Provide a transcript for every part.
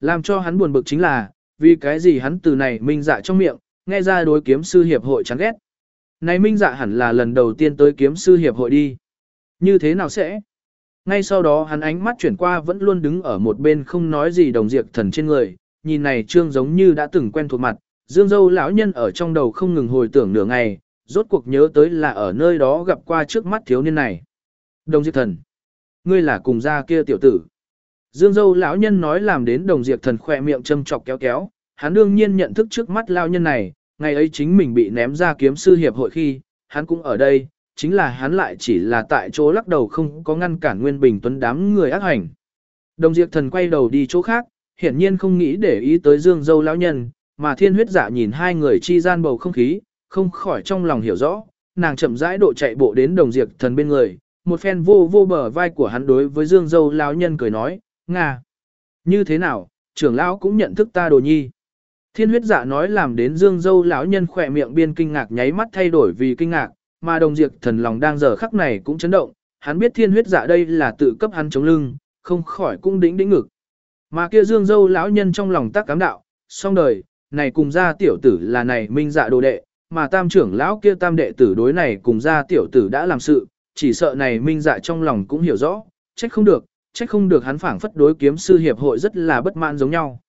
Làm cho hắn buồn bực chính là, vì cái gì hắn từ này minh dạ trong miệng, nghe ra đối kiếm sư hiệp hội chán ghét. Này minh dạ hẳn là lần đầu tiên tới kiếm sư hiệp hội đi. Như thế nào sẽ? Ngay sau đó hắn ánh mắt chuyển qua vẫn luôn đứng ở một bên không nói gì đồng diệt thần trên người, nhìn này trương giống như đã từng quen thuộc mặt, dương dâu lão nhân ở trong đầu không ngừng hồi tưởng nửa ngày, rốt cuộc nhớ tới là ở nơi đó gặp qua trước mắt thiếu niên này. Đồng diệt thần, ngươi là cùng gia kia tiểu tử. Dương dâu lão nhân nói làm đến đồng diệt thần khỏe miệng châm chọc kéo kéo, hắn đương nhiên nhận thức trước mắt lão nhân này, ngày ấy chính mình bị ném ra kiếm sư hiệp hội khi, hắn cũng ở đây, chính là hắn lại chỉ là tại chỗ lắc đầu không có ngăn cản Nguyên Bình Tuấn đám người ác hành. Đồng Diệp Thần quay đầu đi chỗ khác, hiển nhiên không nghĩ để ý tới Dương Dâu lão nhân, mà Thiên Huyết Dạ nhìn hai người chi gian bầu không khí, không khỏi trong lòng hiểu rõ, nàng chậm rãi độ chạy bộ đến Đồng Diệp Thần bên người, một phen vô vô bờ vai của hắn đối với Dương Dâu lão nhân cười nói, "Nga, như thế nào, trưởng lão cũng nhận thức ta đồ nhi." Thiên huyết dạ nói làm đến Dương Dâu lão nhân khỏe miệng biên kinh ngạc nháy mắt thay đổi vì kinh ngạc, mà đồng diệt thần lòng đang giờ khắc này cũng chấn động, hắn biết thiên huyết dạ đây là tự cấp hắn chống lưng, không khỏi cũng đĩnh đĩnh ngực. Mà kia Dương Dâu lão nhân trong lòng tác cám đạo, song đời, này cùng gia tiểu tử là này minh dạ đồ đệ, mà tam trưởng lão kia tam đệ tử đối này cùng gia tiểu tử đã làm sự, chỉ sợ này minh dạ trong lòng cũng hiểu rõ, trách không được, trách không được hắn phảng phất đối kiếm sư hiệp hội rất là bất mãn giống nhau.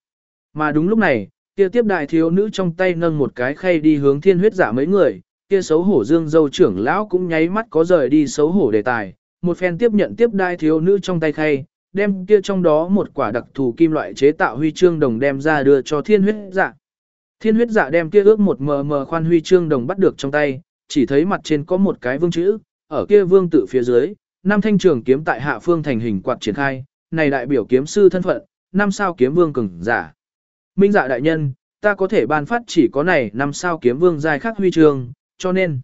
Mà đúng lúc này, kia tiếp đại thiếu nữ trong tay nâng một cái khay đi hướng thiên huyết giả mấy người, kia xấu hổ dương dâu trưởng lão cũng nháy mắt có rời đi xấu hổ đề tài, một phen tiếp nhận tiếp đại thiếu nữ trong tay khay, đem kia trong đó một quả đặc thù kim loại chế tạo huy chương đồng đem ra đưa cho thiên huyết dạ. Thiên huyết dạ đem kia ước một mờ mờ khoan huy chương đồng bắt được trong tay, chỉ thấy mặt trên có một cái vương chữ, ở kia vương tự phía dưới, năm thanh trường kiếm tại hạ phương thành hình quạt triển khai, này đại biểu kiếm sư thân phận, năm sao kiếm vương cường giả. Minh dạ đại nhân, ta có thể ban phát chỉ có này năm sao kiếm vương giai khắc huy chương, cho nên.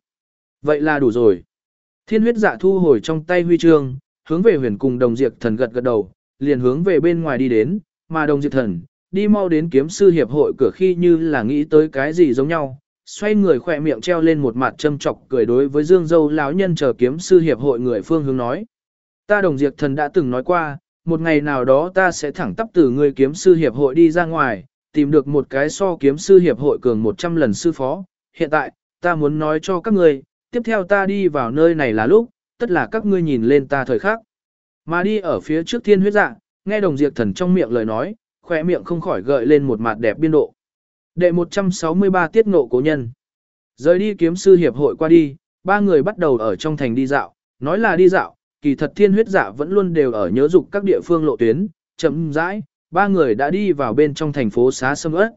Vậy là đủ rồi. Thiên huyết dạ thu hồi trong tay huy chương, hướng về huyền cùng đồng diệt thần gật gật đầu, liền hướng về bên ngoài đi đến, mà đồng diệt thần, đi mau đến kiếm sư hiệp hội cửa khi như là nghĩ tới cái gì giống nhau. Xoay người khỏe miệng treo lên một mặt châm chọc cười đối với Dương Dâu lão nhân chờ kiếm sư hiệp hội người phương hướng nói. Ta đồng diệt thần đã từng nói qua, một ngày nào đó ta sẽ thẳng tắp từ người kiếm sư hiệp hội đi ra ngoài, tìm được một cái so kiếm sư hiệp hội cường 100 lần sư phó. Hiện tại, ta muốn nói cho các ngươi, tiếp theo ta đi vào nơi này là lúc, tất là các ngươi nhìn lên ta thời khắc. Mà đi ở phía trước thiên huyết dạ, nghe đồng diệt thần trong miệng lời nói, khỏe miệng không khỏi gợi lên một mặt đẹp biên độ. Đệ 163 tiết ngộ cố nhân. Rời đi kiếm sư hiệp hội qua đi, ba người bắt đầu ở trong thành đi dạo, nói là đi dạo, kỳ thật thiên huyết giả vẫn luôn đều ở nhớ dục các địa phương lộ tuyến, chậm rãi, ba người đã đi vào bên trong thành phố xá sâm ớt.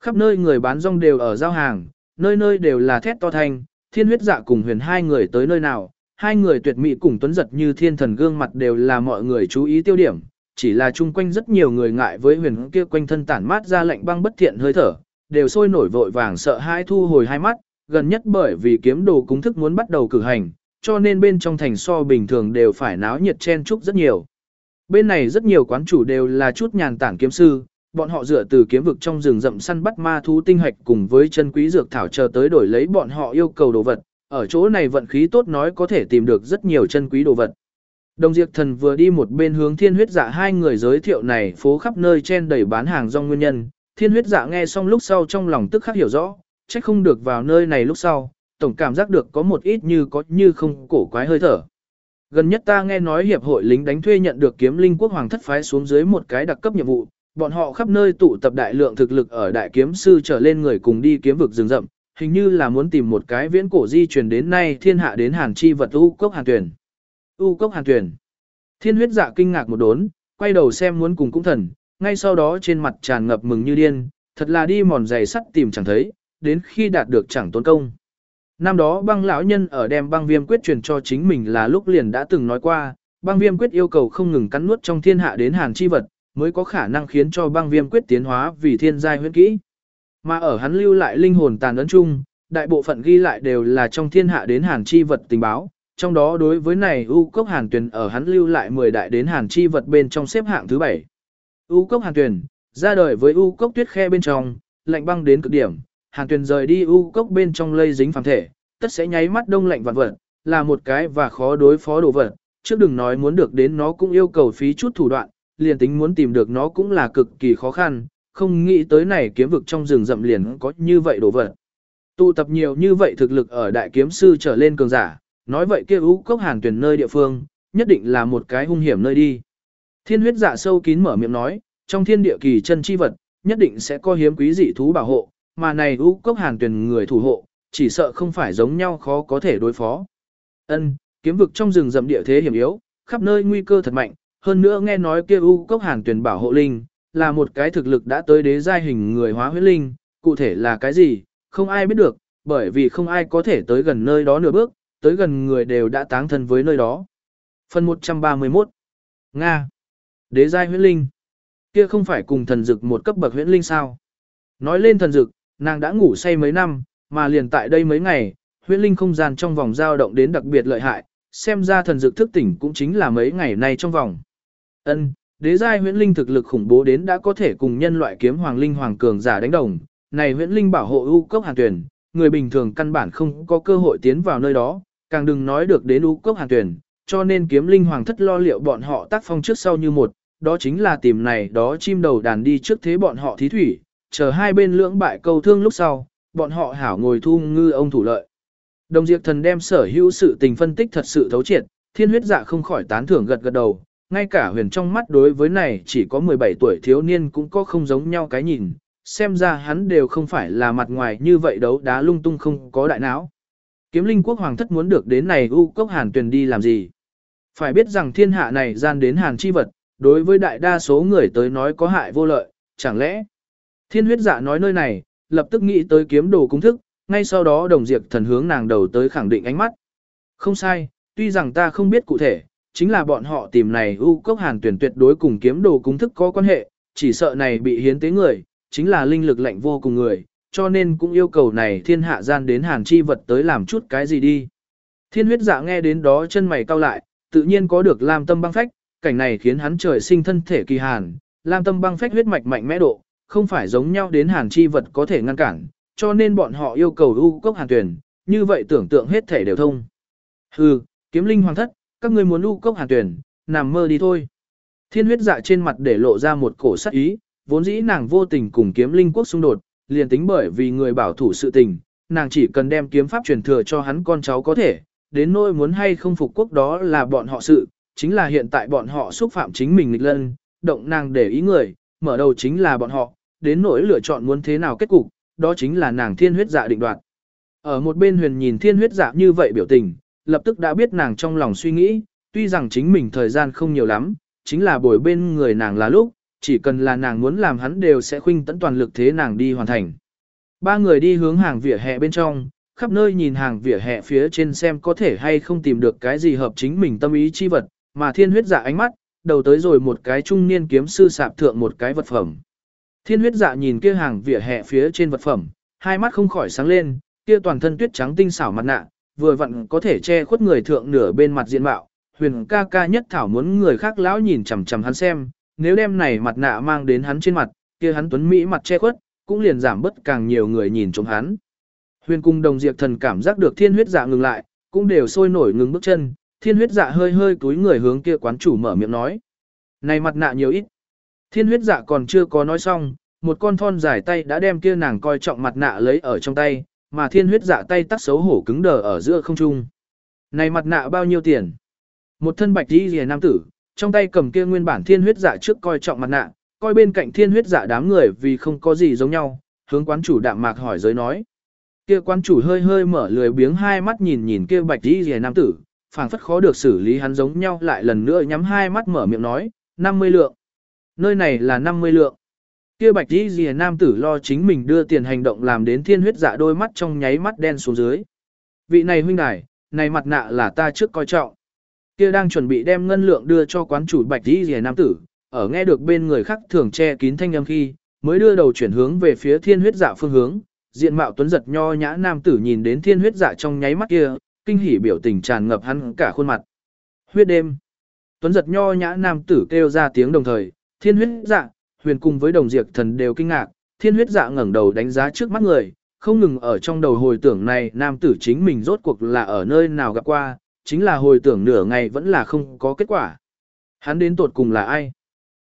Khắp nơi người bán rong đều ở giao hàng, nơi nơi đều là thét to thanh, thiên huyết dạ cùng huyền hai người tới nơi nào, hai người tuyệt mỹ cùng tuấn giật như thiên thần gương mặt đều là mọi người chú ý tiêu điểm, chỉ là chung quanh rất nhiều người ngại với huyền kia quanh thân tản mát ra lạnh băng bất thiện hơi thở, đều sôi nổi vội vàng sợ hai thu hồi hai mắt, gần nhất bởi vì kiếm đồ cúng thức muốn bắt đầu cử hành, cho nên bên trong thành so bình thường đều phải náo nhiệt chen chúc rất nhiều. Bên này rất nhiều quán chủ đều là chút nhàn tản kiếm sư, bọn họ dựa từ kiếm vực trong rừng rậm săn bắt ma thú tinh hạch cùng với chân quý dược thảo chờ tới đổi lấy bọn họ yêu cầu đồ vật, ở chỗ này vận khí tốt nói có thể tìm được rất nhiều chân quý đồ vật. Đồng Diệp Thần vừa đi một bên hướng Thiên Huyết Dạ hai người giới thiệu này phố khắp nơi chen đầy bán hàng do nguyên nhân, Thiên Huyết Dạ nghe xong lúc sau trong lòng tức khắc hiểu rõ, chắc không được vào nơi này lúc sau, tổng cảm giác được có một ít như có như không cổ quái hơi thở. Gần nhất ta nghe nói hiệp hội lính đánh thuê nhận được kiếm linh quốc hoàng thất phái xuống dưới một cái đặc cấp nhiệm vụ, bọn họ khắp nơi tụ tập đại lượng thực lực ở đại kiếm sư trở lên người cùng đi kiếm vực rừng rậm, hình như là muốn tìm một cái viễn cổ di truyền đến nay thiên hạ đến hàn chi vật u cốc hàn tuyển. U cốc hàn tuyển. Thiên huyết dạ kinh ngạc một đốn, quay đầu xem muốn cùng cũng thần, ngay sau đó trên mặt tràn ngập mừng như điên, thật là đi mòn giày sắt tìm chẳng thấy, đến khi đạt được chẳng tốn công. Năm đó băng lão nhân ở đem băng viêm quyết truyền cho chính mình là lúc liền đã từng nói qua, băng viêm quyết yêu cầu không ngừng cắn nuốt trong thiên hạ đến hàn chi vật, mới có khả năng khiến cho băng viêm quyết tiến hóa vì thiên giai huyễn kỹ. Mà ở hắn lưu lại linh hồn tàn ấn chung, đại bộ phận ghi lại đều là trong thiên hạ đến hàn chi vật tình báo, trong đó đối với này U cốc hàn Tuyền ở hắn lưu lại 10 đại đến hàn chi vật bên trong xếp hạng thứ 7. U cốc hàn tuyển, ra đời với U cốc tuyết khe bên trong, lạnh băng đến cực điểm, hàn tuyển rời đi U cốc bên trong lây dính phàm thể, tất sẽ nháy mắt đông lạnh vạn vật, là một cái và khó đối phó đồ vật, trước đừng nói muốn được đến nó cũng yêu cầu phí chút thủ đoạn, liền tính muốn tìm được nó cũng là cực kỳ khó khăn, không nghĩ tới này kiếm vực trong rừng rậm liền có như vậy đồ vật. Tụ tập nhiều như vậy thực lực ở đại kiếm sư trở lên cường giả, nói vậy kia u cốc hàn tuyển nơi địa phương, nhất định là một cái hung hiểm nơi đi. Thiên huyết dạ sâu kín mở miệng nói, trong thiên địa kỳ chân chi vật, nhất định sẽ có hiếm quý dị thú bảo hộ, mà này ưu cốc hàn tuyển người thủ hộ, chỉ sợ không phải giống nhau khó có thể đối phó. Ân, kiếm vực trong rừng rậm địa thế hiểm yếu, khắp nơi nguy cơ thật mạnh, hơn nữa nghe nói kia ưu cốc hàn tuyển bảo hộ linh, là một cái thực lực đã tới đế giai hình người hóa huyết linh, cụ thể là cái gì, không ai biết được, bởi vì không ai có thể tới gần nơi đó nửa bước, tới gần người đều đã táng thân với nơi đó. Phần 131 Nga Đế giai Huyễn linh Kia không phải cùng thần dực một cấp bậc Huyễn linh sao? Nói lên thần dực, nàng đã ngủ say mấy năm, mà liền tại đây mấy ngày, Huyễn linh không gian trong vòng dao động đến đặc biệt lợi hại, xem ra thần dực thức tỉnh cũng chính là mấy ngày nay trong vòng. Ân, đế giai huyễn linh thực lực khủng bố đến đã có thể cùng nhân loại kiếm hoàng linh hoàng cường giả đánh đồng, này huyễn linh bảo hộ ưu cốc hàn tuyển, người bình thường căn bản không có cơ hội tiến vào nơi đó, càng đừng nói được đến ưu cốc hàn tuyển, cho nên kiếm linh hoàng thất lo liệu bọn họ tác phong trước sau như một, đó chính là tìm này đó chim đầu đàn đi trước thế bọn họ thí thủy, chờ hai bên lưỡng bại câu thương lúc sau, bọn họ hảo ngồi thu ngư ông thủ lợi. Đồng diệt Thần đem sở hữu sự tình phân tích thật sự thấu triệt, thiên huyết dạ không khỏi tán thưởng gật gật đầu, ngay cả huyền trong mắt đối với này chỉ có 17 tuổi thiếu niên cũng có không giống nhau cái nhìn, xem ra hắn đều không phải là mặt ngoài như vậy đấu đá lung tung không có đại não. Kiếm linh quốc hoàng thất muốn được đến này u cốc hàn tuyền đi làm gì? Phải biết rằng thiên hạ này gian đến hàn chi vật, đối với đại đa số người tới nói có hại vô lợi, chẳng lẽ? Thiên huyết dạ nói nơi này, lập tức nghĩ tới kiếm đồ cung thức, ngay sau đó đồng diệt thần hướng nàng đầu tới khẳng định ánh mắt. Không sai, tuy rằng ta không biết cụ thể, chính là bọn họ tìm này u cốc hàn tuyển tuyệt đối cùng kiếm đồ cung thức có quan hệ, chỉ sợ này bị hiến tế người, chính là linh lực lạnh vô cùng người, cho nên cũng yêu cầu này thiên hạ gian đến hàn chi vật tới làm chút cái gì đi. Thiên huyết dạ nghe đến đó chân mày cau lại, tự nhiên có được lam tâm băng phách, cảnh này khiến hắn trời sinh thân thể kỳ hàn, lam tâm băng phách huyết mạch mạnh mẽ độ, không phải giống nhau đến hàn chi vật có thể ngăn cản, cho nên bọn họ yêu cầu u cốc hàn tuyển, như vậy tưởng tượng hết thể đều thông. Hừ, kiếm linh hoàng thất, các ngươi muốn u cốc hàn tuyển, nằm mơ đi thôi. Thiên huyết dạ trên mặt để lộ ra một cổ sắc ý, vốn dĩ nàng vô tình cùng kiếm linh quốc xung đột, liền tính bởi vì người bảo thủ sự tình, nàng chỉ cần đem kiếm pháp truyền thừa cho hắn con cháu có thể, đến nỗi muốn hay không phục quốc đó là bọn họ sự, chính là hiện tại bọn họ xúc phạm chính mình nghịch lân, động nàng để ý người, mở đầu chính là bọn họ, đến nỗi lựa chọn muốn thế nào kết cục, đó chính là nàng thiên huyết dạ định đoạt. Ở một bên huyền nhìn thiên huyết dạ như vậy biểu tình, lập tức đã biết nàng trong lòng suy nghĩ, tuy rằng chính mình thời gian không nhiều lắm, chính là bồi bên người nàng là lúc, chỉ cần là nàng muốn làm hắn đều sẽ khuynh tận toàn lực thế nàng đi hoàn thành. Ba người đi hướng hàng vỉa hè bên trong, khắp nơi nhìn hàng vỉa hè phía trên xem có thể hay không tìm được cái gì hợp chính mình tâm ý chi vật, mà thiên huyết dạ ánh mắt, đầu tới rồi một cái trung niên kiếm sư sạp thượng một cái vật phẩm. Thiên huyết dạ nhìn kia hàng vỉa hè phía trên vật phẩm, hai mắt không khỏi sáng lên, kia toàn thân tuyết trắng tinh xảo mặt nạ, vừa vặn có thể che khuất người thượng nửa bên mặt diện mạo. Huyền ca ca nhất thảo muốn người khác lão nhìn chằm chằm hắn xem, nếu đem này mặt nạ mang đến hắn trên mặt, kia hắn tuấn mỹ mặt che khuất, cũng liền giảm bớt càng nhiều người nhìn trộm hắn. Huyền cung đồng diệt thần cảm giác được thiên huyết dạ ngừng lại, cũng đều sôi nổi ngừng bước chân, thiên huyết dạ hơi hơi túi người hướng kia quán chủ mở miệng nói. Này mặt nạ nhiều ít. Thiên huyết dạ còn chưa có nói xong, một con thon dài tay đã đem kia nàng coi trọng mặt nạ lấy ở trong tay, mà thiên huyết dạ tay tắt xấu hổ cứng đờ ở giữa không trung. Này mặt nạ bao nhiêu tiền? Một thân bạch đi rìa nam tử, trong tay cầm kia nguyên bản thiên huyết dạ trước coi trọng mặt nạ, coi bên cạnh thiên huyết dạ đám người vì không có gì giống nhau, hướng quán chủ đạm mạc hỏi giới nói. Kia quan chủ hơi hơi mở lười biếng hai mắt nhìn nhìn kia bạch đi rìa nam tử, phảng phất khó được xử lý hắn giống nhau lại lần nữa nhắm hai mắt mở miệng nói, 50 lượng. Nơi này là 50 lượng. Kia bạch đi rìa nam tử lo chính mình đưa tiền hành động làm đến thiên huyết dạ đôi mắt trong nháy mắt đen xuống dưới. Vị này huynh đài, này mặt nạ là ta trước coi trọng. Kia đang chuẩn bị đem ngân lượng đưa cho quán chủ bạch đi rìa nam tử, ở nghe được bên người khác thường che kín thanh âm khi, mới đưa đầu chuyển hướng về phía thiên huyết dạ phương hướng. Diện mạo tuấn giật nho nhã nam tử nhìn đến thiên huyết dạ trong nháy mắt kia, kinh hỉ biểu tình tràn ngập hắn cả khuôn mặt. Huyết đêm. Tuấn giật nho nhã nam tử kêu ra tiếng đồng thời, thiên huyết dạ, huyền cùng với đồng diệt thần đều kinh ngạc, thiên huyết dạ ngẩng đầu đánh giá trước mắt người, không ngừng ở trong đầu hồi tưởng này nam tử chính mình rốt cuộc là ở nơi nào gặp qua, chính là hồi tưởng nửa ngày vẫn là không có kết quả. Hắn đến tột cùng là ai?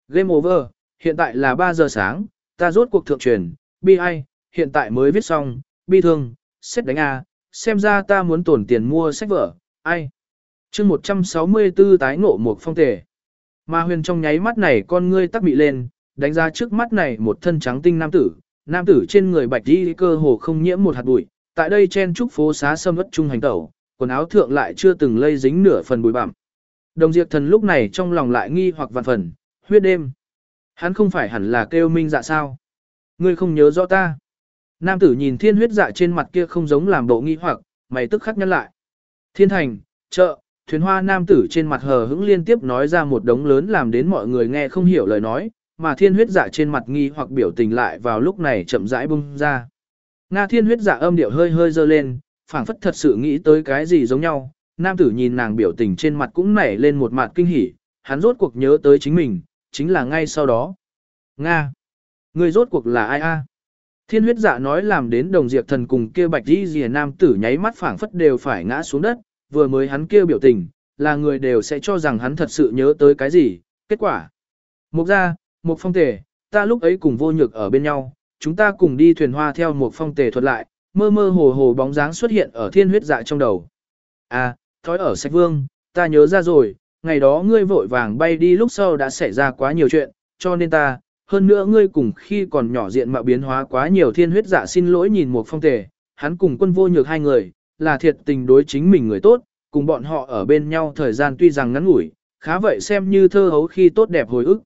Game over, hiện tại là 3 giờ sáng, ta rốt cuộc thượng truyền, bi ai, hiện tại mới viết xong, bi thương, xét đánh A, xem ra ta muốn tổn tiền mua sách vở, ai. chương 164 tái ngộ một phong tề. Mà huyền trong nháy mắt này con ngươi tắc bị lên, đánh ra trước mắt này một thân trắng tinh nam tử, nam tử trên người bạch đi cơ hồ không nhiễm một hạt bụi, tại đây chen trúc phố xá sâm ất trung hành tẩu, quần áo thượng lại chưa từng lây dính nửa phần bụi bặm. Đồng diệt thần lúc này trong lòng lại nghi hoặc vạn phần, huyết đêm. Hắn không phải hẳn là kêu minh dạ sao? Ngươi không nhớ rõ ta. Nam tử nhìn thiên huyết dạ trên mặt kia không giống làm bộ nghi hoặc, mày tức khắc nhăn lại. Thiên thành, chợ, thuyền hoa nam tử trên mặt hờ hững liên tiếp nói ra một đống lớn làm đến mọi người nghe không hiểu lời nói, mà thiên huyết dạ trên mặt nghi hoặc biểu tình lại vào lúc này chậm rãi bung ra. Nga thiên huyết dạ âm điệu hơi hơi dơ lên, phảng phất thật sự nghĩ tới cái gì giống nhau, nam tử nhìn nàng biểu tình trên mặt cũng nảy lên một mặt kinh hỉ, hắn rốt cuộc nhớ tới chính mình, chính là ngay sau đó. Nga! Người rốt cuộc là ai a? Thiên huyết dạ nói làm đến đồng diệt thần cùng kia bạch đi rìa nam tử nháy mắt phảng phất đều phải ngã xuống đất, vừa mới hắn kêu biểu tình, là người đều sẽ cho rằng hắn thật sự nhớ tới cái gì, kết quả. Mục ra, Mục phong tề, ta lúc ấy cùng vô nhược ở bên nhau, chúng ta cùng đi thuyền hoa theo Mục phong tề thuật lại, mơ mơ hồ hồ bóng dáng xuất hiện ở thiên huyết dạ trong đầu. À, thói ở sạch vương, ta nhớ ra rồi, ngày đó ngươi vội vàng bay đi lúc sau đã xảy ra quá nhiều chuyện, cho nên ta, hơn nữa ngươi cùng khi còn nhỏ diện mạo biến hóa quá nhiều thiên huyết dạ xin lỗi nhìn một phong tề, hắn cùng quân vô nhược hai người, là thiệt tình đối chính mình người tốt, cùng bọn họ ở bên nhau thời gian tuy rằng ngắn ngủi, khá vậy xem như thơ hấu khi tốt đẹp hồi ức.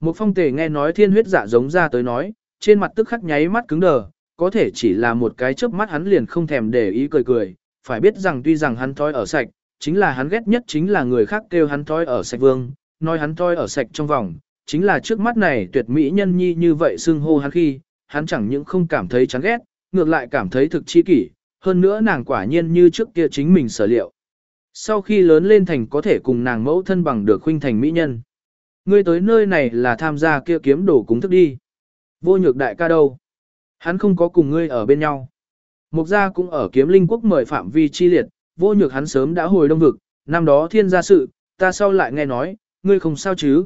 Một phong tề nghe nói thiên huyết dạ giống ra tới nói, trên mặt tức khắc nháy mắt cứng đờ, có thể chỉ là một cái chớp mắt hắn liền không thèm để ý cười cười, phải biết rằng tuy rằng hắn thói ở sạch, chính là hắn ghét nhất chính là người khác kêu hắn thói ở sạch vương, nói hắn thói ở sạch trong vòng, chính là trước mắt này tuyệt mỹ nhân nhi như vậy xưng hô hắn khi, hắn chẳng những không cảm thấy chán ghét, ngược lại cảm thấy thực chi kỷ, hơn nữa nàng quả nhiên như trước kia chính mình sở liệu. Sau khi lớn lên thành có thể cùng nàng mẫu thân bằng được huynh thành mỹ nhân. Ngươi tới nơi này là tham gia kia kiếm đồ cúng thức đi. Vô nhược đại ca đâu? Hắn không có cùng ngươi ở bên nhau. Mục gia cũng ở kiếm linh quốc mời phạm vi chi liệt, vô nhược hắn sớm đã hồi đông vực, năm đó thiên gia sự, ta sau lại nghe nói, ngươi không sao chứ.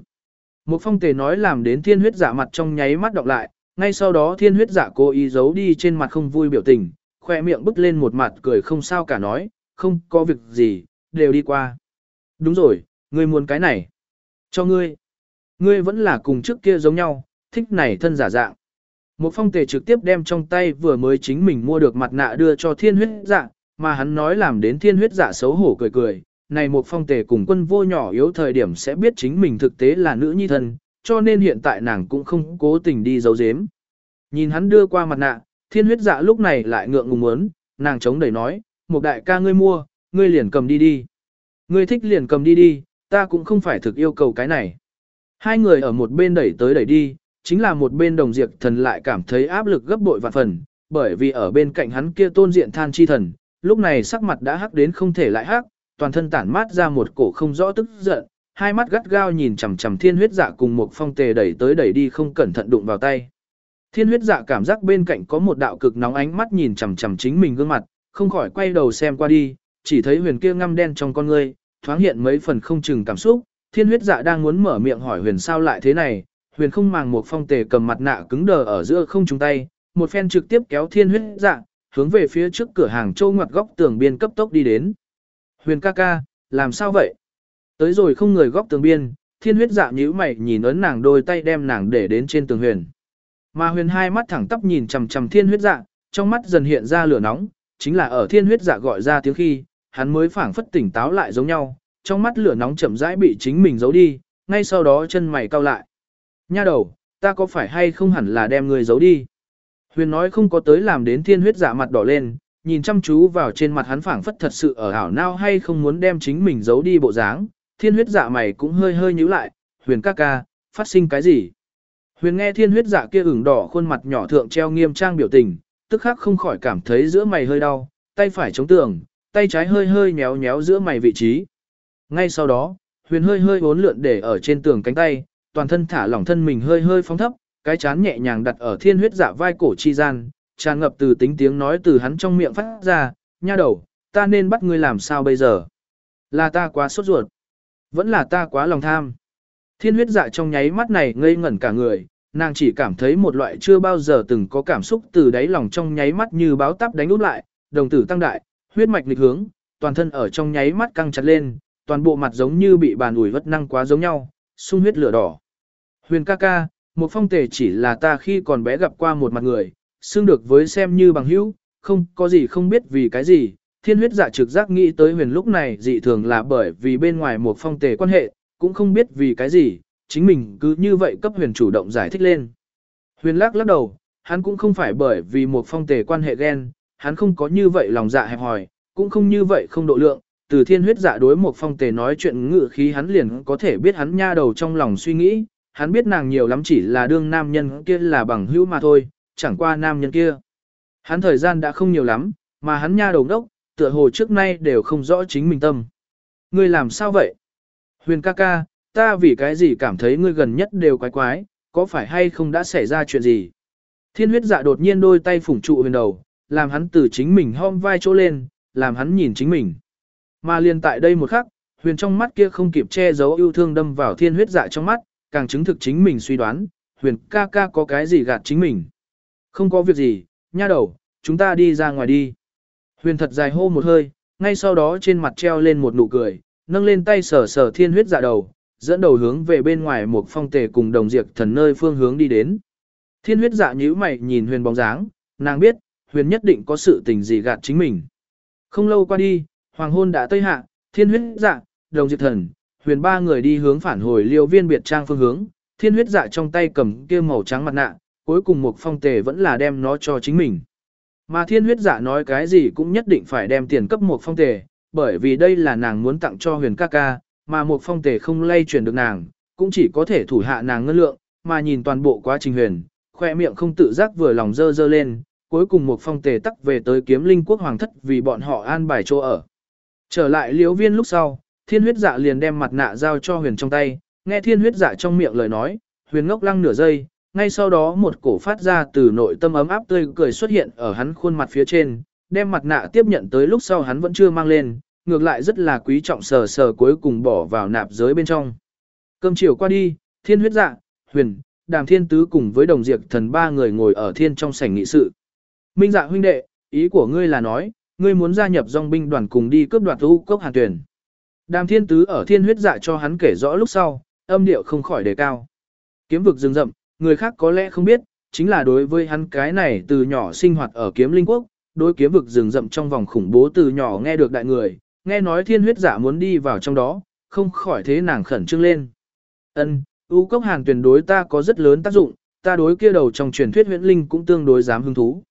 Một phong tề nói làm đến thiên huyết giả mặt trong nháy mắt đọc lại, ngay sau đó thiên huyết giả cố ý giấu đi trên mặt không vui biểu tình, khoe miệng bứt lên một mặt cười không sao cả nói, không có việc gì, đều đi qua. Đúng rồi, ngươi muốn cái này. Cho ngươi. Ngươi vẫn là cùng trước kia giống nhau, thích này thân giả dạng. Một phong tề trực tiếp đem trong tay vừa mới chính mình mua được mặt nạ đưa cho thiên huyết dạ, mà hắn nói làm đến thiên huyết dạ xấu hổ cười cười. Này một phong tề cùng quân vô nhỏ yếu thời điểm sẽ biết chính mình thực tế là nữ nhi thân, cho nên hiện tại nàng cũng không cố tình đi giấu giếm. Nhìn hắn đưa qua mặt nạ, thiên huyết dạ lúc này lại ngượng ngùng muốn, nàng chống đẩy nói, một đại ca ngươi mua, ngươi liền cầm đi đi. Ngươi thích liền cầm đi đi, ta cũng không phải thực yêu cầu cái này. Hai người ở một bên đẩy tới đẩy đi, chính là một bên đồng diệt thần lại cảm thấy áp lực gấp bội vạn phần, bởi vì ở bên cạnh hắn kia tôn diện than chi thần, lúc này sắc mặt đã hắc đến không thể lại hắc, toàn thân tản mát ra một cổ không rõ tức giận, hai mắt gắt gao nhìn chằm chằm thiên huyết dạ cùng một phong tề đẩy tới đẩy đi không cẩn thận đụng vào tay. Thiên huyết dạ cảm giác bên cạnh có một đạo cực nóng ánh mắt nhìn chằm chằm chính mình gương mặt, không khỏi quay đầu xem qua đi, chỉ thấy huyền kia ngăm đen trong con ngươi, thoáng hiện mấy phần không chừng cảm xúc, thiên huyết dạ đang muốn mở miệng hỏi huyền sao lại thế này, huyền không màng một phong tề cầm mặt nạ cứng đờ ở giữa không chung tay, một phen trực tiếp kéo thiên huyết dạ, hướng về phía trước cửa hàng châu ngoặt góc tường biên cấp tốc đi đến. Huyền ca ca, làm sao vậy? Tới rồi không người góc tường biên, thiên huyết dạ nhíu mày nhìn ấn nàng đôi tay đem nàng để đến trên tường huyền. Mà huyền hai mắt thẳng tắp nhìn chằm chằm thiên huyết dạ, trong mắt dần hiện ra lửa nóng, chính là ở thiên huyết dạ gọi ra tiếng khi, hắn mới phảng phất tỉnh táo lại giống nhau, trong mắt lửa nóng chậm rãi bị chính mình giấu đi, ngay sau đó chân mày cau lại. Nha đầu, ta có phải hay không hẳn là đem người giấu đi? Huyền nói không có tới làm đến thiên huyết dạ mặt đỏ lên, nhìn chăm chú vào trên mặt hắn phảng phất thật sự ở ảo nao hay không muốn đem chính mình giấu đi bộ dáng. Thiên huyết dạ mày cũng hơi hơi nhíu lại, huyền ca ca, phát sinh cái gì? Huyền nghe thiên huyết dạ kia ửng đỏ khuôn mặt nhỏ thượng treo nghiêm trang biểu tình, tức khắc không khỏi cảm thấy giữa mày hơi đau, tay phải chống tường, tay trái hơi hơi nhéo nhéo giữa mày vị trí. Ngay sau đó, huyền hơi hơi bốn lượn để ở trên tường cánh tay, toàn thân thả lỏng thân mình hơi hơi phóng thấp, cái chán nhẹ nhàng đặt ở thiên huyết dạ vai cổ chi gian, tràn ngập từ tính tiếng nói từ hắn trong miệng phát ra, nha đầu, ta nên bắt ngươi làm sao bây giờ? Là ta quá sốt ruột, vẫn là ta quá lòng tham. Thiên huyết dạ trong nháy mắt này ngây ngẩn cả người, nàng chỉ cảm thấy một loại chưa bao giờ từng có cảm xúc từ đáy lòng trong nháy mắt như báo táp đánh úp lại, đồng tử tăng đại, huyết mạch nghịch hướng, toàn thân ở trong nháy mắt căng chặt lên, toàn bộ mặt giống như bị bàn ủi vất năng quá giống nhau, sung huyết lửa đỏ. Huyền ca ca, một phong tề chỉ là ta khi còn bé gặp qua một mặt người, xưng được với xem như bằng hữu, không có gì không biết vì cái gì. Thiên huyết dạ trực giác nghĩ tới huyền lúc này dị thường là bởi vì bên ngoài một phong tề quan hệ, cũng không biết vì cái gì, chính mình cứ như vậy cấp huyền chủ động giải thích lên. Huyền lắc lắc đầu, hắn cũng không phải bởi vì một phong tề quan hệ ghen, hắn không có như vậy lòng dạ hẹp hòi, cũng không như vậy không độ lượng, từ thiên huyết dạ đối một phong tề nói chuyện ngự khí hắn liền có thể biết hắn nha đầu trong lòng suy nghĩ, hắn biết nàng nhiều lắm chỉ là đương nam nhân kia là bằng hữu mà thôi, chẳng qua nam nhân kia. Hắn thời gian đã không nhiều lắm, mà hắn nha đầu đốc, tựa hồ trước nay đều không rõ chính mình tâm. Ngươi làm sao vậy? Huyền ca ca, ta vì cái gì cảm thấy ngươi gần nhất đều quái quái, có phải hay không đã xảy ra chuyện gì? Thiên huyết dạ đột nhiên đôi tay phủng trụ huyền đầu, làm hắn từ chính mình hôm vai chỗ lên, làm hắn nhìn chính mình. Mà liền tại đây một khắc, huyền trong mắt kia không kịp che giấu yêu thương đâm vào thiên huyết dạ trong mắt, càng chứng thực chính mình suy đoán, huyền ca ca có cái gì gạt chính mình. Không có việc gì, nha đầu, chúng ta đi ra ngoài đi. Huyền thật dài hô một hơi, ngay sau đó trên mặt treo lên một nụ cười, nâng lên tay sờ sờ thiên huyết dạ đầu, dẫn đầu hướng về bên ngoài một phong tề cùng đồng diệt thần nơi phương hướng đi đến. Thiên huyết dạ nhíu mày nhìn huyền bóng dáng, nàng biết, huyền nhất định có sự tình gì gạt chính mình. Không lâu qua đi, hoàng hôn đã tây hạ, thiên huyết dạ, đồng diệt thần, huyền ba người đi hướng phản hồi liêu viên biệt trang phương hướng, thiên huyết dạ trong tay cầm kia màu trắng mặt nạ, cuối cùng một phong tề vẫn là đem nó cho chính mình. Mà thiên huyết dạ nói cái gì cũng nhất định phải đem tiền cấp một phong tề, bởi vì đây là nàng muốn tặng cho huyền ca ca, mà một phong tề không lay chuyển được nàng, cũng chỉ có thể thủ hạ nàng ngân lượng, mà nhìn toàn bộ quá trình huyền, khoe miệng không tự giác vừa lòng dơ dơ lên, cuối cùng một phong tề tắc về tới kiếm linh quốc hoàng thất vì bọn họ an bài chỗ ở. Trở lại liễu viên lúc sau, thiên huyết dạ liền đem mặt nạ giao cho huyền trong tay, nghe thiên huyết dạ trong miệng lời nói, huyền ngốc lăng nửa giây, ngay sau đó một cổ phát ra từ nội tâm ấm áp tươi cười xuất hiện ở hắn khuôn mặt phía trên, đem mặt nạ tiếp nhận tới lúc sau hắn vẫn chưa mang lên, ngược lại rất là quý trọng sờ sờ cuối cùng bỏ vào nạp giới bên trong. Cơm chiều qua đi, thiên huyết dạ, huyền, đàm thiên tứ cùng với đồng diệt thần ba người ngồi ở thiên trong sảnh nghị sự. Minh dạ huynh đệ, ý của ngươi là nói, ngươi muốn gia nhập dòng binh đoàn cùng đi cướp đoạt u cốc hàn tuyển. Đàm thiên tứ ở thiên huyết dạ cho hắn kể rõ lúc sau, âm điệu không khỏi đề cao. Kiếm vực rừng rậm, người khác có lẽ không biết, chính là đối với hắn cái này từ nhỏ sinh hoạt ở kiếm linh quốc, đối kiếm vực rừng rậm trong vòng khủng bố từ nhỏ nghe được đại người, nghe nói thiên huyết giả muốn đi vào trong đó, không khỏi thế nàng khẩn trương lên. Ân, U cốc Hàng tuyển đối ta có rất lớn tác dụng, ta đối kia đầu trong truyền thuyết huyễn linh cũng tương đối dám hứng thú.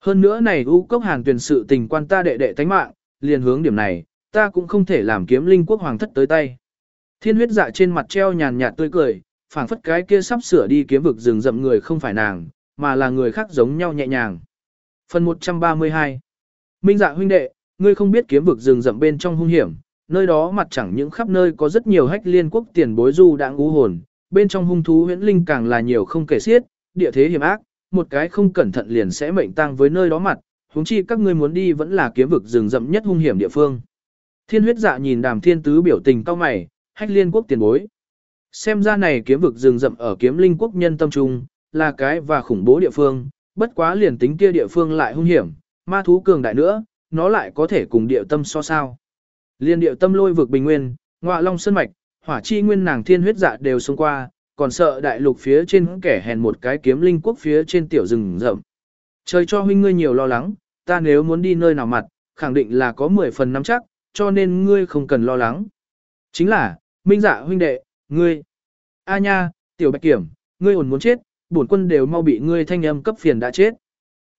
Hơn nữa này U cốc Hàng tuyển sự tình quan ta đệ đệ tánh mạng, liền hướng điểm này, ta cũng không thể làm kiếm linh quốc hoàng thất tới tay. Thiên huyết dạ trên mặt treo nhàn nhạt tươi cười, phảng phất cái kia sắp sửa đi kiếm vực rừng rậm người không phải nàng, mà là người khác giống nhau nhẹ nhàng. Phần 132 Minh dạ huynh đệ, ngươi không biết kiếm vực rừng rậm bên trong hung hiểm, nơi đó mặt chẳng những khắp nơi có rất nhiều hách liên quốc tiền bối du đã ngũ hồn, bên trong hung thú huyễn linh càng là nhiều không kể xiết, địa thế hiểm ác, một cái không cẩn thận liền sẽ mệnh tang với nơi đó mặt, huống chi các ngươi muốn đi vẫn là kiếm vực rừng rậm nhất hung hiểm địa phương. Thiên huyết dạ nhìn đàm thiên tứ biểu tình cao mày, hách liên quốc tiền bối. Xem ra này kiếm vực rừng rậm ở kiếm linh quốc nhân tâm trung, là cái và khủng bố địa phương, bất quá liền tính kia địa phương lại hung hiểm, ma thú cường đại nữa, nó lại có thể cùng địa tâm so sao. Liên địa tâm lôi vực bình nguyên, ngọa long sơn mạch, hỏa chi nguyên nàng thiên huyết dạ đều xông qua, còn sợ đại lục phía trên kẻ hèn một cái kiếm linh quốc phía trên tiểu rừng rậm. Trời cho huynh ngươi nhiều lo lắng, ta nếu muốn đi nơi nào mặt, khẳng định là có 10 phần nắm chắc, cho nên ngươi không cần lo lắng. Chính là, minh dạ huynh đệ, ngươi. A nha, tiểu bạch kiểm, ngươi ổn muốn chết, bổn quân đều mau bị ngươi thanh âm cấp phiền đã chết.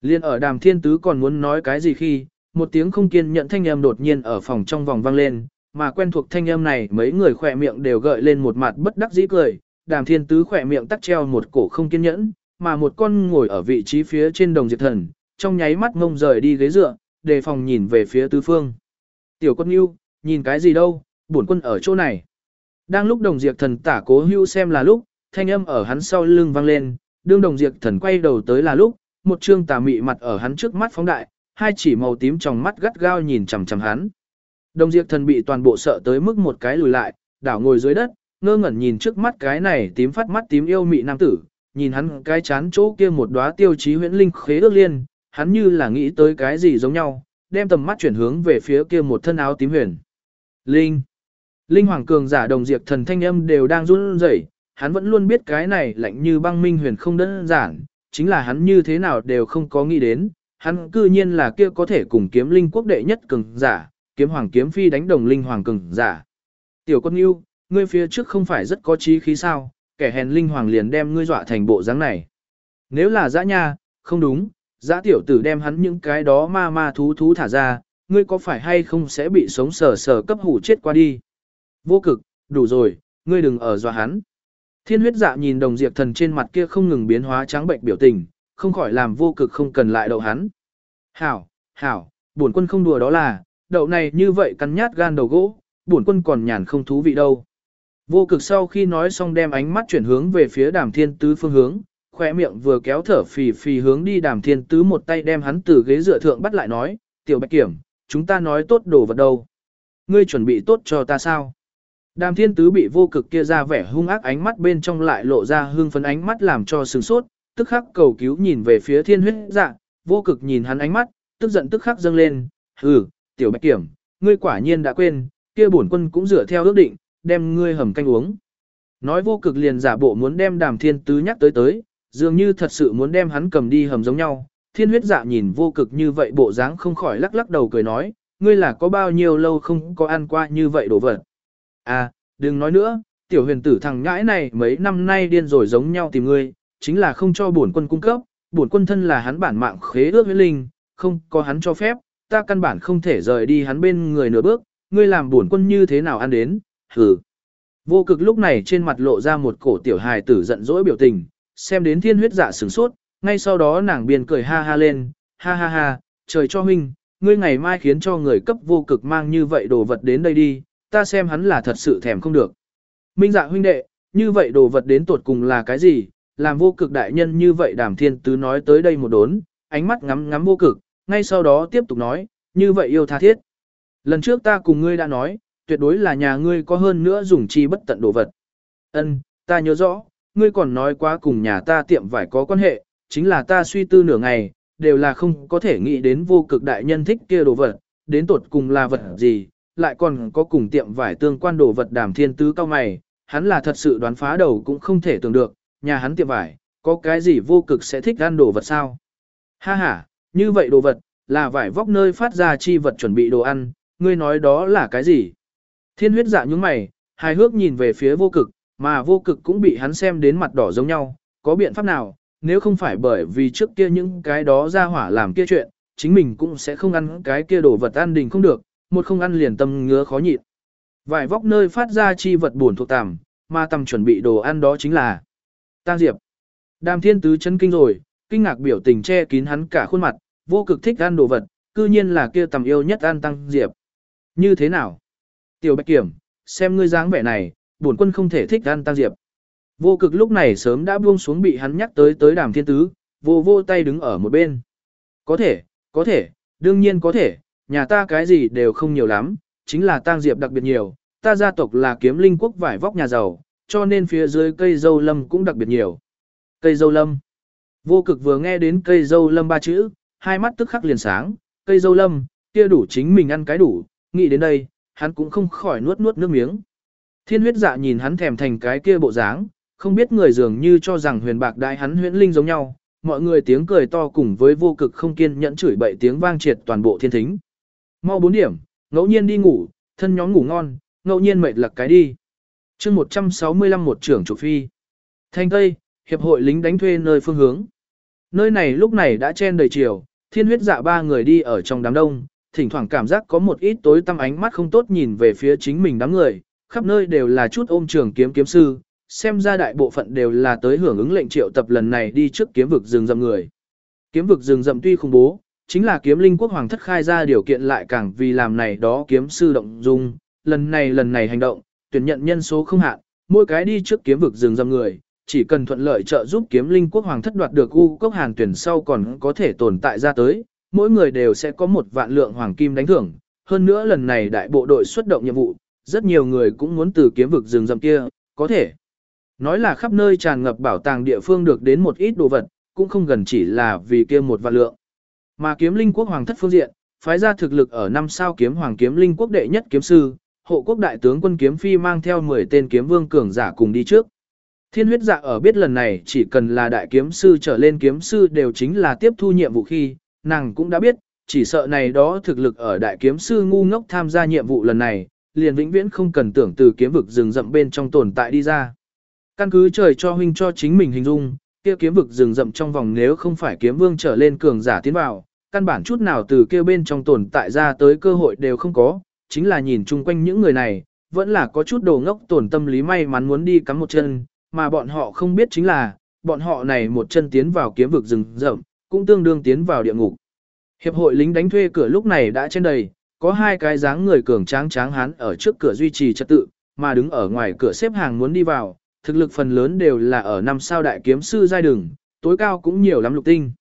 Liên ở đàm thiên tứ còn muốn nói cái gì khi, một tiếng không kiên nhận thanh âm đột nhiên ở phòng trong vòng vang lên, mà quen thuộc thanh âm này mấy người khỏe miệng đều gợi lên một mặt bất đắc dĩ cười, đàm thiên tứ khỏe miệng tắt treo một cổ không kiên nhẫn, mà một con ngồi ở vị trí phía trên đồng diệt thần, trong nháy mắt ngông rời đi ghế dựa, đề phòng nhìn về phía tứ phương. Tiểu quân yêu, nhìn cái gì đâu, bổn quân ở chỗ này. Đang lúc đồng diệt thần tả cố hưu xem là lúc, thanh âm ở hắn sau lưng vang lên, đương đồng diệt thần quay đầu tới là lúc, một trương tà mị mặt ở hắn trước mắt phóng đại, hai chỉ màu tím trong mắt gắt gao nhìn chằm chằm hắn. Đồng diệt thần bị toàn bộ sợ tới mức một cái lùi lại, đảo ngồi dưới đất, ngơ ngẩn nhìn trước mắt cái này tím phát mắt tím yêu mị nam tử, nhìn hắn cái chán chỗ kia một đóa tiêu chí huyễn linh khế ước liên, hắn như là nghĩ tới cái gì giống nhau, đem tầm mắt chuyển hướng về phía kia một thân áo tím huyền. Linh. Linh hoàng cường giả đồng diệt thần thanh âm đều đang run rẩy, hắn vẫn luôn biết cái này lạnh như băng minh huyền không đơn giản, chính là hắn như thế nào đều không có nghĩ đến, hắn cư nhiên là kia có thể cùng kiếm linh quốc đệ nhất cường giả, kiếm hoàng kiếm phi đánh đồng linh hoàng cường giả. Tiểu quân yêu, ngươi phía trước không phải rất có trí khí sao, kẻ hèn linh hoàng liền đem ngươi dọa thành bộ dáng này. Nếu là dã nha, không đúng, dã tiểu tử đem hắn những cái đó ma ma thú thú thả ra, ngươi có phải hay không sẽ bị sống sờ sờ cấp hủ chết qua đi. Vô cực, đủ rồi, ngươi đừng ở dọa hắn. Thiên huyết dạ nhìn đồng diệt thần trên mặt kia không ngừng biến hóa trắng bệnh biểu tình, không khỏi làm vô cực không cần lại đậu hắn. Hảo, hảo, bổn quân không đùa đó là, đậu này như vậy cắn nhát gan đầu gỗ, bổn quân còn nhàn không thú vị đâu. Vô cực sau khi nói xong đem ánh mắt chuyển hướng về phía đàm thiên tứ phương hướng, khỏe miệng vừa kéo thở phì phì hướng đi đàm thiên tứ một tay đem hắn từ ghế dựa thượng bắt lại nói, tiểu bạch kiểm, chúng ta nói tốt đồ vật đâu. Ngươi chuẩn bị tốt cho ta sao? Đàm thiên tứ bị vô cực kia ra vẻ hung ác ánh mắt bên trong lại lộ ra hương phấn ánh mắt làm cho sừng sốt, tức khắc cầu cứu nhìn về phía thiên huyết dạ, vô cực nhìn hắn ánh mắt, tức giận tức khắc dâng lên, hừ, tiểu bạch kiểm, ngươi quả nhiên đã quên, kia bổn quân cũng dựa theo ước định, đem ngươi hầm canh uống. Nói vô cực liền giả bộ muốn đem đàm thiên tứ nhắc tới tới, dường như thật sự muốn đem hắn cầm đi hầm giống nhau. Thiên huyết dạ nhìn vô cực như vậy bộ dáng không khỏi lắc lắc đầu cười nói, ngươi là có bao nhiêu lâu không có ăn qua như vậy đồ vật. À, đừng nói nữa, tiểu huyền tử thằng ngãi này mấy năm nay điên rồi giống nhau tìm ngươi, chính là không cho bổn quân cung cấp, bổn quân thân là hắn bản mạng khế ước với linh, không có hắn cho phép, ta căn bản không thể rời đi hắn bên người nửa bước, ngươi làm bổn quân như thế nào ăn đến, hừ. Vô cực lúc này trên mặt lộ ra một cổ tiểu hài tử giận dỗi biểu tình, xem đến thiên huyết dạ sửng sốt, ngay sau đó nàng biên cười ha ha lên, ha ha ha, trời cho huynh, ngươi ngày mai khiến cho người cấp vô cực mang như vậy đồ vật đến đây đi, ta xem hắn là thật sự thèm không được. Minh dạ huynh đệ, như vậy đồ vật đến tột cùng là cái gì, làm vô cực đại nhân như vậy đàm thiên tứ nói tới đây một đốn, ánh mắt ngắm ngắm vô cực, ngay sau đó tiếp tục nói, như vậy yêu tha thiết. Lần trước ta cùng ngươi đã nói, tuyệt đối là nhà ngươi có hơn nữa dùng chi bất tận đồ vật. Ân, ta nhớ rõ, ngươi còn nói quá cùng nhà ta tiệm vải có quan hệ, chính là ta suy tư nửa ngày, đều là không có thể nghĩ đến vô cực đại nhân thích kia đồ vật, đến tột cùng là vật gì, lại còn có cùng tiệm vải tương quan đồ vật đàm thiên tứ cao mày, hắn là thật sự đoán phá đầu cũng không thể tưởng được, nhà hắn tiệm vải, có cái gì vô cực sẽ thích ăn đồ vật sao? Ha ha, như vậy đồ vật, là vải vóc nơi phát ra chi vật chuẩn bị đồ ăn, ngươi nói đó là cái gì? Thiên huyết dạ những mày, hài hước nhìn về phía vô cực, mà vô cực cũng bị hắn xem đến mặt đỏ giống nhau, có biện pháp nào, nếu không phải bởi vì trước kia những cái đó ra hỏa làm kia chuyện, chính mình cũng sẽ không ăn cái kia đồ vật ăn đình không được, một không ăn liền tâm ngứa khó nhịn. Vải vóc nơi phát ra chi vật buồn thuộc tằm, mà tầm chuẩn bị đồ ăn đó chính là Tang Diệp. Đàm Thiên Tứ chân kinh rồi, kinh ngạc biểu tình che kín hắn cả khuôn mặt, vô cực thích ăn đồ vật, cư nhiên là kia tầm yêu nhất ăn Tăng Diệp. Như thế nào? Tiểu Bạch Kiểm, xem ngươi dáng vẻ này, bổn quân không thể thích ăn Tăng Diệp. Vô cực lúc này sớm đã buông xuống bị hắn nhắc tới tới Đàm Thiên Tứ, vô vô tay đứng ở một bên. Có thể, có thể, đương nhiên có thể, nhà ta cái gì đều không nhiều lắm, chính là tang diệp đặc biệt nhiều, ta gia tộc là kiếm linh quốc vải vóc nhà giàu, cho nên phía dưới cây dâu lâm cũng đặc biệt nhiều. Cây dâu lâm. Vô cực vừa nghe đến cây dâu lâm ba chữ, hai mắt tức khắc liền sáng, cây dâu lâm, kia đủ chính mình ăn cái đủ, nghĩ đến đây, hắn cũng không khỏi nuốt nuốt nước miếng. Thiên huyết dạ nhìn hắn thèm thành cái kia bộ dáng, không biết người dường như cho rằng huyền bạc đại hắn huyễn linh giống nhau, mọi người tiếng cười to cùng với vô cực không kiên nhẫn chửi bậy tiếng vang triệt toàn bộ thiên thính. Mau 4 điểm, ngẫu nhiên đi ngủ, thân nhóm ngủ ngon, ngẫu nhiên mệt lặc cái đi. chương 165 một trưởng chủ phi. Thanh Tây, Hiệp hội lính đánh thuê nơi phương hướng. Nơi này lúc này đã chen đầy chiều, thiên huyết dạ ba người đi ở trong đám đông, thỉnh thoảng cảm giác có một ít tối tăm ánh mắt không tốt nhìn về phía chính mình đám người, khắp nơi đều là chút ôm trường kiếm kiếm sư, xem ra đại bộ phận đều là tới hưởng ứng lệnh triệu tập lần này đi trước kiếm vực rừng rậm người. Kiếm vực rừng rậm tuy khủng bố, chính là kiếm linh quốc hoàng thất khai ra điều kiện lại càng vì làm này đó kiếm sư động dung, lần này lần này hành động, tuyển nhận nhân số không hạn, mỗi cái đi trước kiếm vực rừng dầm người, chỉ cần thuận lợi trợ giúp kiếm linh quốc hoàng thất đoạt được u cốc hàn tuyển sau còn có thể tồn tại ra tới, mỗi người đều sẽ có một vạn lượng hoàng kim đánh thưởng. Hơn nữa lần này đại bộ đội xuất động nhiệm vụ, rất nhiều người cũng muốn từ kiếm vực rừng rậm kia, có thể. Nói là khắp nơi tràn ngập bảo tàng địa phương được đến một ít đồ vật, cũng không gần chỉ là vì kia một vạn lượng. Mà kiếm linh quốc hoàng thất phương diện, phái ra thực lực ở năm sao kiếm hoàng kiếm linh quốc đệ nhất kiếm sư, hộ quốc đại tướng quân kiếm phi mang theo 10 tên kiếm vương cường giả cùng đi trước. Thiên huyết dạ ở biết lần này chỉ cần là đại kiếm sư trở lên kiếm sư đều chính là tiếp thu nhiệm vụ khi, nàng cũng đã biết, chỉ sợ này đó thực lực ở đại kiếm sư ngu ngốc tham gia nhiệm vụ lần này, liền vĩnh viễn không cần tưởng từ kiếm vực rừng rậm bên trong tồn tại đi ra. Căn cứ trời cho huynh cho chính mình hình dung, kia kiếm vực rừng rậm trong vòng nếu không phải kiếm vương trở lên cường giả tiến vào, căn bản chút nào từ kia bên trong tồn tại ra tới cơ hội đều không có, chính là nhìn chung quanh những người này, vẫn là có chút đồ ngốc tổn tâm lý may mắn muốn đi cắm một chân, mà bọn họ không biết chính là, bọn họ này một chân tiến vào kiếm vực rừng rậm, cũng tương đương tiến vào địa ngục. Hiệp hội lính đánh thuê cửa lúc này đã trên đầy, có hai cái dáng người cường tráng tráng hán ở trước cửa duy trì trật tự, mà đứng ở ngoài cửa xếp hàng muốn đi vào, thực lực phần lớn đều là ở năm sao đại kiếm sư giai đường, tối cao cũng nhiều lắm lục tinh.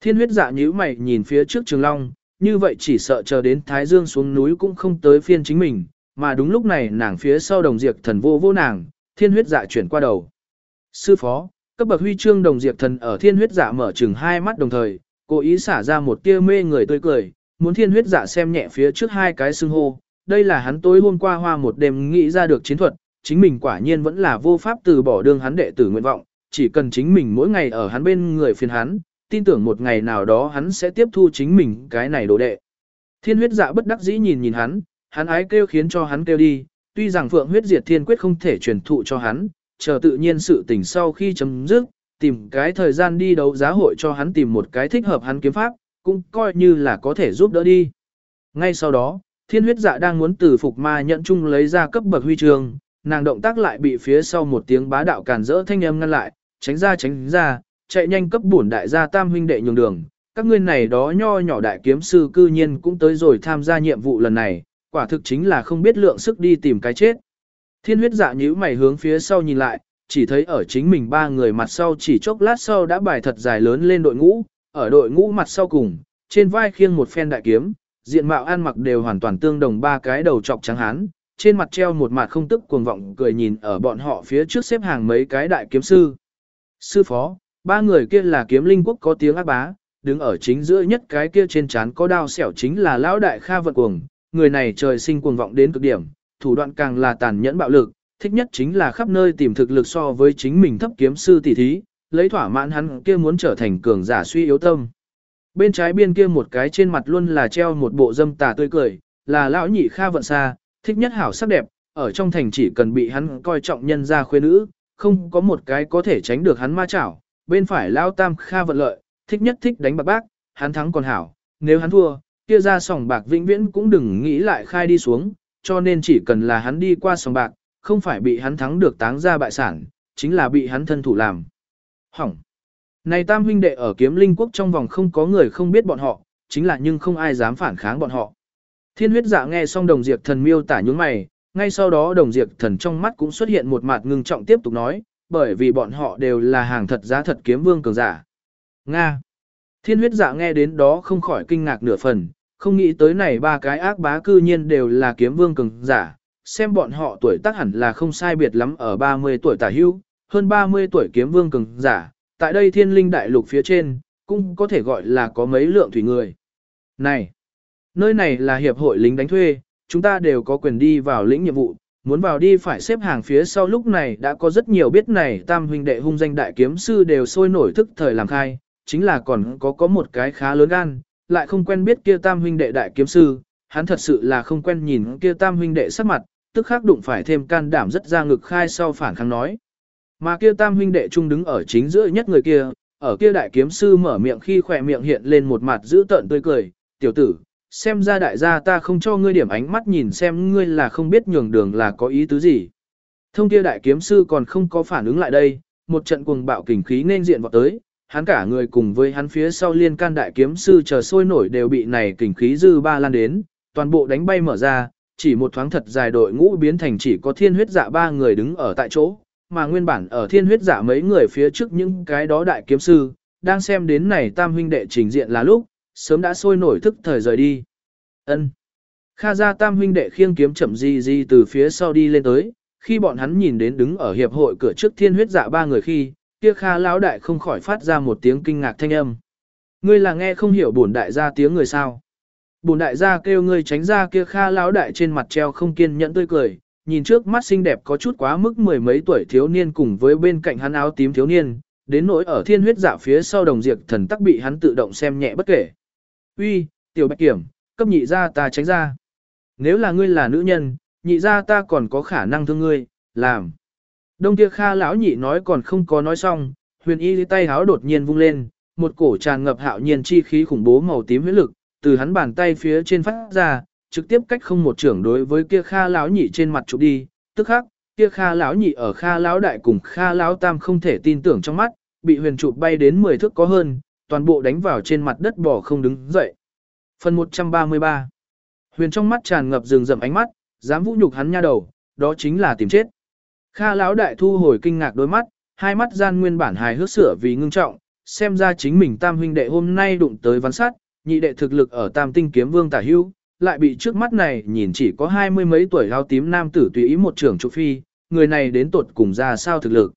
Thiên huyết dạ nhíu mày nhìn phía trước trường long, như vậy chỉ sợ chờ đến Thái Dương xuống núi cũng không tới phiên chính mình, mà đúng lúc này nàng phía sau đồng diệt thần vô vô nàng, thiên huyết dạ chuyển qua đầu. Sư phó, cấp bậc huy chương đồng diệt thần ở thiên huyết dạ mở chừng hai mắt đồng thời, cố ý xả ra một tia mê người tươi cười, muốn thiên huyết dạ xem nhẹ phía trước hai cái xưng hô. Đây là hắn tối hôm qua hoa một đêm nghĩ ra được chiến thuật, chính mình quả nhiên vẫn là vô pháp từ bỏ đường hắn đệ tử nguyện vọng, chỉ cần chính mình mỗi ngày ở hắn bên người phiền hắn, tin tưởng một ngày nào đó hắn sẽ tiếp thu chính mình cái này đồ đệ. Thiên huyết dạ bất đắc dĩ nhìn nhìn hắn, hắn ái kêu khiến cho hắn kêu đi, tuy rằng phượng huyết diệt thiên quyết không thể truyền thụ cho hắn, chờ tự nhiên sự tình sau khi chấm dứt, tìm cái thời gian đi đấu giá hội cho hắn tìm một cái thích hợp hắn kiếm pháp, cũng coi như là có thể giúp đỡ đi. Ngay sau đó, thiên huyết dạ đang muốn từ phục ma nhận chung lấy ra cấp bậc huy trường nàng động tác lại bị phía sau một tiếng bá đạo càn rỡ thanh âm ngăn lại, tránh ra tránh ra, chạy nhanh cấp bổn đại gia tam huynh đệ nhường đường. Các ngươi này đó nho nhỏ đại kiếm sư cư nhiên cũng tới rồi tham gia nhiệm vụ lần này, quả thực chính là không biết lượng sức đi tìm cái chết. Thiên huyết dạ nhíu mày hướng phía sau nhìn lại, chỉ thấy ở chính mình ba người mặt sau chỉ chốc lát sau đã bài thật dài lớn lên đội ngũ, ở đội ngũ mặt sau cùng, trên vai khiêng một phen đại kiếm, diện mạo ăn mặc đều hoàn toàn tương đồng ba cái đầu trọc trắng hán, trên mặt treo một mặt không tức cuồng vọng cười nhìn ở bọn họ phía trước xếp hàng mấy cái đại kiếm sư. Sư phó, ba người kia là kiếm linh quốc có tiếng ác bá, đứng ở chính giữa nhất cái kia trên trán có đao xẻo chính là lão đại kha vận cuồng, người này trời sinh cuồng vọng đến cực điểm, thủ đoạn càng là tàn nhẫn bạo lực, thích nhất chính là khắp nơi tìm thực lực so với chính mình thấp kiếm sư tỷ thí, lấy thỏa mãn hắn kia muốn trở thành cường giả suy yếu tâm. Bên trái biên kia một cái trên mặt luôn là treo một bộ dâm tà tươi cười, là lão nhị kha vận xa, thích nhất hảo sắc đẹp, ở trong thành chỉ cần bị hắn coi trọng nhân ra khuê nữ, không có một cái có thể tránh được hắn ma chảo. Bên phải lão tam kha vận lợi, thích nhất thích đánh bạc bác, hắn thắng còn hảo, nếu hắn thua, kia ra sòng bạc vĩnh viễn cũng đừng nghĩ lại khai đi xuống, cho nên chỉ cần là hắn đi qua sòng bạc, không phải bị hắn thắng được táng ra bại sản, chính là bị hắn thân thủ làm. Hỏng. Này tam huynh đệ ở kiếm linh quốc trong vòng không có người không biết bọn họ, chính là nhưng không ai dám phản kháng bọn họ. Thiên huyết dạ nghe xong đồng diệt thần miêu tả những mày, ngay sau đó đồng diệt thần trong mắt cũng xuất hiện một mặt ngưng trọng tiếp tục nói, bởi vì bọn họ đều là hàng thật giá thật kiếm vương cường giả. Nga. Thiên huyết dạ nghe đến đó không khỏi kinh ngạc nửa phần, không nghĩ tới này ba cái ác bá cư nhiên đều là kiếm vương cường giả, xem bọn họ tuổi tác hẳn là không sai biệt lắm ở 30 tuổi tả hưu, hơn 30 tuổi kiếm vương cường giả, tại đây thiên linh đại lục phía trên, cũng có thể gọi là có mấy lượng thủy người. Này, nơi này là hiệp hội lính đánh thuê, chúng ta đều có quyền đi vào lĩnh nhiệm vụ, muốn vào đi phải xếp hàng phía sau lúc này đã có rất nhiều biết này tam huynh đệ hung danh đại kiếm sư đều sôi nổi thức thời làm khai, chính là còn có có một cái khá lớn gan, lại không quen biết kia tam huynh đệ đại kiếm sư, hắn thật sự là không quen nhìn kia tam huynh đệ sắc mặt, tức khắc đụng phải thêm can đảm rất ra ngực khai sau phản kháng nói. Mà kia tam huynh đệ trung đứng ở chính giữa nhất người kia, ở kia đại kiếm sư mở miệng khi khỏe miệng hiện lên một mặt giữ tợn tươi cười, tiểu tử, xem ra đại gia ta không cho ngươi điểm ánh mắt nhìn xem ngươi là không biết nhường đường là có ý tứ gì. Thông kia đại kiếm sư còn không có phản ứng lại đây, một trận cuồng bạo kình khí nên diện vào tới, hắn cả người cùng với hắn phía sau liên can đại kiếm sư chờ sôi nổi đều bị này kình khí dư ba lan đến, toàn bộ đánh bay mở ra, chỉ một thoáng thật dài đội ngũ biến thành chỉ có thiên huyết dạ ba người đứng ở tại chỗ, mà nguyên bản ở thiên huyết dạ mấy người phía trước những cái đó đại kiếm sư, đang xem đến này tam huynh đệ trình diện là lúc, sớm đã sôi nổi thức thời rời đi. Ân. Kha gia tam huynh đệ khiêng kiếm chậm di di từ phía sau đi lên tới, khi bọn hắn nhìn đến đứng ở hiệp hội cửa trước thiên huyết dạ ba người khi, kia Kha lão đại không khỏi phát ra một tiếng kinh ngạc thanh âm. Ngươi là nghe không hiểu bổn đại gia tiếng người sao? Bổn đại gia kêu ngươi tránh ra kia Kha lão đại trên mặt treo không kiên nhẫn tươi cười, nhìn trước mắt xinh đẹp có chút quá mức mười mấy tuổi thiếu niên cùng với bên cạnh hắn áo tím thiếu niên, đến nỗi ở thiên huyết dạ phía sau đồng diệt thần tắc bị hắn tự động xem nhẹ bất kể. Uy, tiểu bạch kiểm, cấp nhị ra ta tránh ra. Nếu là ngươi là nữ nhân, nhị ra ta còn có khả năng thương ngươi, làm. Đông kia kha lão nhị nói còn không có nói xong, huyền y tay háo đột nhiên vung lên, một cổ tràn ngập hạo nhiên chi khí khủng bố màu tím huyết lực, từ hắn bàn tay phía trên phát ra, trực tiếp cách không một trưởng đối với kia kha lão nhị trên mặt chụp đi, tức khắc, kia kha lão nhị ở kha lão đại cùng kha lão tam không thể tin tưởng trong mắt, bị huyền chụp bay đến 10 thước có hơn, toàn bộ đánh vào trên mặt đất bỏ không đứng dậy. Phần 133 Huyền trong mắt tràn ngập rừng rậm ánh mắt, dám vũ nhục hắn nha đầu, đó chính là tìm chết. Kha lão đại thu hồi kinh ngạc đôi mắt, hai mắt gian nguyên bản hài hước sửa vì ngưng trọng, xem ra chính mình tam huynh đệ hôm nay đụng tới văn sát, nhị đệ thực lực ở tam tinh kiếm vương tả hưu, lại bị trước mắt này nhìn chỉ có hai mươi mấy tuổi lao tím nam tử tùy ý một trưởng trụ phi, người này đến tột cùng ra sao thực lực.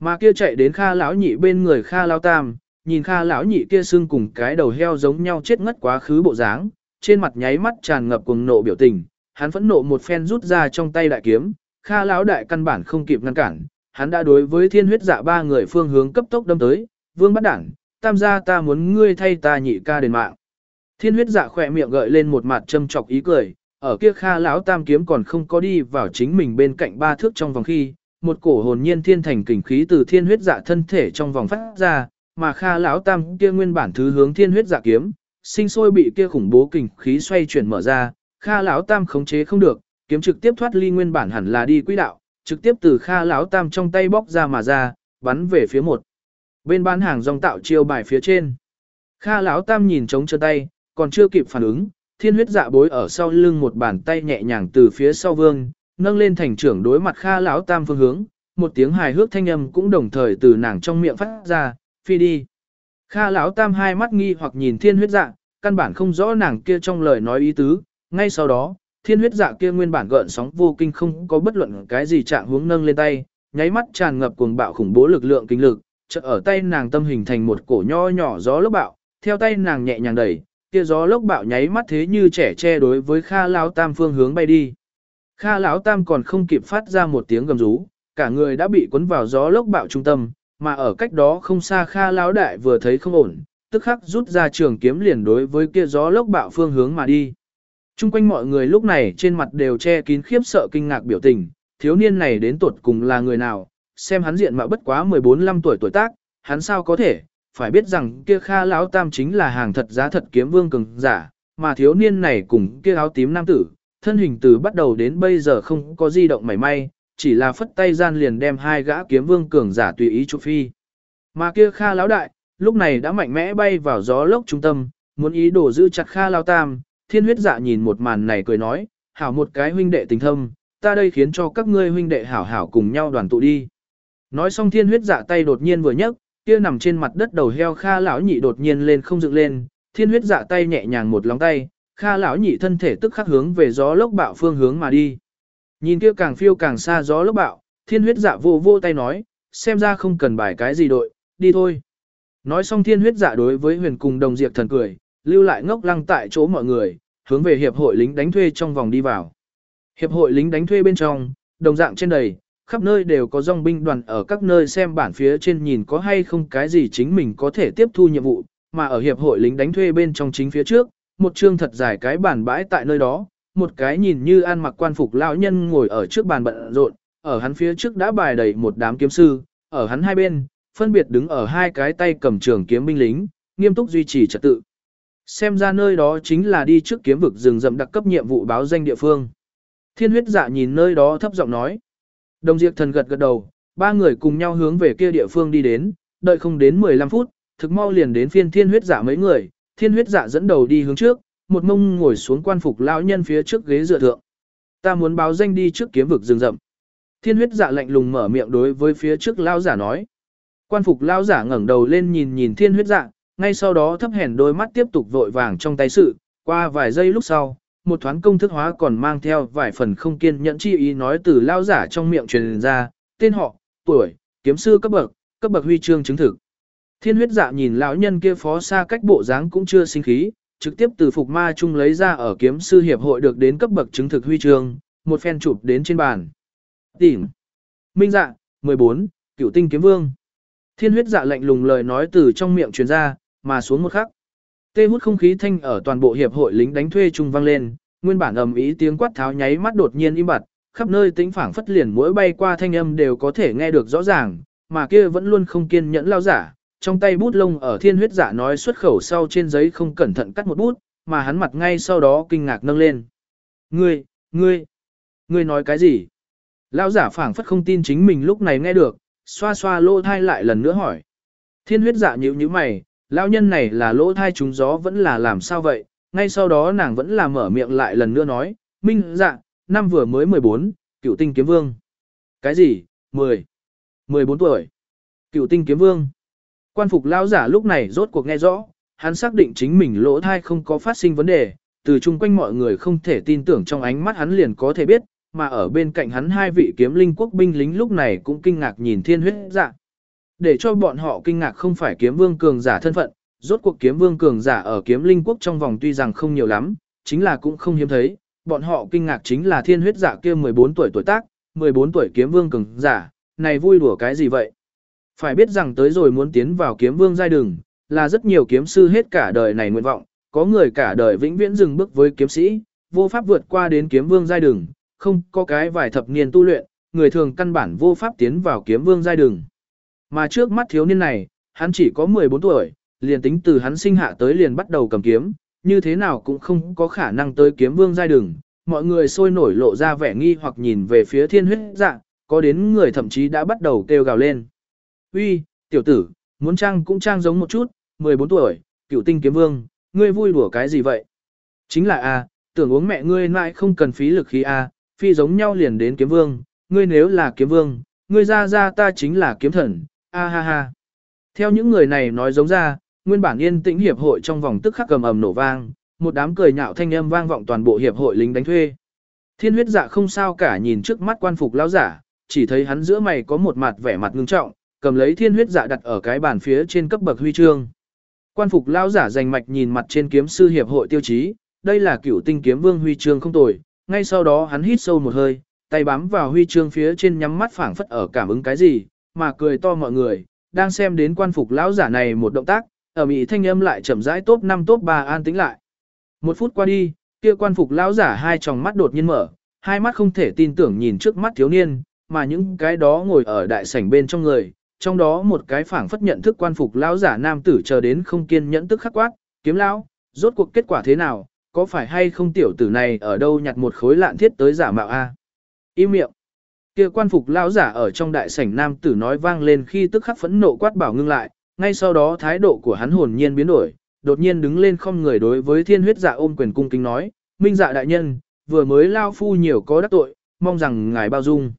Mà kia chạy đến Kha lão nhị bên người Kha lão tam, nhìn Kha lão nhị kia xương cùng cái đầu heo giống nhau chết ngất quá khứ bộ dáng, trên mặt nháy mắt tràn ngập cuồng nộ biểu tình, hắn phẫn nộ một phen rút ra trong tay đại kiếm, Kha lão đại căn bản không kịp ngăn cản, hắn đã đối với thiên huyết dạ ba người phương hướng cấp tốc đâm tới, vương bắt đảng, tam gia ta muốn ngươi thay ta nhị ca đền mạng. Thiên huyết dạ khỏe miệng gợi lên một mặt châm chọc ý cười, ở kia Kha lão tam kiếm còn không có đi vào chính mình bên cạnh ba thước trong vòng khi, một cổ hồn nhiên thiên thành kình khí từ thiên huyết dạ thân thể trong vòng phát ra, mà Kha lão tam kia nguyên bản thứ hướng thiên huyết dạ kiếm, sinh sôi bị kia khủng bố kình khí xoay chuyển mở ra, Kha lão tam khống chế không được, kiếm trực tiếp thoát ly nguyên bản hẳn là đi quỹ đạo, trực tiếp từ Kha lão tam trong tay bóc ra mà ra, bắn về phía một. Bên bán hàng dòng tạo chiêu bài phía trên. Kha lão tam nhìn trống chân tay, còn chưa kịp phản ứng, thiên huyết dạ bối ở sau lưng một bàn tay nhẹ nhàng từ phía sau vương, nâng lên thành trưởng đối mặt Kha lão tam phương hướng, một tiếng hài hước thanh âm cũng đồng thời từ nàng trong miệng phát ra, phi đi. Kha lão tam hai mắt nghi hoặc nhìn thiên huyết dạ, căn bản không rõ nàng kia trong lời nói ý tứ, ngay sau đó, thiên huyết dạ kia nguyên bản gợn sóng vô kinh không có bất luận cái gì trạng hướng nâng lên tay, nháy mắt tràn ngập cuồng bạo khủng bố lực lượng kinh lực, chợt ở tay nàng tâm hình thành một cổ nho nhỏ gió lốc bạo, theo tay nàng nhẹ nhàng đẩy, kia gió lốc bạo nháy mắt thế như trẻ che đối với Kha lão tam phương hướng bay đi. Kha lão tam còn không kịp phát ra một tiếng gầm rú, cả người đã bị cuốn vào gió lốc bạo trung tâm, mà ở cách đó không xa Kha lão đại vừa thấy không ổn, tức khắc rút ra trường kiếm liền đối với kia gió lốc bạo phương hướng mà đi. Trung quanh mọi người lúc này trên mặt đều che kín khiếp sợ kinh ngạc biểu tình, thiếu niên này đến tuột cùng là người nào, xem hắn diện mạo bất quá 14-15 tuổi tuổi tác, hắn sao có thể, phải biết rằng kia Kha lão tam chính là hàng thật giá thật kiếm vương cường giả, mà thiếu niên này cùng kia áo tím nam tử, thân hình từ bắt đầu đến bây giờ không có di động mảy may, chỉ là phất tay gian liền đem hai gã kiếm vương cường giả tùy ý chụp phi. Mà kia Kha lão đại, lúc này đã mạnh mẽ bay vào gió lốc trung tâm, muốn ý đồ giữ chặt Kha lão tam, thiên huyết dạ nhìn một màn này cười nói, hảo một cái huynh đệ tình thâm, ta đây khiến cho các ngươi huynh đệ hảo hảo cùng nhau đoàn tụ đi. Nói xong thiên huyết dạ tay đột nhiên vừa nhấc, kia nằm trên mặt đất đầu heo Kha lão nhị đột nhiên lên không dựng lên, thiên huyết dạ tay nhẹ nhàng một lóng tay, Kha lão nhị thân thể tức khắc hướng về gió lốc bạo phương hướng mà đi. Nhìn kia càng phiêu càng xa gió lốc bạo, thiên huyết dạ vô vô tay nói, xem ra không cần bài cái gì đội, đi thôi. Nói xong thiên huyết dạ đối với huyền cùng đồng diệt thần cười, lưu lại ngốc lăng tại chỗ mọi người, hướng về hiệp hội lính đánh thuê trong vòng đi vào. Hiệp hội lính đánh thuê bên trong, đồng dạng trên đầy, khắp nơi đều có dòng binh đoàn ở các nơi xem bản phía trên nhìn có hay không cái gì chính mình có thể tiếp thu nhiệm vụ, mà ở hiệp hội lính đánh thuê bên trong chính phía trước, một chương thật dài cái bản bãi tại nơi đó, một cái nhìn như ăn mặc quan phục lão nhân ngồi ở trước bàn bận rộn, ở hắn phía trước đã bài đầy một đám kiếm sư, ở hắn hai bên, phân biệt đứng ở hai cái tay cầm trường kiếm binh lính, nghiêm túc duy trì trật tự. Xem ra nơi đó chính là đi trước kiếm vực rừng rậm đặc cấp nhiệm vụ báo danh địa phương. Thiên huyết dạ nhìn nơi đó thấp giọng nói. Đồng diệt thần gật gật đầu, ba người cùng nhau hướng về kia địa phương đi đến, đợi không đến 15 phút, thực mau liền đến phiên thiên huyết dạ mấy người, thiên huyết dạ dẫn đầu đi hướng trước, một mông ngồi xuống quan phục lão nhân phía trước ghế dựa thượng. Ta muốn báo danh đi trước kiếm vực rừng rậm. Thiên huyết dạ lạnh lùng mở miệng đối với phía trước lão giả nói. Quan phục lão giả ngẩng đầu lên nhìn nhìn thiên huyết dạ, ngay sau đó thấp hèn đôi mắt tiếp tục vội vàng trong tay sự, qua vài giây lúc sau, một thoáng công thức hóa còn mang theo vài phần không kiên nhẫn chi ý nói từ lao giả trong miệng truyền ra, tên họ, tuổi, kiếm sư cấp bậc, cấp bậc huy chương chứng thực. Thiên huyết dạ nhìn lão nhân kia phó xa cách bộ dáng cũng chưa sinh khí, trực tiếp từ phục ma chung lấy ra ở kiếm sư hiệp hội được đến cấp bậc chứng thực huy chương, một phen chụp đến trên bàn. Tỉnh. Minh dạ, 14, cửu tinh kiếm vương. Thiên huyết dạ lạnh lùng lời nói từ trong miệng truyền ra, mà xuống một khắc. Tê hút không khí thanh ở toàn bộ hiệp hội lính đánh thuê trung vang lên, nguyên bản ầm ý tiếng quát tháo nháy mắt đột nhiên im bặt, khắp nơi tĩnh phảng phất liền mỗi bay qua thanh âm đều có thể nghe được rõ ràng, mà kia vẫn luôn không kiên nhẫn lao giả, trong tay bút lông ở thiên huyết giả nói xuất khẩu sau trên giấy không cẩn thận cắt một bút, mà hắn mặt ngay sau đó kinh ngạc nâng lên. Ngươi, ngươi, ngươi nói cái gì? Lão giả phảng phất không tin chính mình lúc này nghe được, xoa xoa lỗ thai lại lần nữa hỏi. Thiên huyết dạ nhíu nhíu mày, lão nhân này là lỗ thai trúng gió vẫn là làm sao vậy? Ngay sau đó nàng vẫn là mở miệng lại lần nữa nói, Minh dạ, năm vừa mới 14, cựu tinh kiếm vương. Cái gì? 10. 14 tuổi. Cựu tinh kiếm vương. Quan phục lão giả lúc này rốt cuộc nghe rõ, hắn xác định chính mình lỗ thai không có phát sinh vấn đề, từ chung quanh mọi người không thể tin tưởng trong ánh mắt hắn liền có thể biết, mà ở bên cạnh hắn hai vị kiếm linh quốc binh lính lúc này cũng kinh ngạc nhìn thiên huyết dạ. Để cho bọn họ kinh ngạc không phải kiếm vương cường giả thân phận, rốt cuộc kiếm vương cường giả ở kiếm linh quốc trong vòng tuy rằng không nhiều lắm, chính là cũng không hiếm thấy, bọn họ kinh ngạc chính là thiên huyết giả kia 14 tuổi tuổi tác, 14 tuổi kiếm vương cường giả, này vui đùa cái gì vậy? Phải biết rằng tới rồi muốn tiến vào kiếm vương giai đường, là rất nhiều kiếm sư hết cả đời này nguyện vọng, có người cả đời vĩnh viễn dừng bước với kiếm sĩ, vô pháp vượt qua đến kiếm vương giai đường, không có cái vài thập niên tu luyện, người thường căn bản vô pháp tiến vào kiếm vương giai đường. Mà trước mắt thiếu niên này, hắn chỉ có 14 tuổi, liền tính từ hắn sinh hạ tới liền bắt đầu cầm kiếm, như thế nào cũng không có khả năng tới kiếm vương giai đường. Mọi người sôi nổi lộ ra vẻ nghi hoặc nhìn về phía thiên huyết dạng, có đến người thậm chí đã bắt đầu kêu gào lên. Uy, tiểu tử, muốn trang cũng trang giống một chút, 14 tuổi, cựu tinh kiếm vương, ngươi vui đùa cái gì vậy? Chính là a, tưởng uống mẹ ngươi mãi không cần phí lực khí a, phi giống nhau liền đến kiếm vương, ngươi nếu là kiếm vương, ngươi ra ra ta chính là kiếm thần, a ha ha. Theo những người này nói giống ra, nguyên bản yên tĩnh hiệp hội trong vòng tức khắc cầm ầm nổ vang, một đám cười nhạo thanh âm vang vọng toàn bộ hiệp hội lính đánh thuê. Thiên huyết dạ không sao cả nhìn trước mắt quan phục lão giả, chỉ thấy hắn giữa mày có một mặt vẻ mặt ngưng trọng, cầm lấy thiên huyết dạ đặt ở cái bàn phía trên cấp bậc huy chương. Quan phục lão giả rành mạch nhìn mặt trên kiếm sư hiệp hội tiêu chí, đây là cửu tinh kiếm vương huy chương không tồi, ngay sau đó hắn hít sâu một hơi, tay bám vào huy chương phía trên nhắm mắt phảng phất ở cảm ứng cái gì, mà cười to mọi người, đang xem đến quan phục lão giả này một động tác, ở mỹ thanh âm lại chậm rãi top 5 top 3 an tĩnh lại. Một phút qua đi, kia quan phục lão giả hai tròng mắt đột nhiên mở, hai mắt không thể tin tưởng nhìn trước mắt thiếu niên, mà những cái đó ngồi ở đại sảnh bên trong người, trong đó một cái phảng phất nhận thức quan phục lão giả nam tử chờ đến không kiên nhẫn tức khắc quát, kiếm lão, rốt cuộc kết quả thế nào, có phải hay không tiểu tử này ở đâu nhặt một khối lạn thiết tới giả mạo a? Im miệng. Kia quan phục lão giả ở trong đại sảnh nam tử nói vang lên khi tức khắc phẫn nộ quát bảo ngưng lại, ngay sau đó thái độ của hắn hồn nhiên biến đổi, đột nhiên đứng lên không người đối với thiên huyết dạ ôm quyền cung kính nói, minh dạ đại nhân, vừa mới lao phu nhiều có đắc tội, mong rằng ngài bao dung.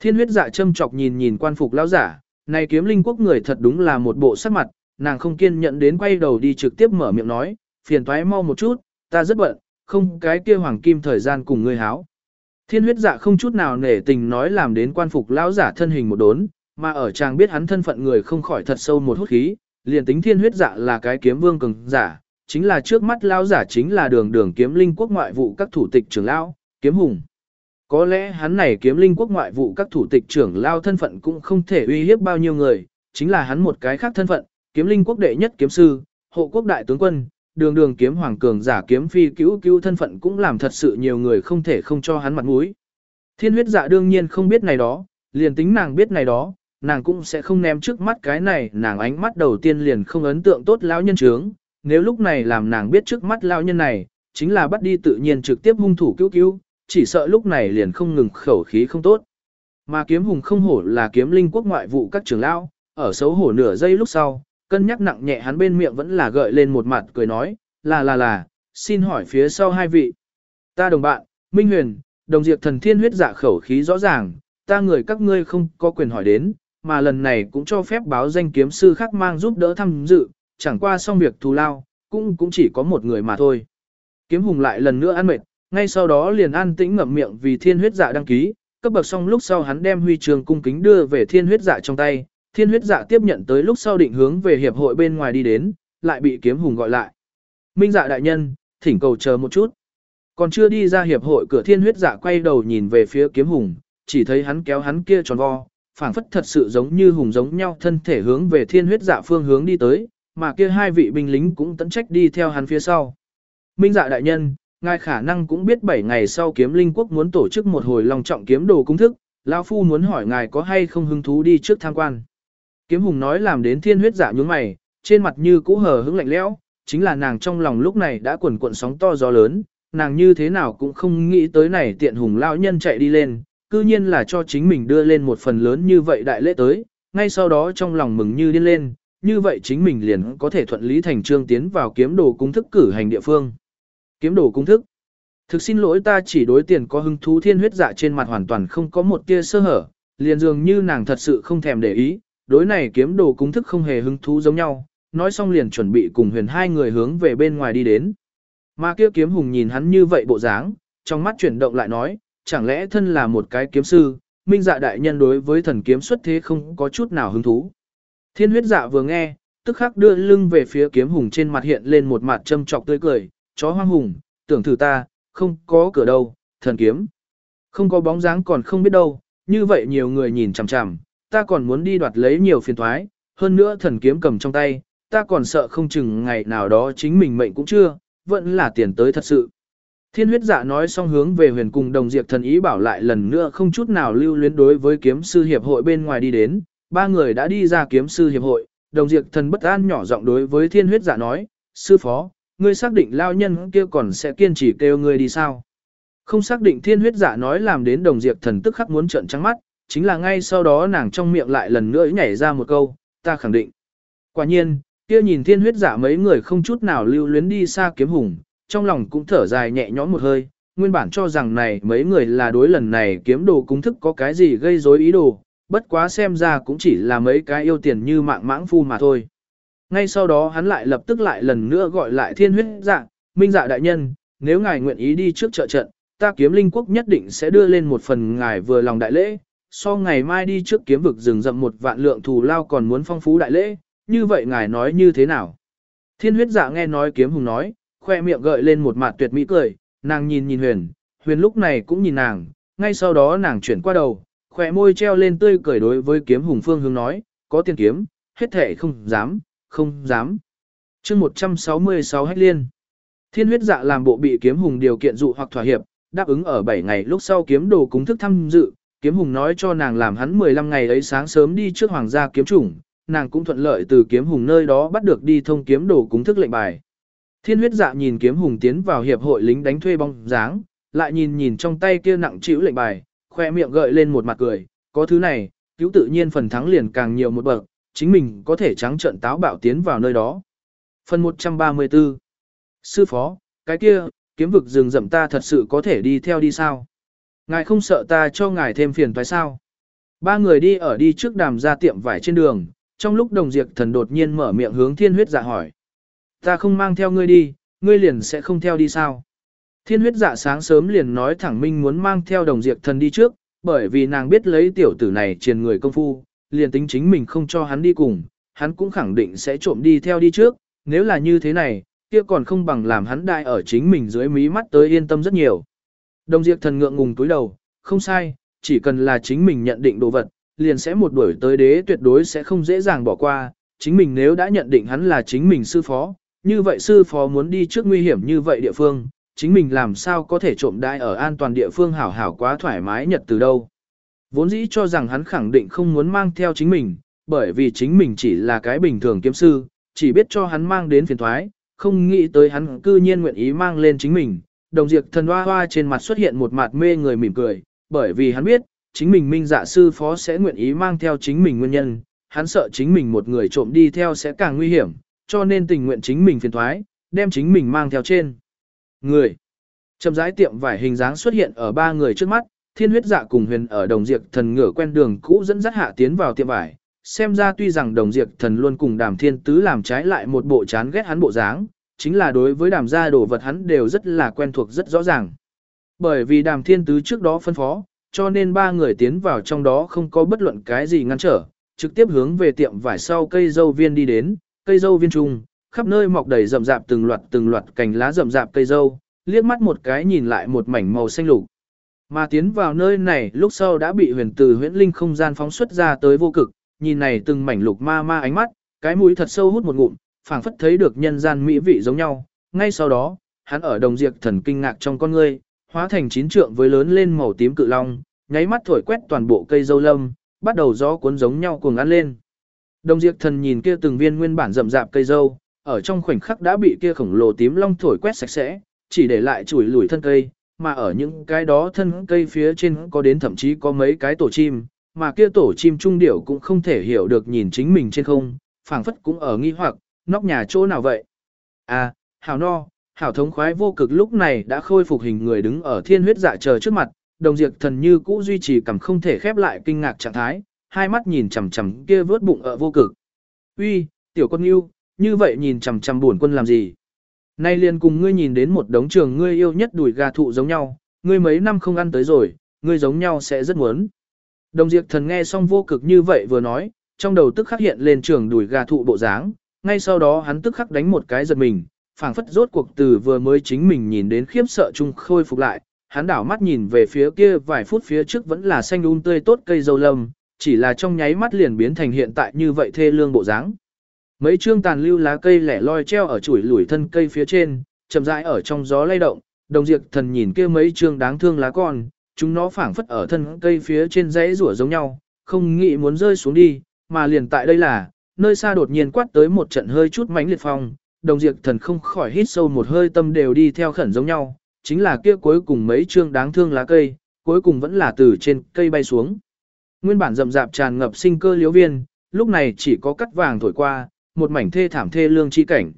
Thiên huyết dạ châm chọc nhìn nhìn quan phục lão giả, này kiếm linh quốc người thật đúng là một bộ sắc mặt, nàng không kiên nhẫn đến quay đầu đi trực tiếp mở miệng nói, phiền toái mau một chút, ta rất bận, không cái kia hoàng kim thời gian cùng ngươi háo. Thiên huyết dạ không chút nào nể tình nói làm đến quan phục lão giả thân hình một đốn, mà ở chàng biết hắn thân phận người không khỏi thật sâu một hút khí, liền tính thiên huyết dạ là cái kiếm vương cường giả, chính là trước mắt lão giả chính là đường đường kiếm linh quốc ngoại vụ các thủ tịch trưởng lão, kiếm hùng. Có lẽ hắn này kiếm linh quốc ngoại vụ các thủ tịch trưởng lao thân phận cũng không thể uy hiếp bao nhiêu người, chính là hắn một cái khác thân phận, kiếm linh quốc đệ nhất kiếm sư, hộ quốc đại tướng quân, đường đường kiếm hoàng cường giả kiếm phi cứu cứu thân phận cũng làm thật sự nhiều người không thể không cho hắn mặt mũi. Thiên huyết dạ đương nhiên không biết này đó, liền tính nàng biết này đó, nàng cũng sẽ không ném trước mắt cái này, nàng ánh mắt đầu tiên liền không ấn tượng tốt lão nhân trướng, nếu lúc này làm nàng biết trước mắt lão nhân này, chính là bắt đi tự nhiên trực tiếp hung thủ cứu cứu, chỉ sợ lúc này liền không ngừng khẩu khí không tốt. Mà kiếm hùng không hổ là kiếm linh quốc ngoại vụ các trưởng lão, ở xấu hổ nửa giây lúc sau, cân nhắc nặng nhẹ hắn bên miệng vẫn là gợi lên một mặt cười nói, là là là, xin hỏi phía sau hai vị. Ta đồng bạn, Minh Huyền, đồng diệt thần thiên huyết giả khẩu khí rõ ràng, ta người các ngươi không có quyền hỏi đến, mà lần này cũng cho phép báo danh kiếm sư khác mang giúp đỡ tham dự, chẳng qua xong việc thù lao, cũng cũng chỉ có một người mà thôi. Kiếm hùng lại lần nữa ăn mệt, ngay sau đó liền an tĩnh ngậm miệng vì thiên huyết dạ đăng ký, cấp bậc xong lúc sau hắn đem huy trường cung kính đưa về thiên huyết dạ trong tay, thiên huyết dạ tiếp nhận tới lúc sau định hướng về hiệp hội bên ngoài đi đến, lại bị kiếm hùng gọi lại. Minh dạ đại nhân, thỉnh cầu chờ một chút. Còn chưa đi ra hiệp hội cửa thiên huyết dạ quay đầu nhìn về phía kiếm hùng, chỉ thấy hắn kéo hắn kia tròn vo, phảng phất thật sự giống như hùng giống nhau thân thể hướng về thiên huyết dạ phương hướng đi tới, mà kia hai vị binh lính cũng tận trách đi theo hắn phía sau. Minh dạ đại nhân, ngài khả năng cũng biết 7 ngày sau kiếm linh quốc muốn tổ chức một hồi lòng trọng kiếm đồ cung thức, lão phu muốn hỏi ngài có hay không hứng thú đi trước tham quan. Kiếm hùng nói làm đến thiên huyết giả nhướng mày, trên mặt như cũ hờ hững lạnh lẽo, chính là nàng trong lòng lúc này đã cuộn cuộn sóng to gió lớn, nàng như thế nào cũng không nghĩ tới này tiện hùng lão nhân chạy đi lên, cư nhiên là cho chính mình đưa lên một phần lớn như vậy đại lễ tới, ngay sau đó trong lòng mừng như điên lên, như vậy chính mình liền có thể thuận lý thành trương tiến vào kiếm đồ cung thức cử hành địa phương. Kiếm đồ cung thức. Thực xin lỗi ta chỉ đối tiền có hứng thú thiên huyết dạ trên mặt hoàn toàn không có một tia sơ hở, liền dường như nàng thật sự không thèm để ý, đối này kiếm đồ cung thức không hề hứng thú giống nhau, nói xong liền chuẩn bị cùng huyền hai người hướng về bên ngoài đi đến. Mà kia kiếm hùng nhìn hắn như vậy bộ dáng, trong mắt chuyển động lại nói, chẳng lẽ thân là một cái kiếm sư, minh dạ đại nhân đối với thần kiếm xuất thế không có chút nào hứng thú. Thiên huyết dạ vừa nghe, tức khắc đưa lưng về phía kiếm hùng trên mặt hiện lên một mặt châm trọc tươi cười, chó hoang hùng, tưởng thử ta, không có cửa đâu, thần kiếm. Không có bóng dáng còn không biết đâu, như vậy nhiều người nhìn chằm chằm, ta còn muốn đi đoạt lấy nhiều phiền thoái, hơn nữa thần kiếm cầm trong tay, ta còn sợ không chừng ngày nào đó chính mình mệnh cũng chưa, vẫn là tiền tới thật sự. Thiên huyết dạ nói xong hướng về huyền cùng đồng diệt thần ý bảo lại lần nữa không chút nào lưu luyến đối với kiếm sư hiệp hội bên ngoài đi đến, ba người đã đi ra kiếm sư hiệp hội, đồng diệt thần bất an nhỏ giọng đối với thiên huyết dạ nói, sư phó, ngươi xác định lao nhân kia còn sẽ kiên trì kêu ngươi đi sao? Không xác định thiên huyết dạ nói làm đến đồng diệp thần tức khắc muốn trợn trắng mắt, chính là ngay sau đó nàng trong miệng lại lần nữa nhảy ra một câu, ta khẳng định. Quả nhiên, kia nhìn thiên huyết dạ mấy người không chút nào lưu luyến đi xa kiếm hùng, trong lòng cũng thở dài nhẹ nhõm một hơi, nguyên bản cho rằng này mấy người là đối lần này kiếm đồ cung thức có cái gì gây rối ý đồ, bất quá xem ra cũng chỉ là mấy cái yêu tiền như mạng mãng phu mà thôi. Ngay sau đó hắn lại lập tức lại lần nữa gọi lại thiên huyết dạ, minh dạ đại nhân, nếu ngài nguyện ý đi trước trợ trận, ta kiếm linh quốc nhất định sẽ đưa lên một phần ngài vừa lòng đại lễ, so ngày mai đi trước kiếm vực rừng rậm một vạn lượng thù lao còn muốn phong phú đại lễ, như vậy ngài nói như thế nào? Thiên huyết dạ nghe nói kiếm hùng nói, khoe miệng gợi lên một mặt tuyệt mỹ cười, nàng nhìn nhìn huyền, huyền lúc này cũng nhìn nàng, ngay sau đó nàng chuyển qua đầu, khoe môi treo lên tươi cười đối với kiếm hùng phương hướng nói, có tiền kiếm, hết thể không dám, không dám. chương 166 hách liên. Thiên huyết dạ làm bộ bị kiếm hùng điều kiện dụ hoặc thỏa hiệp, đáp ứng ở 7 ngày lúc sau kiếm đồ cúng thức tham dự, kiếm hùng nói cho nàng làm hắn 15 ngày ấy sáng sớm đi trước hoàng gia kiếm chủng, nàng cũng thuận lợi từ kiếm hùng nơi đó bắt được đi thông kiếm đồ cúng thức lệnh bài. Thiên huyết dạ nhìn kiếm hùng tiến vào hiệp hội lính đánh thuê bóng dáng, lại nhìn nhìn trong tay kia nặng chịu lệnh bài, khoe miệng gợi lên một mặt cười, có thứ này, cứu tự nhiên phần thắng liền càng nhiều một bậc, chính mình có thể trắng trận táo bạo tiến vào nơi đó. Phần 134 Sư phó, cái kia, kiếm vực rừng rậm ta thật sự có thể đi theo đi sao? Ngài không sợ ta cho ngài thêm phiền phải sao? Ba người đi ở đi trước đàm ra tiệm vải trên đường, trong lúc đồng diệt thần đột nhiên mở miệng hướng thiên huyết dạ hỏi. Ta không mang theo ngươi đi, ngươi liền sẽ không theo đi sao? Thiên huyết dạ sáng sớm liền nói thẳng minh muốn mang theo đồng diệt thần đi trước, bởi vì nàng biết lấy tiểu tử này triền người công phu, liền tính chính mình không cho hắn đi cùng, hắn cũng khẳng định sẽ trộm đi theo đi trước, nếu là như thế này, kia còn không bằng làm hắn đại ở chính mình dưới mí mắt tới yên tâm rất nhiều. Đồng diệt thần ngượng ngùng túi đầu, không sai, chỉ cần là chính mình nhận định đồ vật, liền sẽ một đuổi tới đế tuyệt đối sẽ không dễ dàng bỏ qua, chính mình nếu đã nhận định hắn là chính mình sư phó, như vậy sư phó muốn đi trước nguy hiểm như vậy địa phương, chính mình làm sao có thể trộm đại ở an toàn địa phương hảo hảo quá thoải mái nhật từ đâu. Vốn dĩ cho rằng hắn khẳng định không muốn mang theo chính mình, bởi vì chính mình chỉ là cái bình thường kiếm sư, chỉ biết cho hắn mang đến phiền thoái, không nghĩ tới hắn cư nhiên nguyện ý mang lên chính mình. Đồng diệt thần hoa hoa trên mặt xuất hiện một mặt mê người mỉm cười, bởi vì hắn biết, chính mình minh dạ sư phó sẽ nguyện ý mang theo chính mình nguyên nhân, hắn sợ chính mình một người trộm đi theo sẽ càng nguy hiểm, cho nên tình nguyện chính mình phiền thoái, đem chính mình mang theo trên. Người. Chậm rãi tiệm vải hình dáng xuất hiện ở ba người trước mắt, thiên huyết dạ cùng huyền ở đồng diệt thần ngửa quen đường cũ dẫn dắt hạ tiến vào tiệm vải. Xem ra tuy rằng đồng diệt thần luôn cùng đàm thiên tứ làm trái lại một bộ chán ghét hắn bộ dáng, chính là đối với đàm gia đồ vật hắn đều rất là quen thuộc rất rõ ràng. Bởi vì đàm thiên tứ trước đó phân phó, cho nên ba người tiến vào trong đó không có bất luận cái gì ngăn trở, trực tiếp hướng về tiệm vải sau cây dâu viên đi đến, cây dâu viên trung, khắp nơi mọc đầy rậm rạp từng loạt từng loạt cành lá rậm rạp cây dâu, liếc mắt một cái nhìn lại một mảnh màu xanh lục. Mà tiến vào nơi này lúc sau đã bị huyền từ huyễn linh không gian phóng xuất ra tới vô cực, nhìn này từng mảnh lục ma ma ánh mắt, cái mũi thật sâu hút một ngụm, phảng phất thấy được nhân gian mỹ vị giống nhau. Ngay sau đó, hắn ở đồng diệt thần kinh ngạc trong con ngươi, hóa thành chín trượng với lớn lên màu tím cự long, nháy mắt thổi quét toàn bộ cây dâu lâm, bắt đầu gió cuốn giống nhau cuồng ăn lên. Đồng diệt thần nhìn kia từng viên nguyên bản rậm rạp cây dâu, ở trong khoảnh khắc đã bị kia khổng lồ tím long thổi quét sạch sẽ, chỉ để lại chùi lùi thân cây, mà ở những cái đó thân cây phía trên có đến thậm chí có mấy cái tổ chim, mà kia tổ chim trung điểu cũng không thể hiểu được nhìn chính mình trên không, phảng phất cũng ở nghi hoặc, nóc nhà chỗ nào vậy? À, hảo no, hảo thống khoái vô cực lúc này đã khôi phục hình người đứng ở thiên huyết dạ chờ trước mặt, đồng diệt thần như cũ duy trì cầm không thể khép lại kinh ngạc trạng thái, hai mắt nhìn chằm chằm kia vớt bụng ở vô cực. Uy, tiểu con yêu, như vậy nhìn chằm chằm buồn quân làm gì? Nay liền cùng ngươi nhìn đến một đống trường ngươi yêu nhất đuổi gà thụ giống nhau, ngươi mấy năm không ăn tới rồi, ngươi giống nhau sẽ rất muốn. Đồng diệt thần nghe xong vô cực như vậy vừa nói, trong đầu tức khắc hiện lên trường đuổi gà thụ bộ dáng, ngay sau đó hắn tức khắc đánh một cái giật mình, phảng phất rốt cuộc từ vừa mới chính mình nhìn đến khiếp sợ chung khôi phục lại, hắn đảo mắt nhìn về phía kia vài phút phía trước vẫn là xanh um tươi tốt cây dâu lâm, chỉ là trong nháy mắt liền biến thành hiện tại như vậy thê lương bộ dáng. Mấy chương tàn lưu lá cây lẻ loi treo ở chuỗi lủi thân cây phía trên, chậm rãi ở trong gió lay động, đồng diệt thần nhìn kia mấy chương đáng thương lá con, chúng nó phảng phất ở thân cây phía trên rẽ rủa giống nhau, không nghĩ muốn rơi xuống đi, mà liền tại đây là, nơi xa đột nhiên quát tới một trận hơi chút mánh liệt phong, đồng diệt thần không khỏi hít sâu một hơi tâm đều đi theo khẩn giống nhau, chính là kia cuối cùng mấy chương đáng thương lá cây, cuối cùng vẫn là từ trên cây bay xuống. Nguyên bản rậm rạp tràn ngập sinh cơ liễu viên, lúc này chỉ có cắt vàng thổi qua, một mảnh thê thảm thê lương chi cảnh.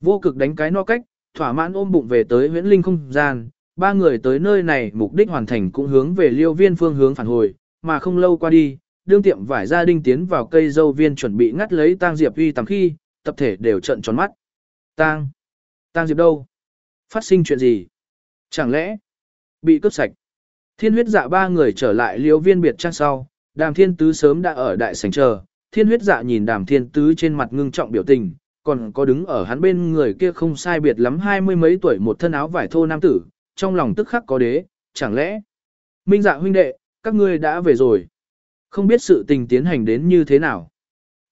Vô cực đánh cái no cách, thỏa mãn ôm bụng về tới huyễn linh không gian, ba người tới nơi này mục đích hoàn thành cũng hướng về liêu viên phương hướng phản hồi, mà không lâu qua đi, đương tiệm vải gia đinh tiến vào cây dâu viên chuẩn bị ngắt lấy tang diệp uy tầm khi, tập thể đều trận tròn mắt. Tang? Tang diệp đâu? Phát sinh chuyện gì? Chẳng lẽ bị cướp sạch? Thiên huyết dạ ba người trở lại liêu viên biệt trang sau, đàm thiên tứ sớm đã ở đại sảnh chờ, thiên huyết dạ nhìn đàm thiên tứ trên mặt ngưng trọng biểu tình, còn có đứng ở hắn bên người kia không sai biệt lắm hai mươi mấy tuổi một thân áo vải thô nam tử, trong lòng tức khắc có đế, chẳng lẽ, minh dạ huynh đệ, các ngươi đã về rồi. Không biết sự tình tiến hành đến như thế nào.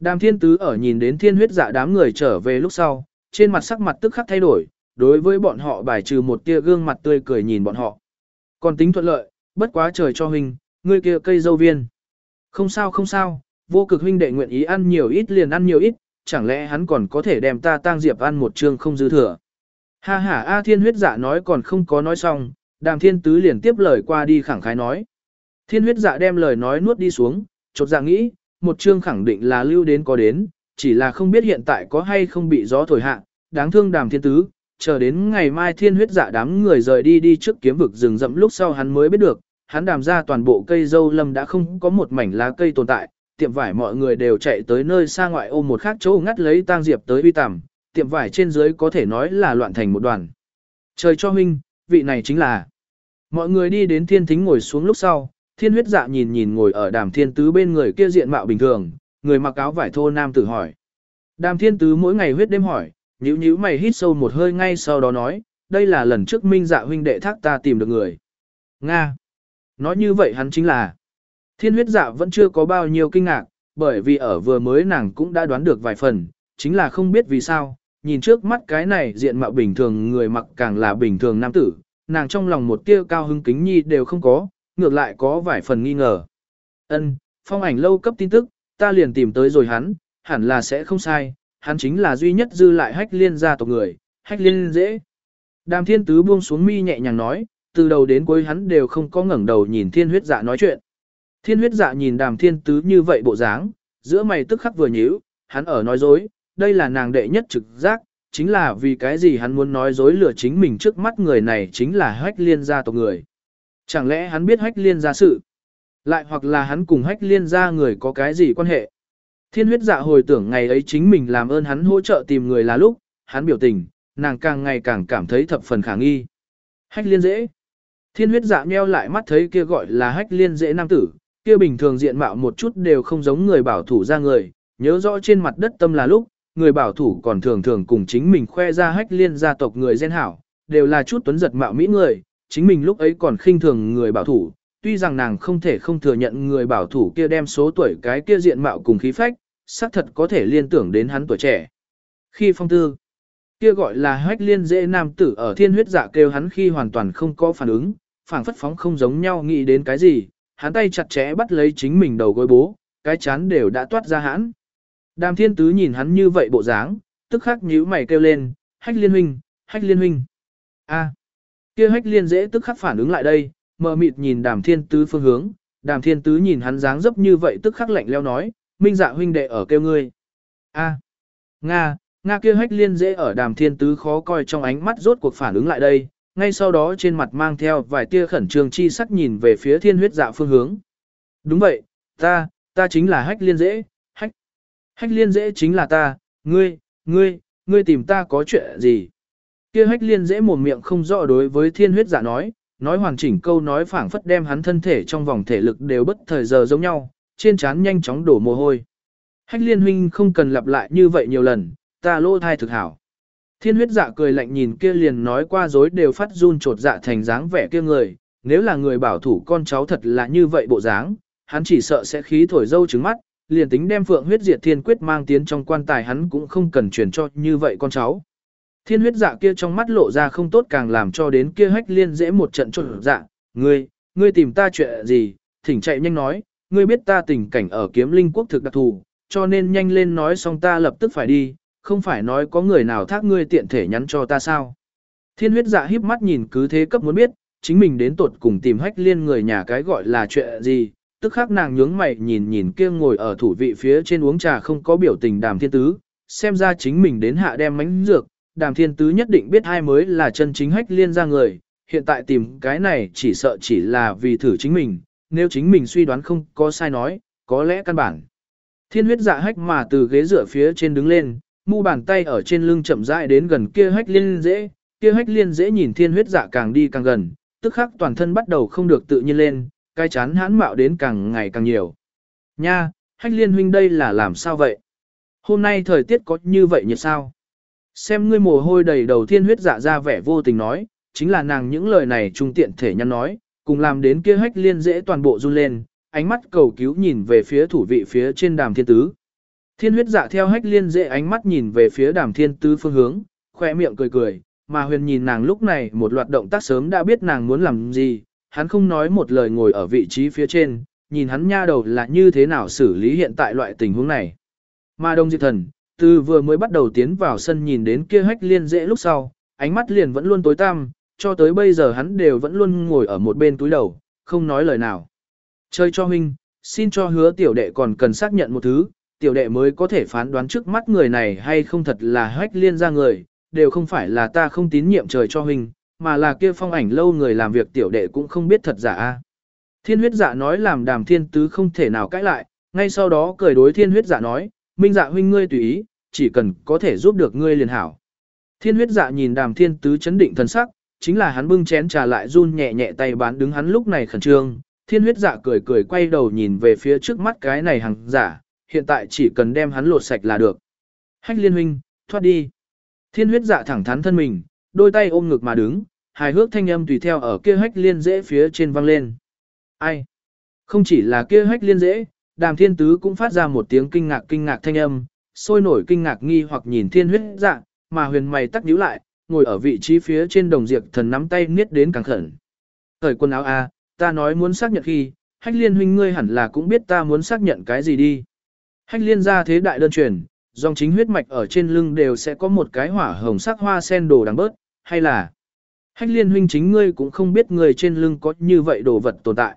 Đàm thiên tứ ở nhìn đến thiên huyết dạ đám người trở về lúc sau, trên mặt sắc mặt tức khắc thay đổi, đối với bọn họ bài trừ một tia gương mặt tươi cười nhìn bọn họ. Còn tính thuận lợi, bất quá trời cho huynh, ngươi kia cây dâu viên. Không sao không sao, vô cực huynh đệ nguyện ý ăn nhiều ít liền ăn nhiều ít, chẳng lẽ hắn còn có thể đem ta tang diệp ăn một chương không dư thừa. Ha ha A thiên huyết dạ nói còn không có nói xong, đàm thiên tứ liền tiếp lời qua đi khẳng khái nói. Thiên huyết dạ đem lời nói nuốt đi xuống, chột dạ nghĩ, một chương khẳng định là lưu đến có đến, chỉ là không biết hiện tại có hay không bị gió thổi hạ, đáng thương đàm thiên tứ, chờ đến ngày mai thiên huyết dạ đám người rời đi đi trước kiếm vực rừng rậm lúc sau hắn mới biết được, hắn đàm ra toàn bộ cây dâu lâm đã không có một mảnh lá cây tồn tại, tiệm vải mọi người đều chạy tới nơi xa ngoại ôm một khác chỗ ngắt lấy tang diệp tới uy tằm, tiệm vải trên dưới có thể nói là loạn thành một đoàn. Trời cho huynh, vị này chính là. Mọi người đi đến thiên thính ngồi xuống lúc sau, thiên huyết dạ nhìn nhìn ngồi ở đàm thiên tứ bên người kia diện mạo bình thường, người mặc áo vải thô nam tử hỏi. Đàm thiên tứ mỗi ngày huyết đêm hỏi, nhíu nhíu mày hít sâu một hơi ngay sau đó nói, đây là lần trước minh dạ huynh đệ thác ta tìm được người. Nga. Nói như vậy hắn chính là. Thiên huyết dạ vẫn chưa có bao nhiêu kinh ngạc, bởi vì ở vừa mới nàng cũng đã đoán được vài phần, chính là không biết vì sao, nhìn trước mắt cái này diện mạo bình thường người mặc càng là bình thường nam tử, nàng trong lòng một tia cao hứng kính nhi đều không có, ngược lại có vài phần nghi ngờ. Ân, phong ảnh lâu cấp tin tức, ta liền tìm tới rồi hắn, hẳn là sẽ không sai, hắn chính là duy nhất dư lại hách liên gia tộc người, hách liên dễ. Đàm thiên tứ buông xuống mi nhẹ nhàng nói, từ đầu đến cuối hắn đều không có ngẩng đầu nhìn thiên huyết dạ nói chuyện. Thiên huyết dạ nhìn đàm thiên tứ như vậy bộ dáng, giữa mày tức khắc vừa nhíu, hắn ở nói dối, đây là nàng đệ nhất trực giác, chính là vì cái gì hắn muốn nói dối lừa chính mình trước mắt người này chính là hách liên gia tộc người. Chẳng lẽ hắn biết hách liên gia sự? Lại hoặc là hắn cùng hách liên gia người có cái gì quan hệ? Thiên huyết dạ hồi tưởng ngày ấy chính mình làm ơn hắn hỗ trợ tìm người là lúc, hắn biểu tình, nàng càng ngày càng cảm thấy thập phần khả nghi. Hách liên dễ. Thiên huyết dạ nheo lại mắt thấy kia gọi là hách liên dễ nam tử, kia bình thường diện mạo một chút đều không giống người bảo thủ ra người, nhớ rõ trên mặt đất tâm là lúc, người bảo thủ còn thường thường cùng chính mình khoe ra hách liên gia tộc người gen hảo, đều là chút tuấn giật mạo mỹ người, chính mình lúc ấy còn khinh thường người bảo thủ, tuy rằng nàng không thể không thừa nhận người bảo thủ kia đem số tuổi cái kia diện mạo cùng khí phách, xác thật có thể liên tưởng đến hắn tuổi trẻ. Khi phong tư, kia gọi là hách liên dễ nam tử ở thiên huyết dạ kêu hắn khi hoàn toàn không có phản ứng, phảng phất phóng không giống nhau nghĩ đến cái gì, hắn tay chặt chẽ bắt lấy chính mình đầu gối bố, cái chán đều đã toát ra hãn. Đàm thiên tứ nhìn hắn như vậy bộ dáng, tức khắc nhíu mày kêu lên, hách liên huynh, hách liên huynh. a kia hách liên dễ tức khắc phản ứng lại đây, mờ mịt nhìn đàm thiên tứ phương hướng, đàm thiên tứ nhìn hắn dáng dấp như vậy tức khắc lạnh leo nói, minh dạ huynh đệ ở kêu ngươi. a Nga, Nga kia hách liên dễ ở đàm thiên tứ khó coi trong ánh mắt rốt cuộc phản ứng lại đây, ngay sau đó trên mặt mang theo vài tia khẩn trương chi sắc nhìn về phía thiên huyết dạ phương hướng. Đúng vậy, ta, ta chính là hách liên dễ, hách. Hách liên dễ chính là ta, ngươi, ngươi, ngươi tìm ta có chuyện gì? Kia hách liên dễ mồm miệng không rõ đối với thiên huyết dạ nói, nói hoàn chỉnh câu nói phảng phất đem hắn thân thể trong vòng thể lực đều bất thời giờ giống nhau, trên trán nhanh chóng đổ mồ hôi. Hách liên huynh không cần lặp lại như vậy nhiều lần, ta lô thai thực hảo. Thiên huyết dạ cười lạnh nhìn kia liền nói qua dối đều phát run trột dạ thành dáng vẻ kia người, nếu là người bảo thủ con cháu thật là như vậy bộ dáng, hắn chỉ sợ sẽ khí thổi dâu trứng mắt, liền tính đem phượng huyết diệt thiên quyết mang tiến trong quan tài hắn cũng không cần truyền cho như vậy con cháu. Thiên huyết dạ kia trong mắt lộ ra không tốt càng làm cho đến kia hách liên dễ một trận trột dạ, ngươi, ngươi tìm ta chuyện gì, thỉnh chạy nhanh nói, ngươi biết ta tình cảnh ở kiếm linh quốc thực đặc thù, cho nên nhanh lên nói xong ta lập tức phải đi, không phải nói có người nào thác ngươi tiện thể nhắn cho ta sao. Thiên huyết dạ híp mắt nhìn cứ thế cấp muốn biết, chính mình đến tột cùng tìm hách liên người nhà cái gọi là chuyện gì, tức khắc nàng nhướng mày nhìn nhìn kia ngồi ở thủ vị phía trên uống trà không có biểu tình đàm thiên tứ, xem ra chính mình đến hạ đem mánh dược, đàm thiên tứ nhất định biết hai mới là chân chính hách liên ra người, hiện tại tìm cái này chỉ sợ chỉ là vì thử chính mình, nếu chính mình suy đoán không có sai nói, có lẽ căn bản. Thiên huyết dạ hách mà từ ghế dựa phía trên đứng lên, mu bàn tay ở trên lưng chậm rãi đến gần kia hách liên dễ, kia hách liên dễ nhìn thiên huyết dạ càng đi càng gần, tức khắc toàn thân bắt đầu không được tự nhiên lên, cái chán hãn mạo đến càng ngày càng nhiều. Nha, hách liên huynh đây là làm sao vậy? Hôm nay thời tiết có như vậy nhiệt sao? Xem ngươi mồ hôi đầy đầu thiên huyết dạ ra vẻ vô tình nói, chính là nàng những lời này trung tiện thể nhân nói, cùng làm đến kia hách liên dễ toàn bộ run lên, ánh mắt cầu cứu nhìn về phía thủ vị phía trên đàm thiên tứ. Thiên huyết dạ theo hách liên dễ ánh mắt nhìn về phía đàm thiên tứ phương hướng, khoe miệng cười cười, mà huyền nhìn nàng lúc này một loạt động tác sớm đã biết nàng muốn làm gì, hắn không nói một lời ngồi ở vị trí phía trên, nhìn hắn nha đầu là như thế nào xử lý hiện tại loại tình huống này. Mà đông diệt thần, từ vừa mới bắt đầu tiến vào sân nhìn đến kia hách liên dễ lúc sau, ánh mắt liền vẫn luôn tối tăm, cho tới bây giờ hắn đều vẫn luôn ngồi ở một bên túi đầu, không nói lời nào. Chơi cho huynh, xin cho hứa tiểu đệ còn cần xác nhận một thứ, tiểu đệ mới có thể phán đoán trước mắt người này hay không thật là hách liên ra người, đều không phải là ta không tín nhiệm trời cho huynh, mà là kia phong ảnh lâu người làm việc tiểu đệ cũng không biết thật giả a. Thiên huyết dạ nói làm đàm thiên tứ không thể nào cãi lại, ngay sau đó cười đối thiên huyết dạ nói, minh dạ huynh ngươi tùy ý, chỉ cần có thể giúp được ngươi liền hảo. Thiên huyết dạ nhìn đàm thiên tứ chấn định thần sắc, chính là hắn bưng chén trà lại run nhẹ nhẹ tay bán đứng hắn lúc này khẩn trương. Thiên huyết dạ cười cười quay đầu nhìn về phía trước mắt cái này hàng giả, hiện tại chỉ cần đem hắn lột sạch là được. Hách liên huynh, thoát đi. Thiên huyết dạ thẳng thắn thân mình, đôi tay ôm ngực mà đứng, hài hước thanh âm tùy theo ở kia hách liên dễ phía trên vang lên. Ai? Không chỉ là kia hách liên dễ, đàm thiên tứ cũng phát ra một tiếng kinh ngạc kinh ngạc thanh âm, sôi nổi kinh ngạc nghi hoặc nhìn thiên huyết dạ, mà huyền mày tắc nhíu lại, ngồi ở vị trí phía trên đồng diệt thần nắm tay niết đến càng khẩn. Thời quần áo a, ta nói muốn xác nhận khi, hách liên huynh ngươi hẳn là cũng biết ta muốn xác nhận cái gì đi. Hách liên gia thế đại đơn truyền, dòng chính huyết mạch ở trên lưng đều sẽ có một cái hỏa hồng sắc hoa sen đồ đáng bớt, hay là hách liên huynh chính ngươi cũng không biết người trên lưng có như vậy đồ vật tồn tại.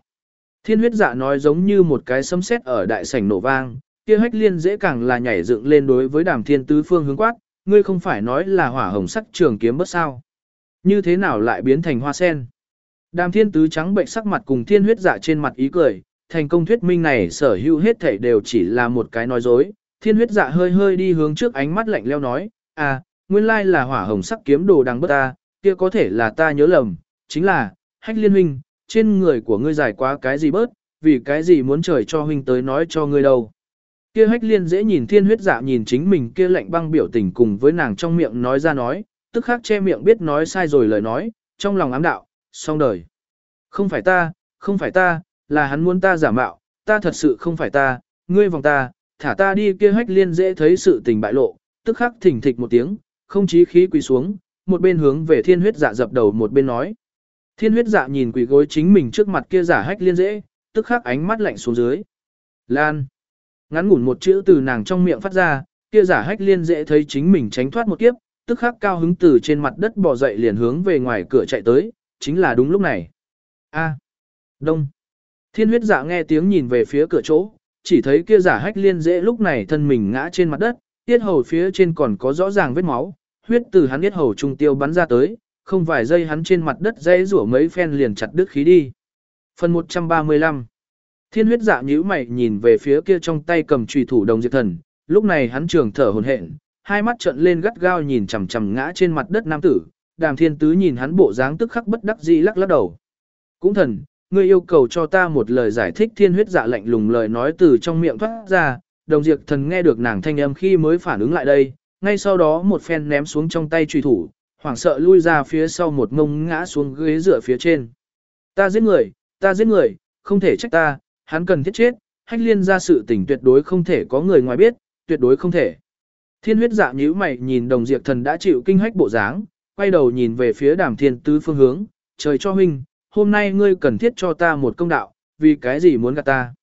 Thiên huyết dạ nói giống như một cái sấm sét ở đại sảnh nổ vang, kia hách liên dễ càng là nhảy dựng lên đối với đàm thiên tứ phương hướng quát, ngươi không phải nói là hỏa hồng sắc trường kiếm bất sao. Như thế nào lại biến thành hoa sen? Đàm thiên tứ trắng bệnh sắc mặt cùng thiên huyết dạ trên mặt ý cười, thành công thuyết minh này sở hữu hết thảy đều chỉ là một cái nói dối. Thiên huyết dạ hơi hơi đi hướng trước ánh mắt lạnh leo nói, à, nguyên lai là hỏa hồng sắc kiếm đồ đang bất ta, kia có thể là ta nhớ lầm, chính là, hách liên huynh, trên người của ngươi dài quá cái gì bớt, vì cái gì muốn trời cho huynh tới nói cho ngươi đâu. Kia hách liên dễ nhìn thiên huyết dạ nhìn chính mình kia lạnh băng biểu tình cùng với nàng trong miệng nói ra nói, tức khắc che miệng biết nói sai rồi lời nói, trong lòng ám đạo, xong đời. Không phải ta, không phải ta, là hắn muốn ta giả mạo, ta thật sự không phải ta, ngươi vòng ta, thả ta đi kia hách liên dễ thấy sự tình bại lộ, tức khắc thỉnh thịch một tiếng, không chí khí quỳ xuống, một bên hướng về thiên huyết dạ dập đầu một bên nói. Thiên huyết dạ nhìn quỳ gối chính mình trước mặt kia giả hách liên dễ, tức khắc ánh mắt lạnh xuống dưới. Lan. Ngắn ngủn một chữ từ nàng trong miệng phát ra, kia giả hách liên dễ thấy chính mình tránh thoát một kiếp, tức khắc cao hứng từ trên mặt đất bò dậy liền hướng về ngoài cửa chạy tới, chính là đúng lúc này. A. Đông. Thiên huyết dạ nghe tiếng nhìn về phía cửa chỗ, chỉ thấy kia giả hách liên dễ lúc này thân mình ngã trên mặt đất, tiết hầu phía trên còn có rõ ràng vết máu, huyết từ hắn tiết hầu trung tiêu bắn ra tới, không vài giây hắn trên mặt đất dây rủa mấy phen liền chặt đứt khí đi. Phần 135 Thiên huyết dạ nhíu mày nhìn về phía kia trong tay cầm trùy thủ đồng diệt thần, lúc này hắn trường thở hồn hển, hai mắt trợn lên gắt gao nhìn chằm chằm ngã trên mặt đất nam tử, đàm thiên tứ nhìn hắn bộ dáng tức khắc bất đắc dĩ lắc lắc đầu. Cũng thần, ngươi yêu cầu cho ta một lời giải thích thiên huyết dạ lạnh lùng lời nói từ trong miệng thoát ra, đồng diệt thần nghe được nàng thanh âm khi mới phản ứng lại đây, ngay sau đó một phen ném xuống trong tay truy thủ, hoảng sợ lui ra phía sau một ngông ngã xuống ghế dựa phía trên. Ta giết người, ta giết người, không thể trách ta, hắn cần thiết chết, hách liên ra sự tình tuyệt đối không thể có người ngoài biết, tuyệt đối không thể. Thiên huyết dạ nhíu mày nhìn đồng diệt thần đã chịu kinh hách bộ dáng, quay đầu nhìn về phía đàm thiên tứ phương hướng, trời cho huynh, hôm nay ngươi cần thiết cho ta một công đạo, vì cái gì muốn gạt ta.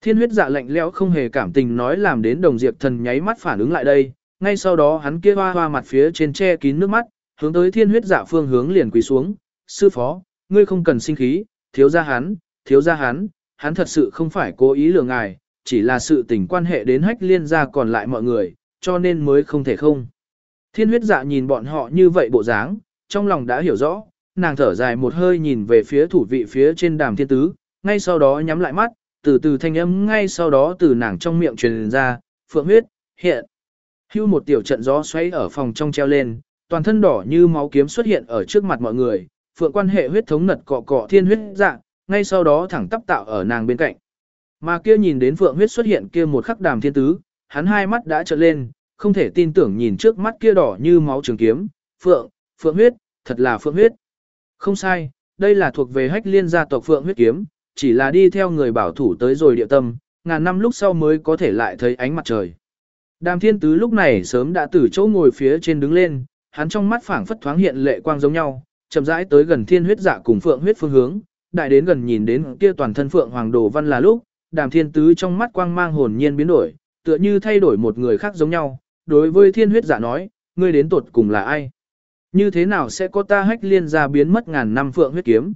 Thiên huyết dạ lạnh lẽo không hề cảm tình nói làm đến đồng Diệp thần nháy mắt phản ứng lại đây, ngay sau đó hắn kia hoa hoa mặt phía trên che kín nước mắt, hướng tới thiên huyết dạ phương hướng liền quỳ xuống, sư phó, ngươi không cần sinh khí, thiếu gia hắn, thiếu gia hắn, hắn thật sự không phải cố ý lừa ngài, chỉ là sự tình quan hệ đến hách liên gia còn lại mọi người, cho nên mới không thể không. Thiên huyết dạ nhìn bọn họ như vậy bộ dáng, trong lòng đã hiểu rõ, nàng thở dài một hơi nhìn về phía thủ vị phía trên đàm thiên tứ, ngay sau đó nhắm lại mắt, từ từ thanh âm ngay sau đó từ nàng trong miệng truyền ra, phượng huyết, hiện. Hưu một tiểu trận gió xoáy ở phòng trong treo lên, toàn thân đỏ như máu kiếm xuất hiện ở trước mặt mọi người, phượng quan hệ huyết thống nật cọ cọ thiên huyết dạng, ngay sau đó thẳng tắp tạo ở nàng bên cạnh. Mà kia nhìn đến phượng huyết xuất hiện kia một khắc đàm thiên tứ, hắn hai mắt đã trợn lên, không thể tin tưởng nhìn trước mắt kia đỏ như máu trường kiếm, phượng, phượng huyết, thật là phượng huyết. Không sai, đây là thuộc về hách liên gia tộc phượng huyết kiếm, chỉ là đi theo người bảo thủ tới rồi địa tâm, ngàn năm lúc sau mới có thể lại thấy ánh mặt trời. Đàm thiên tứ lúc này sớm đã từ chỗ ngồi phía trên đứng lên, hắn trong mắt phảng phất thoáng hiện lệ quang giống nhau, chậm rãi tới gần thiên huyết dạ cùng phượng huyết phương hướng, đại đến gần nhìn đến kia toàn thân phượng hoàng đồ văn là lúc, đàm thiên tứ trong mắt quang mang hồn nhiên biến đổi, tựa như thay đổi một người khác giống nhau, đối với thiên huyết dạ nói, ngươi đến tột cùng là ai? Như thế nào sẽ có ta hách liên ra biến mất ngàn năm phượng huyết kiếm?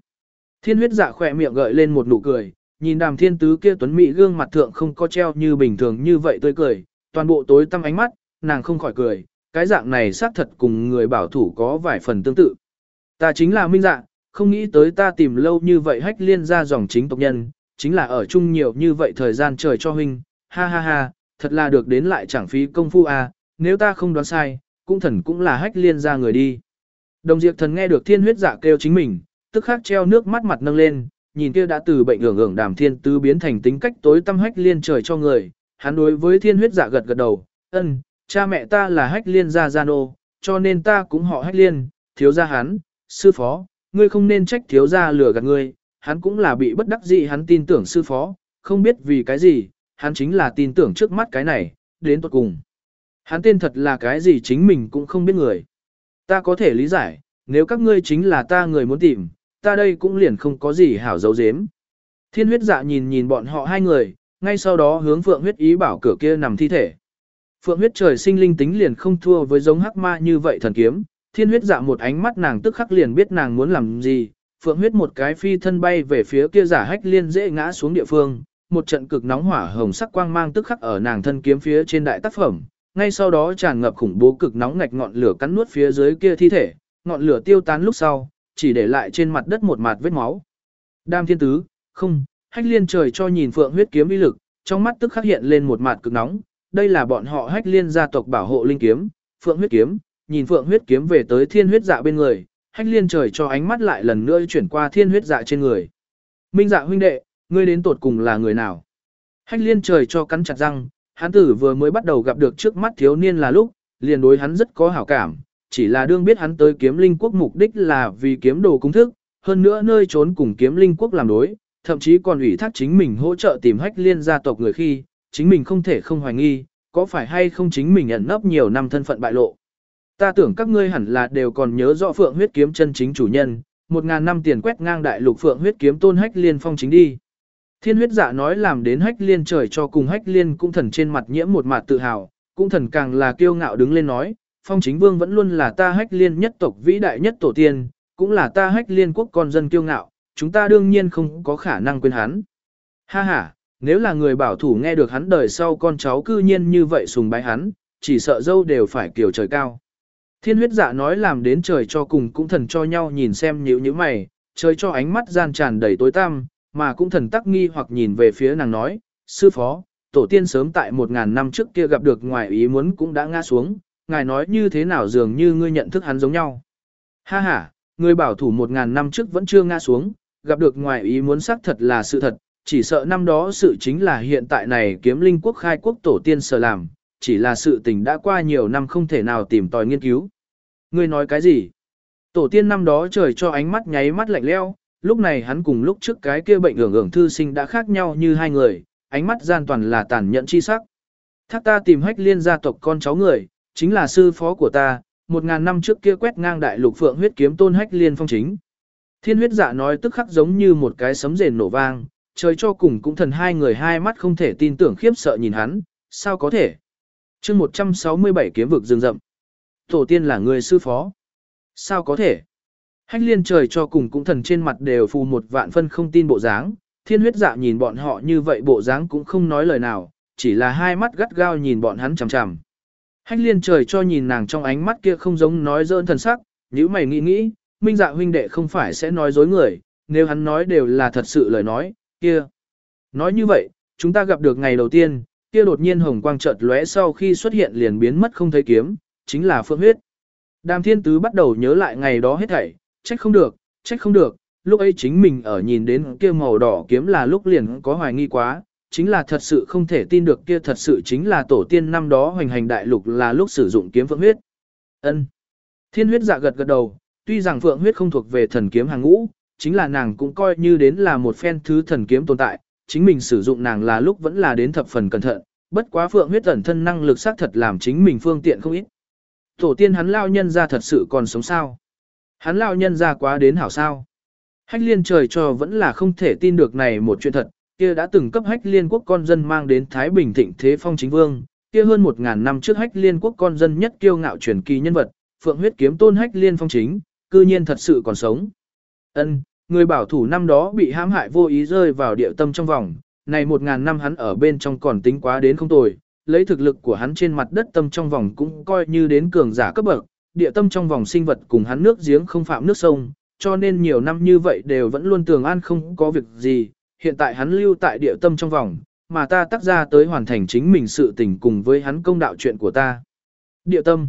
Thiên huyết dạ khỏe miệng gợi lên một nụ cười, nhìn đàm thiên tứ kia tuấn mỹ gương mặt thượng không có treo như bình thường như vậy tươi cười, toàn bộ tối tăm ánh mắt, nàng không khỏi cười, cái dạng này xác thật cùng người bảo thủ có vài phần tương tự. Ta chính là minh dạ, không nghĩ tới ta tìm lâu như vậy hách liên ra dòng chính tộc nhân, chính là ở chung nhiều như vậy thời gian trời cho huynh, ha ha ha, thật là được đến lại chẳng phí công phu à, nếu ta không đoán sai, cũng thần cũng là hách liên ra người đi. Đồng diệt thần nghe được thiên huyết dạ kêu chính mình, tức khắc treo nước mắt mặt nâng lên, nhìn kia đã từ bệnh ưởng ưởng đàm thiên tứ biến thành tính cách tối tâm hách liên trời cho người, hắn đối với thiên huyết dạ gật gật đầu, ân, cha mẹ ta là hách liên gia gia nô, cho nên ta cũng họ hách liên, thiếu gia hắn, sư phó, ngươi không nên trách thiếu gia lừa gạt ngươi, hắn cũng là bị bất đắc dĩ hắn tin tưởng sư phó, không biết vì cái gì, hắn chính là tin tưởng trước mắt cái này, đến tuột cùng. Hắn tên thật là cái gì chính mình cũng không biết người. Ta có thể lý giải, nếu các ngươi chính là ta người muốn tìm, ta đây cũng liền không có gì hảo dấu dếm. Thiên huyết dạ nhìn nhìn bọn họ hai người, ngay sau đó hướng phượng huyết ý bảo cửa kia nằm thi thể. Phượng huyết trời sinh linh tính liền không thua với giống hắc ma như vậy thần kiếm, thiên huyết dạ một ánh mắt nàng tức khắc liền biết nàng muốn làm gì, phượng huyết một cái phi thân bay về phía kia giả hách liên dễ ngã xuống địa phương, một trận cực nóng hỏa hồng sắc quang mang tức khắc ở nàng thân kiếm phía trên đại tác phẩm, ngay sau đó tràn ngập khủng bố cực nóng ngạch ngọn lửa cắn nuốt phía dưới kia thi thể, ngọn lửa tiêu tán lúc sau, chỉ để lại trên mặt đất một mạt vết máu. Đam thiên tứ, không, hách liên trời cho nhìn phượng huyết kiếm uy lực, trong mắt tức khắc hiện lên một mạt cực nóng, đây là bọn họ hách liên gia tộc bảo hộ linh kiếm, phượng huyết kiếm, nhìn phượng huyết kiếm về tới thiên huyết dạ bên người, hách liên trời cho ánh mắt lại lần nữa chuyển qua thiên huyết dạ trên người. Minh dạ huynh đệ, ngươi đến tột cùng là người nào? Hách liên trời cho cắn chặt răng, hắn tử vừa mới bắt đầu gặp được trước mắt thiếu niên là lúc, liền đối hắn rất có hảo cảm, chỉ là đương biết hắn tới kiếm linh quốc mục đích là vì kiếm đồ cung thức, hơn nữa nơi trốn cùng kiếm linh quốc làm đối, thậm chí còn ủy thác chính mình hỗ trợ tìm hách liên gia tộc người khi, chính mình không thể không hoài nghi, có phải hay không chính mình ẩn nấp nhiều năm thân phận bại lộ. Ta tưởng các ngươi hẳn là đều còn nhớ rõ phượng huyết kiếm chân chính chủ nhân, một ngàn năm tiền quét ngang đại lục phượng huyết kiếm tôn hách liên phong chính đi. Thiên huyết dạ nói làm đến hách liên trời cho cùng hách liên cũng thần trên mặt nhiễm một mặt tự hào, cũng thần càng là kiêu ngạo đứng lên nói, phong chính vương vẫn luôn là ta hách liên nhất tộc vĩ đại nhất tổ tiên, cũng là ta hách liên quốc con dân kiêu ngạo, chúng ta đương nhiên không có khả năng quên hắn. Ha ha, nếu là người bảo thủ nghe được hắn đời sau con cháu cư nhiên như vậy sùng bái hắn, chỉ sợ dâu đều phải kiểu trời cao. Thiên huyết dạ nói làm đến trời cho cùng cũng thần cho nhau nhìn xem nhíu như mày, trời cho ánh mắt gian tràn đầy tối tăm, mà cũng thần tắc nghi hoặc nhìn về phía nàng nói, sư phó, tổ tiên sớm tại một ngàn năm trước kia gặp được ngoài ý muốn cũng đã ngã xuống, ngài nói như thế nào dường như ngươi nhận thức hắn giống nhau. Ha ha, người bảo thủ một ngàn năm trước vẫn chưa ngã xuống, gặp được ngoài ý muốn xác thật là sự thật, chỉ sợ năm đó sự chính là hiện tại này kiếm linh quốc khai quốc tổ tiên sở làm, chỉ là sự tình đã qua nhiều năm không thể nào tìm tòi nghiên cứu. Ngươi nói cái gì? Tổ tiên năm đó trời cho ánh mắt nháy mắt lạnh leo, lúc này hắn cùng lúc trước cái kia bệnh hưởng hưởng thư sinh đã khác nhau như hai người, ánh mắt gian toàn là tàn nhẫn chi sắc. Thác ta tìm hách liên gia tộc con cháu người, chính là sư phó của ta, một ngàn năm trước kia quét ngang đại lục phượng huyết kiếm tôn hách liên phong chính. Thiên huyết dạ nói tức khắc giống như một cái sấm rền nổ vang, trời cho cùng cũng thần hai người hai mắt không thể tin tưởng khiếp sợ nhìn hắn, sao có thể. chương 167 kiếm vực rừng rậm. Tổ tiên là người sư phó. Sao có thể? Hách liên trời cho cùng cũng thần trên mặt đều phù một vạn phân không tin bộ dáng, thiên huyết dạ nhìn bọn họ như vậy bộ dáng cũng không nói lời nào, chỉ là hai mắt gắt gao nhìn bọn hắn chằm chằm. Hách liên trời cho nhìn nàng trong ánh mắt kia không giống nói dỡn thần sắc, nếu mày nghĩ nghĩ, minh dạ huynh đệ không phải sẽ nói dối người, nếu hắn nói đều là thật sự lời nói, kia. Nói như vậy, chúng ta gặp được ngày đầu tiên, kia đột nhiên hồng quang chợt lóe sau khi xuất hiện liền biến mất không thấy kiếm, chính là phượng huyết. Đàm thiên tứ bắt đầu nhớ lại ngày đó hết thảy, trách không được, trách không được, lúc ấy chính mình ở nhìn đến kia màu đỏ kiếm là lúc liền có hoài nghi quá, chính là thật sự không thể tin được kia thật sự chính là tổ tiên năm đó hoành hành đại lục là lúc sử dụng kiếm phượng huyết. Ân. Thiên huyết dạ gật gật đầu, tuy rằng phượng huyết không thuộc về thần kiếm hàng ngũ, chính là nàng cũng coi như đến là một phen thứ thần kiếm tồn tại, chính mình sử dụng nàng là lúc vẫn là đến thập phần cẩn thận, bất quá phượng huyết ẩn thân năng lực xác thật làm chính mình phương tiện không ít. Tổ tiên hắn lao nhân ra thật sự còn sống sao? Hắn lao nhân ra quá đến hảo sao? Hách liên trời cho vẫn là không thể tin được này một chuyện thật, kia đã từng cấp hách liên quốc con dân mang đến Thái Bình thịnh thế phong chính vương, kia hơn một ngàn năm trước hách liên quốc con dân nhất kiêu ngạo truyền kỳ nhân vật, phượng huyết kiếm tôn hách liên phong chính, cư nhiên thật sự còn sống. Ân, người bảo thủ năm đó bị hãm hại vô ý rơi vào địa tâm trong vòng, này một ngàn năm hắn ở bên trong còn tính quá đến không tồi, lấy thực lực của hắn trên mặt đất tâm trong vòng cũng coi như đến cường giả cấp bậc, địa tâm trong vòng sinh vật cùng hắn nước giếng không phạm nước sông, cho nên nhiều năm như vậy đều vẫn luôn tường an không có việc gì, hiện tại hắn lưu tại địa tâm trong vòng, mà ta tác ra tới hoàn thành chính mình sự tình cùng với hắn công đạo chuyện của ta. Địa tâm.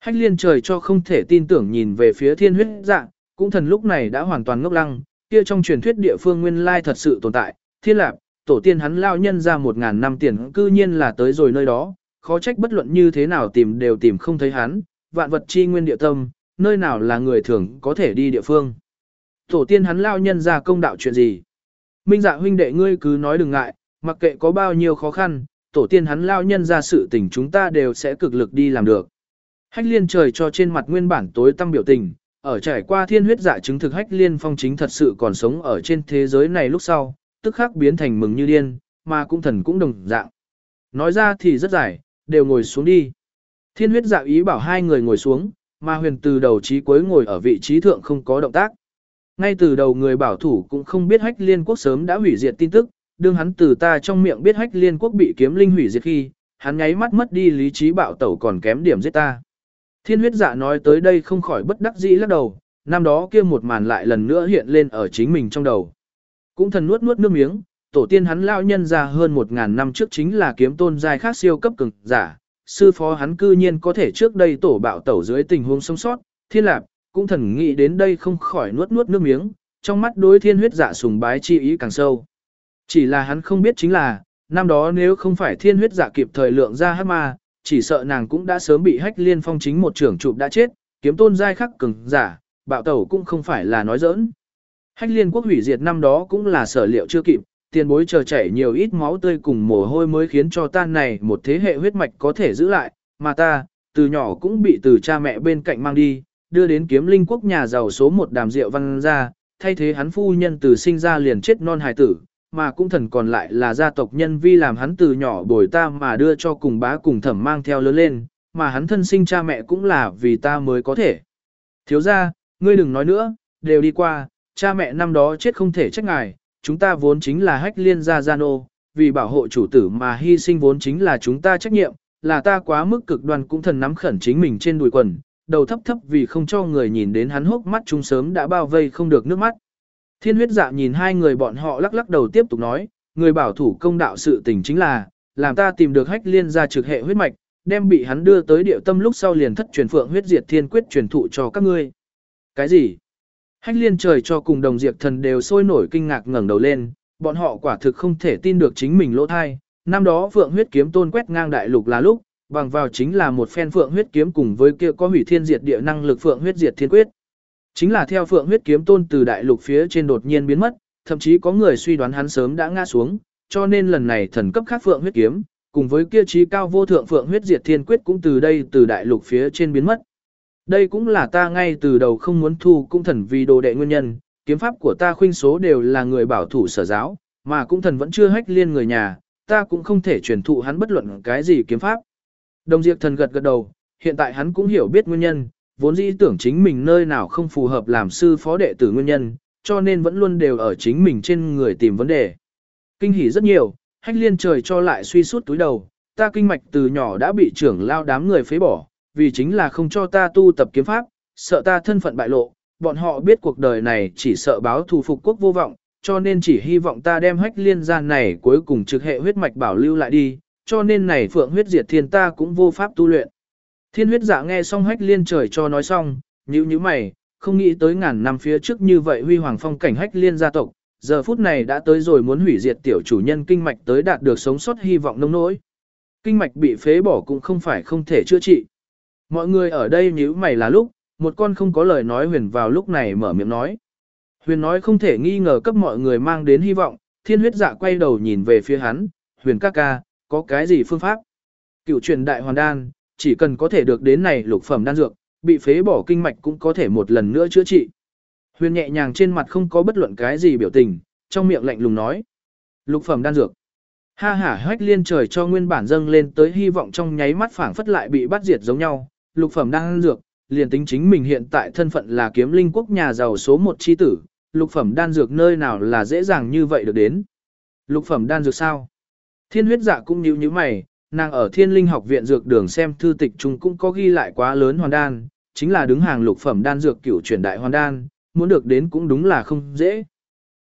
Hách liên trời cho không thể tin tưởng nhìn về phía thiên huyết dạng, cũng thần lúc này đã hoàn toàn ngốc lăng, kia trong truyền thuyết địa phương nguyên lai thật sự tồn tại, thiên lạc, tổ tiên hắn lao nhân ra một ngàn năm tiền cư nhiên là tới rồi nơi đó, khó trách bất luận như thế nào tìm đều tìm không thấy hắn, vạn vật chi nguyên địa tâm, nơi nào là người thường có thể đi địa phương. Tổ tiên hắn lao nhân ra công đạo chuyện gì? Minh dạ huynh đệ ngươi cứ nói đừng ngại, mặc kệ có bao nhiêu khó khăn, tổ tiên hắn lao nhân ra sự tình chúng ta đều sẽ cực lực đi làm được. Hách liên trời cho trên mặt nguyên bản tối tâm biểu tình, ở trải qua thiên huyết dạ chứng thực hách liên phong chính thật sự còn sống ở trên thế giới này lúc sau, tức khắc biến thành mừng như điên, mà cũng thần cũng đồng dạng. Nói ra thì rất dài, đều ngồi xuống đi. Thiên huyết dạ ý bảo hai người ngồi xuống, mà huyền từ đầu chí cuối ngồi ở vị trí thượng không có động tác. Ngay từ đầu người bảo thủ cũng không biết hách liên quốc sớm đã hủy diệt tin tức, đương hắn từ ta trong miệng biết hách liên quốc bị kiếm linh hủy diệt khi, hắn nháy mắt mất đi lý trí bạo tẩu còn kém điểm giết ta. Thiên huyết dạ nói tới đây không khỏi bất đắc dĩ lắc đầu, năm đó kia một màn lại lần nữa hiện lên ở chính mình trong đầu. Cũng thần nuốt nuốt nước miếng, tổ tiên hắn lao nhân ra hơn một ngàn năm trước chính là kiếm tôn giai khác siêu cấp cường giả, sư phó hắn cư nhiên có thể trước đây tổ bạo tẩu dưới tình huống sống sót, thiên lạp cũng thần nghĩ đến đây không khỏi nuốt nuốt nước miếng, trong mắt đối thiên huyết dạ sùng bái chi ý càng sâu. Chỉ là hắn không biết chính là, năm đó nếu không phải thiên huyết dạ kịp thời lượng ra hát ma, chỉ sợ nàng cũng đã sớm bị hách liên phong chính một trưởng trụ đã chết, kiếm tôn giai khắc cường giả, bạo tẩu cũng không phải là nói giỡn. Hách liên quốc hủy diệt năm đó cũng là sở liệu chưa kịp, tiền bối chờ chảy nhiều ít máu tươi cùng mồ hôi mới khiến cho tan này một thế hệ huyết mạch có thể giữ lại, mà ta, từ nhỏ cũng bị từ cha mẹ bên cạnh mang đi, đưa đến kiếm linh quốc nhà giàu số một đàm rượu văn ra, thay thế hắn phu nhân từ sinh ra liền chết non hài tử, mà cũng thần còn lại là gia tộc nhân vi làm hắn từ nhỏ bồi ta mà đưa cho cùng bá cùng thẩm mang theo lớn lên, mà hắn thân sinh cha mẹ cũng là vì ta mới có thể. Thiếu ra, ngươi đừng nói nữa, đều đi qua, cha mẹ năm đó chết không thể trách ngài, chúng ta vốn chính là hách liên gia gia nô, vì bảo hộ chủ tử mà hy sinh vốn chính là chúng ta trách nhiệm, là ta quá mức cực đoan cũng thần nắm khẩn chính mình trên đùi quần, đầu thấp thấp vì không cho người nhìn đến hắn hốc mắt chúng sớm đã bao vây không được nước mắt. Thiên huyết dạ nhìn hai người bọn họ lắc lắc đầu tiếp tục nói, người bảo thủ công đạo sự tình chính là, làm ta tìm được hách liên gia trực hệ huyết mạch, đem bị hắn đưa tới địa tâm lúc sau liền thất truyền phượng huyết diệt thiên quyết truyền thụ cho các ngươi. Cái gì? Hách liên trời cho cùng đồng diệt thần đều sôi nổi kinh ngạc ngẩng đầu lên, bọn họ quả thực không thể tin được chính mình lỗ thai. Năm đó phượng huyết kiếm tôn quét ngang đại lục là lúc, bằng vào chính là một phen phượng huyết kiếm cùng với kia có hủy thiên diệt địa năng lực phượng huyết diệt thiên quyết. Chính là theo phượng huyết kiếm tôn từ đại lục phía trên đột nhiên biến mất, thậm chí có người suy đoán hắn sớm đã ngã xuống, cho nên lần này thần cấp khác phượng huyết kiếm, cùng với kia trí cao vô thượng phượng huyết diệt thiên quyết cũng từ đây từ đại lục phía trên biến mất. Đây cũng là ta ngay từ đầu không muốn thu cung thần vì đồ đệ nguyên nhân, kiếm pháp của ta khuynh số đều là người bảo thủ sở giáo, mà cung thần vẫn chưa hách liên người nhà, ta cũng không thể truyền thụ hắn bất luận cái gì kiếm pháp. Đồng diệt thần gật gật đầu, hiện tại hắn cũng hiểu biết nguyên nhân, vốn dĩ tưởng chính mình nơi nào không phù hợp làm sư phó đệ tử nguyên nhân, cho nên vẫn luôn đều ở chính mình trên người tìm vấn đề. Kinh hỉ rất nhiều, hách liên trời cho lại suy suốt túi đầu, ta kinh mạch từ nhỏ đã bị trưởng lao đám người phế bỏ, vì chính là không cho ta tu tập kiếm pháp, sợ ta thân phận bại lộ, bọn họ biết cuộc đời này chỉ sợ báo thù phục quốc vô vọng, cho nên chỉ hy vọng ta đem hách liên gian này cuối cùng trực hệ huyết mạch bảo lưu lại đi, cho nên này phượng huyết diệt thiên ta cũng vô pháp tu luyện. Thiên huyết giả nghe xong hách liên trời cho nói xong, nhíu nhíu mày, không nghĩ tới ngàn năm phía trước như vậy huy hoàng phong cảnh hách liên gia tộc, giờ phút này đã tới rồi muốn hủy diệt tiểu chủ nhân kinh mạch tới đạt được sống sót hy vọng nông nỗi. Kinh mạch bị phế bỏ cũng không phải không thể chữa trị. Mọi người ở đây nhíu mày là lúc, một con không có lời nói huyền vào lúc này mở miệng nói. Huyền nói không thể nghi ngờ cấp mọi người mang đến hy vọng, thiên huyết dạ quay đầu nhìn về phía hắn, huyền ca ca, có cái gì phương pháp? Cựu truyền đại hoàn đan, chỉ cần có thể được đến này lục phẩm đan dược, bị phế bỏ kinh mạch cũng có thể một lần nữa chữa trị. Huyền nhẹ nhàng trên mặt không có bất luận cái gì biểu tình, trong miệng lạnh lùng nói. Lục phẩm đan dược. Ha hả hách liên trời cho nguyên bản dâng lên tới hy vọng trong nháy mắt phảng phất lại bị bắt diệt giống nhau. Lục phẩm đan dược, liền tính chính mình hiện tại thân phận là kiếm linh quốc nhà giàu số một chi tử. Lục phẩm đan dược nơi nào là dễ dàng như vậy được đến. Lục phẩm đan dược sao? Thiên huyết dạ cũng nhíu nhíu mày, nàng ở thiên linh học viện dược đường xem thư tịch chung cũng có ghi lại quá lớn hoàn đan, chính là đứng hàng lục phẩm đan dược cửu chuyển đại hoàn đan, muốn được đến cũng đúng là không dễ.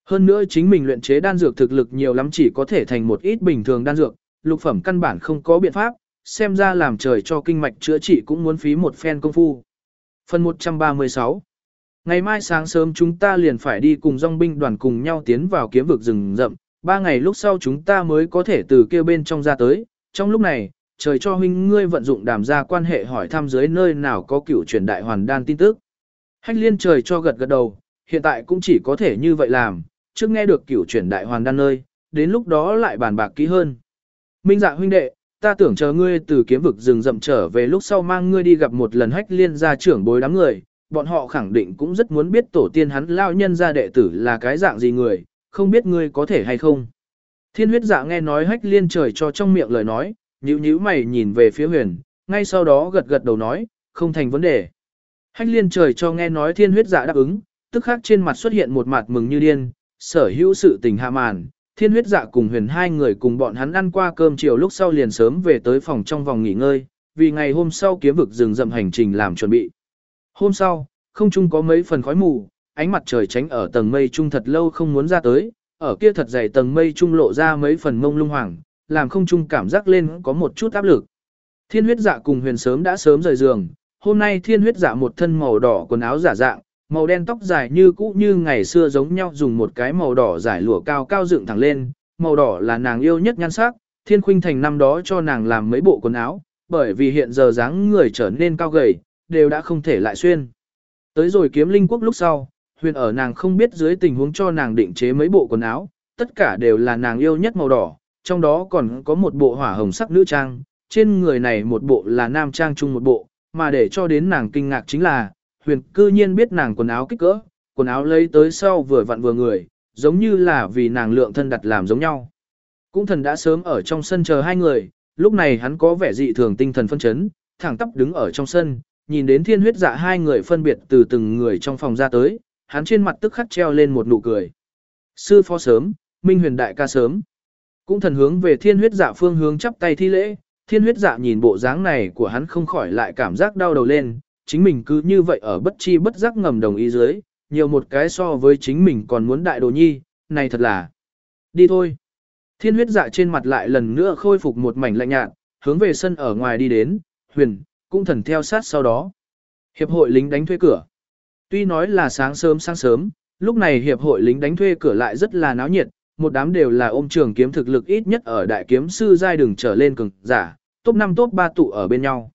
Hơn nữa chính mình luyện chế đan dược thực lực nhiều lắm chỉ có thể thành một ít bình thường đan dược, lục phẩm căn bản không có biện pháp, xem ra làm trời cho kinh mạch chữa trị cũng muốn phí một phen công phu. Phần 136 Ngày mai sáng sớm chúng ta liền phải đi cùng dòng binh đoàn cùng nhau tiến vào kiếm vực rừng rậm, ba ngày lúc sau chúng ta mới có thể từ kia bên trong ra tới, trong lúc này, trời cho huynh ngươi vận dụng đàm ra quan hệ hỏi thăm dưới nơi nào có cựu truyền đại hoàn đan tin tức. Hách liên trời cho gật gật đầu, hiện tại cũng chỉ có thể như vậy làm, trước nghe được cựu truyền đại hoàn đan nơi, đến lúc đó lại bàn bạc kỹ hơn. Minh dạ huynh đệ, ta tưởng chờ ngươi từ kiếm vực rừng rậm trở về lúc sau mang ngươi đi gặp một lần hách liên gia trưởng bối đám người, bọn họ khẳng định cũng rất muốn biết tổ tiên hắn lao nhân gia đệ tử là cái dạng gì người, không biết ngươi có thể hay không. Thiên huyết dạ nghe nói hách liên trời cho trong miệng lời nói, nhíu nhíu mày nhìn về phía huyền, ngay sau đó gật gật đầu nói, không thành vấn đề. Hách liên trời cho nghe nói thiên huyết dạ đáp ứng, tức khắc trên mặt xuất hiện một mặt mừng như điên, sở hữu sự tình hạ màn. Thiên huyết dạ cùng huyền hai người cùng bọn hắn ăn qua cơm chiều lúc sau liền sớm về tới phòng trong vòng nghỉ ngơi, vì ngày hôm sau kiếm vực rừng rậm hành trình làm chuẩn bị. Hôm sau, không chung có mấy phần khói mù, ánh mặt trời tránh ở tầng mây trung thật lâu không muốn ra tới, ở kia thật dày tầng mây trung lộ ra mấy phần mông lung hoàng, làm không trung cảm giác lên có một chút áp lực. Thiên huyết dạ cùng huyền sớm đã sớm rời giường, hôm nay thiên huyết dạ một thân màu đỏ quần áo giả dạng, màu đen tóc dài như cũ như ngày xưa giống nhau dùng một cái màu đỏ giải lụa cao cao dựng thẳng lên, màu đỏ là nàng yêu nhất nhan sắc, thiên khuynh thành năm đó cho nàng làm mấy bộ quần áo, bởi vì hiện giờ dáng người trở nên cao gầy, đều đã không thể lại xuyên. Tới rồi kiếm linh quốc lúc sau, huyền ở nàng không biết dưới tình huống cho nàng định chế mấy bộ quần áo, tất cả đều là nàng yêu nhất màu đỏ, trong đó còn có một bộ hỏa hồng sắc nữ trang, trên người này một bộ là nam trang chung một bộ, mà để cho đến nàng kinh ngạc chính là, huyền cư nhiên biết nàng quần áo kích cỡ, quần áo lấy tới sau vừa vặn vừa người, giống như là vì nàng lượng thân đặt làm giống nhau. Cũng thần đã sớm ở trong sân chờ hai người, lúc này hắn có vẻ dị thường tinh thần phân chấn, thẳng tắp đứng ở trong sân, nhìn đến thiên huyết dạ hai người phân biệt từ từng người trong phòng ra tới, hắn trên mặt tức khắc treo lên một nụ cười. Sư phó sớm, minh huyền đại ca sớm. Cũng thần hướng về thiên huyết dạ phương hướng chắp tay thi lễ, thiên huyết dạ nhìn bộ dáng này của hắn không khỏi lại cảm giác đau đầu lên, chính mình cứ như vậy ở bất chi bất giác ngầm đồng ý dưới, nhiều một cái so với chính mình còn muốn đại đồ nhi, này thật là. Đi thôi. Thiên huyết dạ trên mặt lại lần nữa khôi phục một mảnh lạnh nhạt, hướng về sân ở ngoài đi đến, huyền, cũng thần theo sát sau đó. Hiệp hội lính đánh thuê cửa. Tuy nói là sáng sớm sáng sớm, lúc này hiệp hội lính đánh thuê cửa lại rất là náo nhiệt, một đám đều là ôm trường kiếm thực lực ít nhất ở đại kiếm sư giai đường trở lên cường giả, top 5 top 3 tụ ở bên nhau.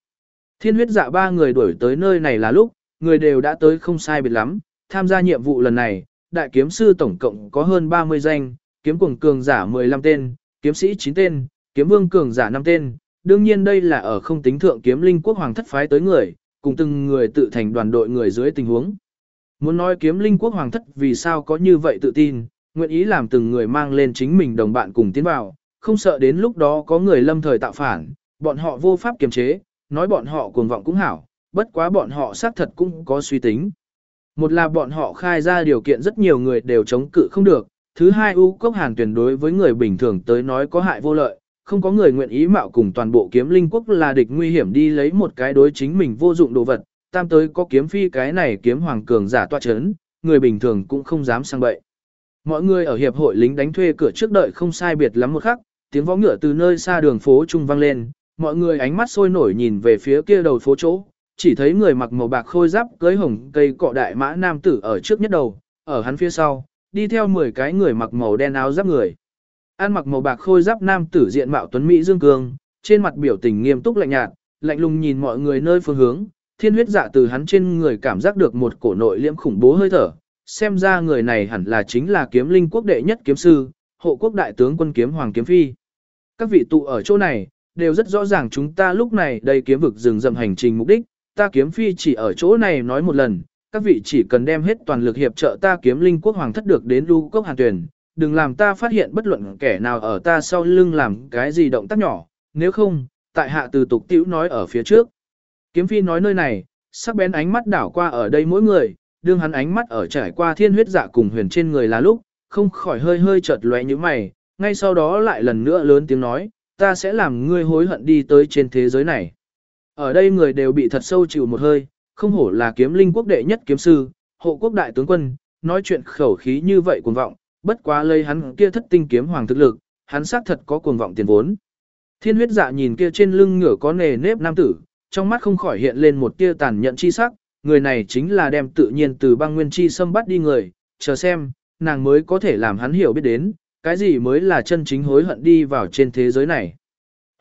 Thiên huyết dạ ba người đuổi tới nơi này là lúc, người đều đã tới không sai biệt lắm, tham gia nhiệm vụ lần này, đại kiếm sư tổng cộng có hơn 30 danh, kiếm cuồng cường giả 15 tên, kiếm sĩ 9 tên, kiếm vương cường giả 5 tên, đương nhiên đây là ở không tính thượng kiếm linh quốc hoàng thất phái tới người, cùng từng người tự thành đoàn đội người dưới tình huống. Muốn nói kiếm linh quốc hoàng thất vì sao có như vậy tự tin, nguyện ý làm từng người mang lên chính mình đồng bạn cùng tiến vào, không sợ đến lúc đó có người lâm thời tạo phản, bọn họ vô pháp kiềm chế, nói bọn họ cuồng vọng cũng hảo, bất quá bọn họ xác thật cũng có suy tính. Một là bọn họ khai ra điều kiện rất nhiều người đều chống cự không được, thứ hai u cốc hàn tuyển đối với người bình thường tới nói có hại vô lợi, không có người nguyện ý mạo cùng toàn bộ kiếm linh quốc là địch nguy hiểm đi lấy một cái đối chính mình vô dụng đồ vật, tam tới có kiếm phi cái này kiếm hoàng cường giả toa chấn, người bình thường cũng không dám sang bậy. Mọi người ở hiệp hội lính đánh thuê cửa trước đợi không sai biệt lắm một khắc, tiếng võ ngựa từ nơi xa đường phố trung vang lên, mọi người ánh mắt sôi nổi nhìn về phía kia đầu phố chỗ, chỉ thấy người mặc màu bạc khôi giáp cưới hồng cây cọ đại mã nam tử ở trước nhất đầu, ở hắn phía sau, đi theo 10 cái người mặc màu đen áo giáp người. An mặc màu bạc khôi giáp nam tử diện mạo tuấn mỹ dương cương, trên mặt biểu tình nghiêm túc lạnh nhạt, lạnh lùng nhìn mọi người nơi phương hướng, thiên huyết dạ từ hắn trên người cảm giác được một cổ nội liễm khủng bố hơi thở, xem ra người này hẳn là chính là kiếm linh quốc đệ nhất kiếm sư, hộ quốc đại tướng quân kiếm hoàng kiếm phi. Các vị tụ ở chỗ này, đều rất rõ ràng chúng ta lúc này đây kiếm vực rừng rậm hành trình mục đích, ta kiếm phi chỉ ở chỗ này nói một lần, các vị chỉ cần đem hết toàn lực hiệp trợ ta kiếm linh quốc hoàng thất được đến lưu cốc hàn tuyển, đừng làm ta phát hiện bất luận kẻ nào ở ta sau lưng làm cái gì động tác nhỏ, nếu không, tại hạ từ tục tiểu nói ở phía trước. Kiếm phi nói nơi này, sắc bén ánh mắt đảo qua ở đây mỗi người, đương hắn ánh mắt ở trải qua thiên huyết dạ cùng huyền trên người là lúc, không khỏi hơi hơi chợt lóe như mày, ngay sau đó lại lần nữa lớn tiếng nói, ta sẽ làm ngươi hối hận đi tới trên thế giới này. Ở đây người đều bị thật sâu chịu một hơi, không hổ là kiếm linh quốc đệ nhất kiếm sư, hộ quốc đại tướng quân, nói chuyện khẩu khí như vậy cuồng vọng, bất quá lây hắn kia thất tinh kiếm hoàng thực lực, hắn xác thật có cuồng vọng tiền vốn. Thiên huyết dạ nhìn kia trên lưng ngửa có nề nếp nam tử, trong mắt không khỏi hiện lên một tia tàn nhẫn chi sắc, người này chính là đem tự nhiên từ băng nguyên chi xâm bắt đi người, chờ xem, nàng mới có thể làm hắn hiểu biết đến, cái gì mới là chân chính hối hận đi vào trên thế giới này.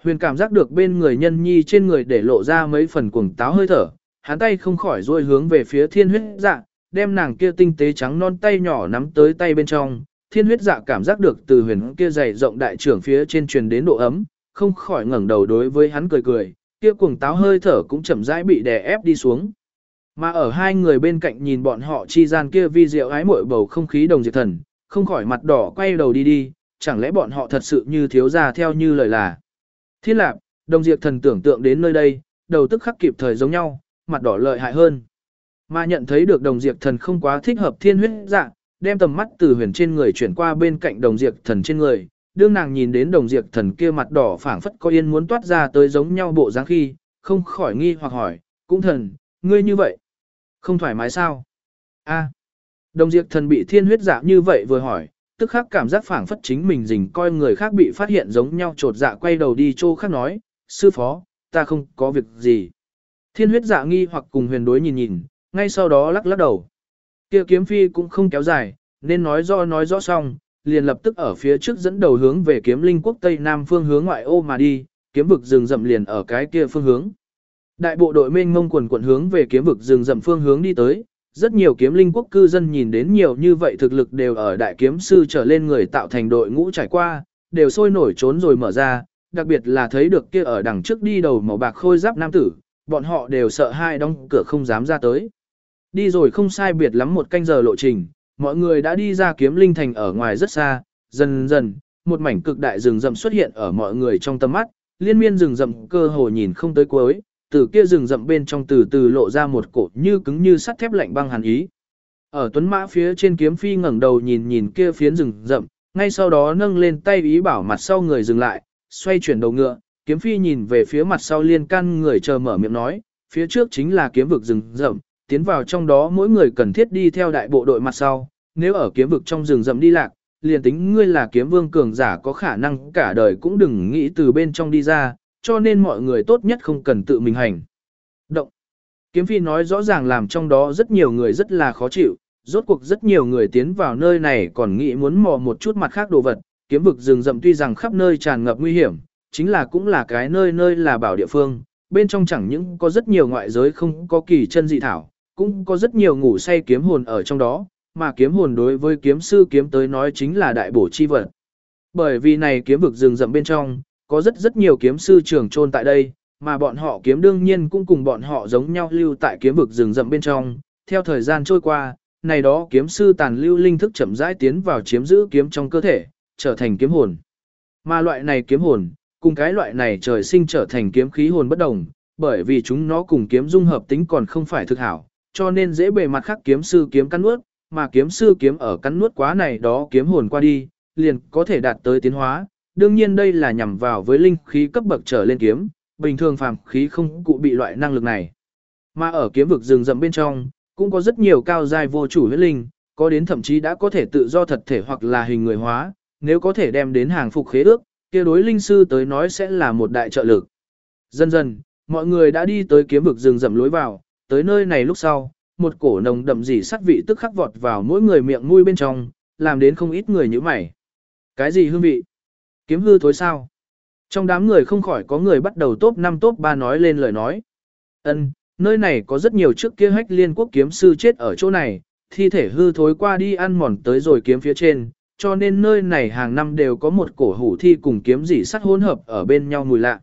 Huyền cảm giác được bên người nhân nhi trên người để lộ ra mấy phần cuồng táo hơi thở, hắn tay không khỏi rôi hướng về phía thiên huyết dạ, đem nàng kia tinh tế trắng non tay nhỏ nắm tới tay bên trong. Thiên huyết dạ cảm giác được từ huyền kia dày rộng đại trưởng phía trên truyền đến độ ấm, không khỏi ngẩng đầu đối với hắn cười cười, kia cuồng táo hơi thở cũng chậm rãi bị đè ép đi xuống. Mà ở hai người bên cạnh nhìn bọn họ chi gian kia vi diệu ái muội bầu không khí đồng diệt thần, không khỏi mặt đỏ quay đầu đi đi, chẳng lẽ bọn họ thật sự như thiếu gia theo như lời là. Thiên lạc, đồng diệt thần tưởng tượng đến nơi đây, đầu tức khắc kịp thời giống nhau, mặt đỏ lợi hại hơn. Mà nhận thấy được đồng diệt thần không quá thích hợp thiên huyết dạng, đem tầm mắt từ huyền trên người chuyển qua bên cạnh đồng diệt thần trên người, đương nàng nhìn đến đồng diệt thần kia mặt đỏ phảng phất có yên muốn toát ra tới giống nhau bộ dáng khi, không khỏi nghi hoặc hỏi, cũng thần, ngươi như vậy, không thoải mái sao? A. Đồng diệt thần bị thiên huyết dạ như vậy vừa hỏi, tức khắc cảm giác phảng phất chính mình dình coi người khác bị phát hiện giống nhau trột dạ quay đầu đi chỗ khác nói, sư phó, ta không có việc gì. Thiên huyết dạ nghi hoặc cùng huyền đối nhìn nhìn, ngay sau đó lắc lắc đầu. Kia kiếm phi cũng không kéo dài, nên nói do nói rõ xong, liền lập tức ở phía trước dẫn đầu hướng về kiếm linh quốc tây nam phương hướng ngoại ô mà đi, kiếm vực rừng rậm liền ở cái kia phương hướng. Đại bộ đội mênh mông quần quận hướng về kiếm vực rừng rậm phương hướng đi tới, rất nhiều kiếm linh quốc cư dân nhìn đến nhiều như vậy thực lực đều ở đại kiếm sư trở lên người tạo thành đội ngũ trải qua, đều sôi nổi trốn rồi mở ra, đặc biệt là thấy được kia ở đằng trước đi đầu màu bạc khôi giáp nam tử, bọn họ đều sợ hai đóng cửa không dám ra tới. Đi rồi không sai biệt lắm một canh giờ lộ trình, mọi người đã đi ra kiếm linh thành ở ngoài rất xa, dần dần, một mảnh cực đại rừng rậm xuất hiện ở mọi người trong tầm mắt, liên miên rừng rậm cơ hồ nhìn không tới cuối, từ kia rừng rậm bên trong từ từ lộ ra một cổ như cứng như sắt thép lạnh băng hàn ý. Ở tuấn mã phía trên kiếm phi ngẩng đầu nhìn nhìn kia phiến rừng rậm, ngay sau đó nâng lên tay ý bảo mặt sau người dừng lại, xoay chuyển đầu ngựa, kiếm phi nhìn về phía mặt sau liên can người chờ mở miệng nói, phía trước chính là kiếm vực rừng rậm, tiến vào trong đó mỗi người cần thiết đi theo đại bộ đội mặt sau, nếu ở kiếm vực trong rừng rậm đi lạc, liền tính ngươi là kiếm vương cường giả có khả năng cả đời cũng đừng nghĩ từ bên trong đi ra, cho nên mọi người tốt nhất không cần tự mình hành. Động. Kiếm phi nói rõ ràng làm trong đó rất nhiều người rất là khó chịu, rốt cuộc rất nhiều người tiến vào nơi này còn nghĩ muốn mò một chút mặt khác đồ vật, kiếm vực rừng rậm tuy rằng khắp nơi tràn ngập nguy hiểm, chính là cũng là cái nơi nơi là bảo địa phương, bên trong chẳng những có rất nhiều ngoại giới không có kỳ chân dị thảo, cũng có rất nhiều ngủ say kiếm hồn ở trong đó, mà kiếm hồn đối với kiếm sư kiếm tới nói chính là đại bổ chi vật. Bởi vì này kiếm vực rừng rậm bên trong, có rất rất nhiều kiếm sư trường trôn tại đây, mà bọn họ kiếm đương nhiên cũng cùng bọn họ giống nhau lưu tại kiếm vực rừng rậm bên trong. Theo thời gian trôi qua, này đó kiếm sư tàn lưu linh thức chậm rãi tiến vào chiếm giữ kiếm trong cơ thể, trở thành kiếm hồn. Mà loại này kiếm hồn, cùng cái loại này trời sinh trở thành kiếm khí hồn bất đồng, bởi vì chúng nó cùng kiếm dung hợp tính còn không phải thực hảo, cho nên dễ bề mặt khác kiếm sư kiếm cắn nuốt, mà kiếm sư kiếm ở cắn nuốt quá này đó kiếm hồn qua đi, liền có thể đạt tới tiến hóa. Đương nhiên đây là nhằm vào với linh khí cấp bậc trở lên kiếm, bình thường phàm khí không cụ bị loại năng lực này. Mà ở kiếm vực rừng rậm bên trong, cũng có rất nhiều cao giai vô chủ huyết linh, có đến thậm chí đã có thể tự do thật thể hoặc là hình người hóa, nếu có thể đem đến hàng phục khế ước, kia đối linh sư tới nói sẽ là một đại trợ lực. Dần dần, mọi người đã đi tới kiếm vực rừng rậm lối vào, tới nơi này lúc sau, một cổ nồng đậm dỉ sắt vị tức khắc vọt vào mỗi người miệng mũi bên trong, làm đến không ít người như mày. Cái gì hương vị? Kiếm hư thối sao? Trong đám người không khỏi có người bắt đầu top 5 top 3 nói lên lời nói. Ân, nơi này có rất nhiều trước kia hách liên quốc kiếm sư chết ở chỗ này, thi thể hư thối qua đi ăn mòn tới rồi kiếm phía trên, cho nên nơi này hàng năm đều có một cổ hủ thi cùng kiếm dị sắt hỗn hợp ở bên nhau mùi lạ.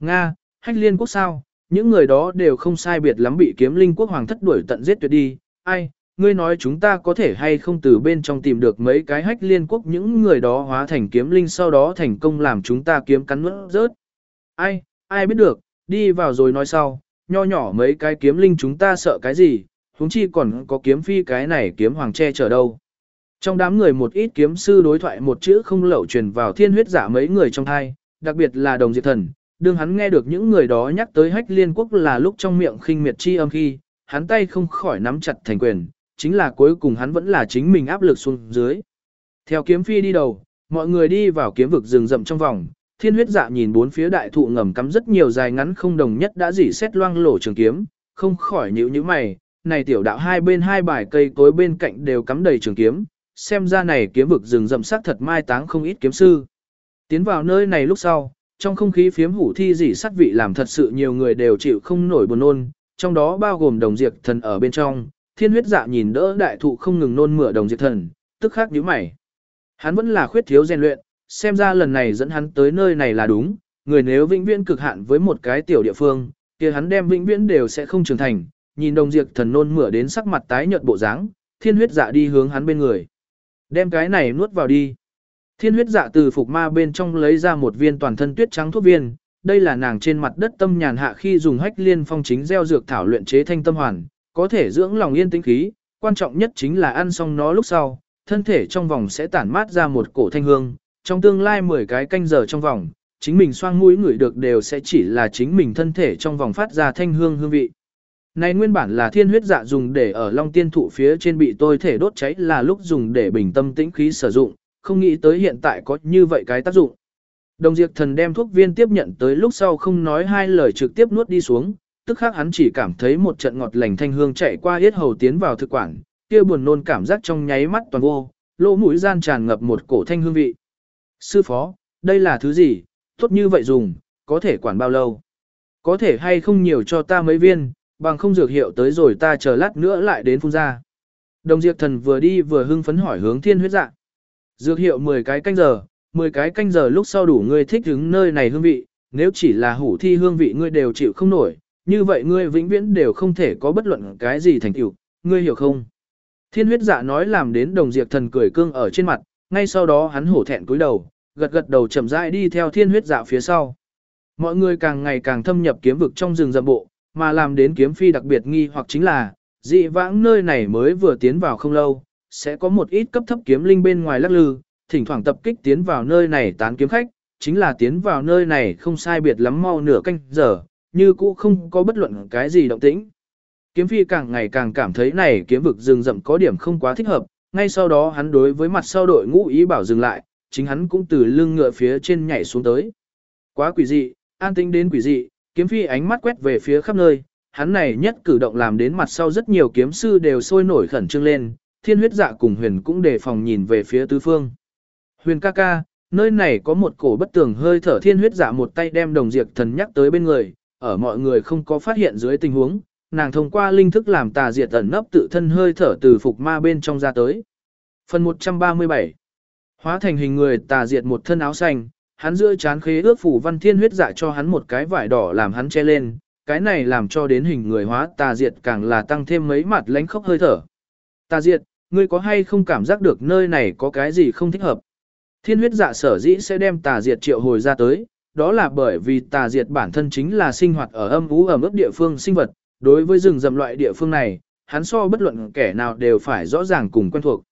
Nga, hách liên quốc sao, những người đó đều không sai biệt lắm bị kiếm linh quốc hoàng thất đuổi tận giết tuyệt đi, ai, ngươi nói chúng ta có thể hay không từ bên trong tìm được mấy cái hách liên quốc những người đó hóa thành kiếm linh sau đó thành công làm chúng ta kiếm cắn nuốt rớt. Ai, ai biết được, đi vào rồi nói sau, nho nhỏ mấy cái kiếm linh chúng ta sợ cái gì, huống chi còn có kiếm phi cái này kiếm hoàng che chở đâu. Trong đám người một ít kiếm sư đối thoại một chữ không lậu truyền vào thiên huyết giả mấy người trong thai, đặc biệt là đồng diệt thần, đương hắn nghe được những người đó nhắc tới hách liên quốc là lúc trong miệng khinh miệt chi âm khi, hắn tay không khỏi nắm chặt thành quyền, chính là cuối cùng hắn vẫn là chính mình áp lực xuống dưới. Theo kiếm phi đi đầu, mọi người đi vào kiếm vực rừng rậm trong vòng, thiên huyết dạ nhìn bốn phía đại thụ ngầm cắm rất nhiều dài ngắn không đồng nhất đã dỉ xét loang lổ trường kiếm, không khỏi nhíu như mày, này tiểu đạo hai bên hai bài cây cối bên cạnh đều cắm đầy trường kiếm, xem ra này kiếm vực rừng rậm sắc thật mai táng không ít kiếm sư. Tiến vào nơi này lúc sau, trong không khí phiếm hủ thi dỉ sát vị làm thật sự nhiều người đều chịu không nổi buồn nôn, trong đó bao gồm đồng diệt thần ở bên trong, thiên huyết dạ nhìn đỡ đại thụ không ngừng nôn mửa đồng diệt thần, tức khắc nhíu mày. Hắn vẫn là khuyết thiếu rèn luyện, xem ra lần này dẫn hắn tới nơi này là đúng, người nếu vĩnh viễn cực hạn với một cái tiểu địa phương, kia hắn đem vĩnh viễn đều sẽ không trưởng thành, nhìn đồng diệt thần nôn mửa đến sắc mặt tái nhợt bộ dáng, thiên huyết dạ đi hướng hắn bên người. Đem cái này nuốt vào đi. Thiên huyết dạ từ phục ma bên trong lấy ra một viên toàn thân tuyết trắng thuốc viên, đây là nàng trên mặt đất tâm nhàn hạ khi dùng hách liên phong chính gieo dược thảo luyện chế thanh tâm hoàn, có thể dưỡng lòng yên tĩnh khí, quan trọng nhất chính là ăn xong nó lúc sau, thân thể trong vòng sẽ tản mát ra một cổ thanh hương, trong tương lai 10 cái canh giờ trong vòng, chính mình xoang mũi ngửi được đều sẽ chỉ là chính mình thân thể trong vòng phát ra thanh hương hương vị. Này nguyên bản là thiên huyết dạ dùng để ở long tiên thụ phía trên bị tôi thể đốt cháy là lúc dùng để bình tâm tĩnh khí sử dụng, không nghĩ tới hiện tại có như vậy cái tác dụng. Đồng diệt thần đem thuốc viên tiếp nhận tới lúc sau không nói hai lời trực tiếp nuốt đi xuống, tức khắc hắn chỉ cảm thấy một trận ngọt lành thanh hương chạy qua yết hầu tiến vào thực quản, kia buồn nôn cảm giác trong nháy mắt toàn vô, lỗ mũi gian tràn ngập một cổ thanh hương vị. Sư phó, đây là thứ gì, tốt như vậy dùng, có thể quản bao lâu? Có thể hay không nhiều cho ta mấy viên, bằng không dược hiệu tới rồi ta chờ lát nữa lại đến phun ra. Đồng diệt thần vừa đi vừa hưng phấn hỏi hướng thiên huyết dạ. Dược hiệu 10 cái canh giờ, 10 cái canh giờ lúc sau đủ ngươi thích hứng nơi này hương vị, nếu chỉ là hủ thi hương vị ngươi đều chịu không nổi, như vậy ngươi vĩnh viễn đều không thể có bất luận cái gì thành tựu, ngươi hiểu không? Thiên huyết dạ nói làm đến đồng diệt thần cười cương ở trên mặt, ngay sau đó hắn hổ thẹn cúi đầu, gật gật đầu chậm rãi đi theo thiên huyết dạ phía sau. Mọi người càng ngày càng thâm nhập kiếm vực trong rừng rậm bộ, mà làm đến kiếm phi đặc biệt nghi hoặc chính là, dị vãng nơi này mới vừa tiến vào không lâu, sẽ có một ít cấp thấp kiếm linh bên ngoài lắc lư, thỉnh thoảng tập kích tiến vào nơi này tán kiếm khách, chính là tiến vào nơi này không sai biệt lắm mau nửa canh giờ, như cũ không có bất luận cái gì động tĩnh. Kiếm phi càng ngày càng cảm thấy này kiếm vực rừng rậm có điểm không quá thích hợp, ngay sau đó hắn đối với mặt sau đội ngũ ý bảo dừng lại, chính hắn cũng từ lưng ngựa phía trên nhảy xuống tới. Quá quỷ dị, an tĩnh đến quỷ dị, kiếm phi ánh mắt quét về phía khắp nơi, hắn này nhất cử động làm đến mặt sau rất nhiều kiếm sư đều sôi nổi khẩn trương lên, thiên huyết dạ cùng huyền cũng đề phòng nhìn về phía tứ phương. Huyền ca ca, nơi này có một cổ bất tường hơi thở thiên huyết dạ một tay đem đồng diệt thần nhắc tới bên người, ở mọi người không có phát hiện dưới tình huống, nàng thông qua linh thức làm tà diệt ẩn nấp tự thân hơi thở từ phục ma bên trong ra tới. Phần 137 Hóa thành hình người tà diệt một thân áo xanh, hắn giữa chán khế ước phủ văn thiên huyết dạ cho hắn một cái vải đỏ làm hắn che lên, cái này làm cho đến hình người hóa tà diệt càng là tăng thêm mấy mặt lánh khóc hơi thở. Tà diệt, ngươi có hay không cảm giác được nơi này có cái gì không thích hợp? Thiên huyết dạ sở dĩ sẽ đem tà diệt triệu hồi ra tới, đó là bởi vì tà diệt bản thân chính là sinh hoạt ở âm ú ẩm ướt địa phương sinh vật, đối với rừng rậm loại địa phương này, hắn so bất luận kẻ nào đều phải rõ ràng cùng quen thuộc.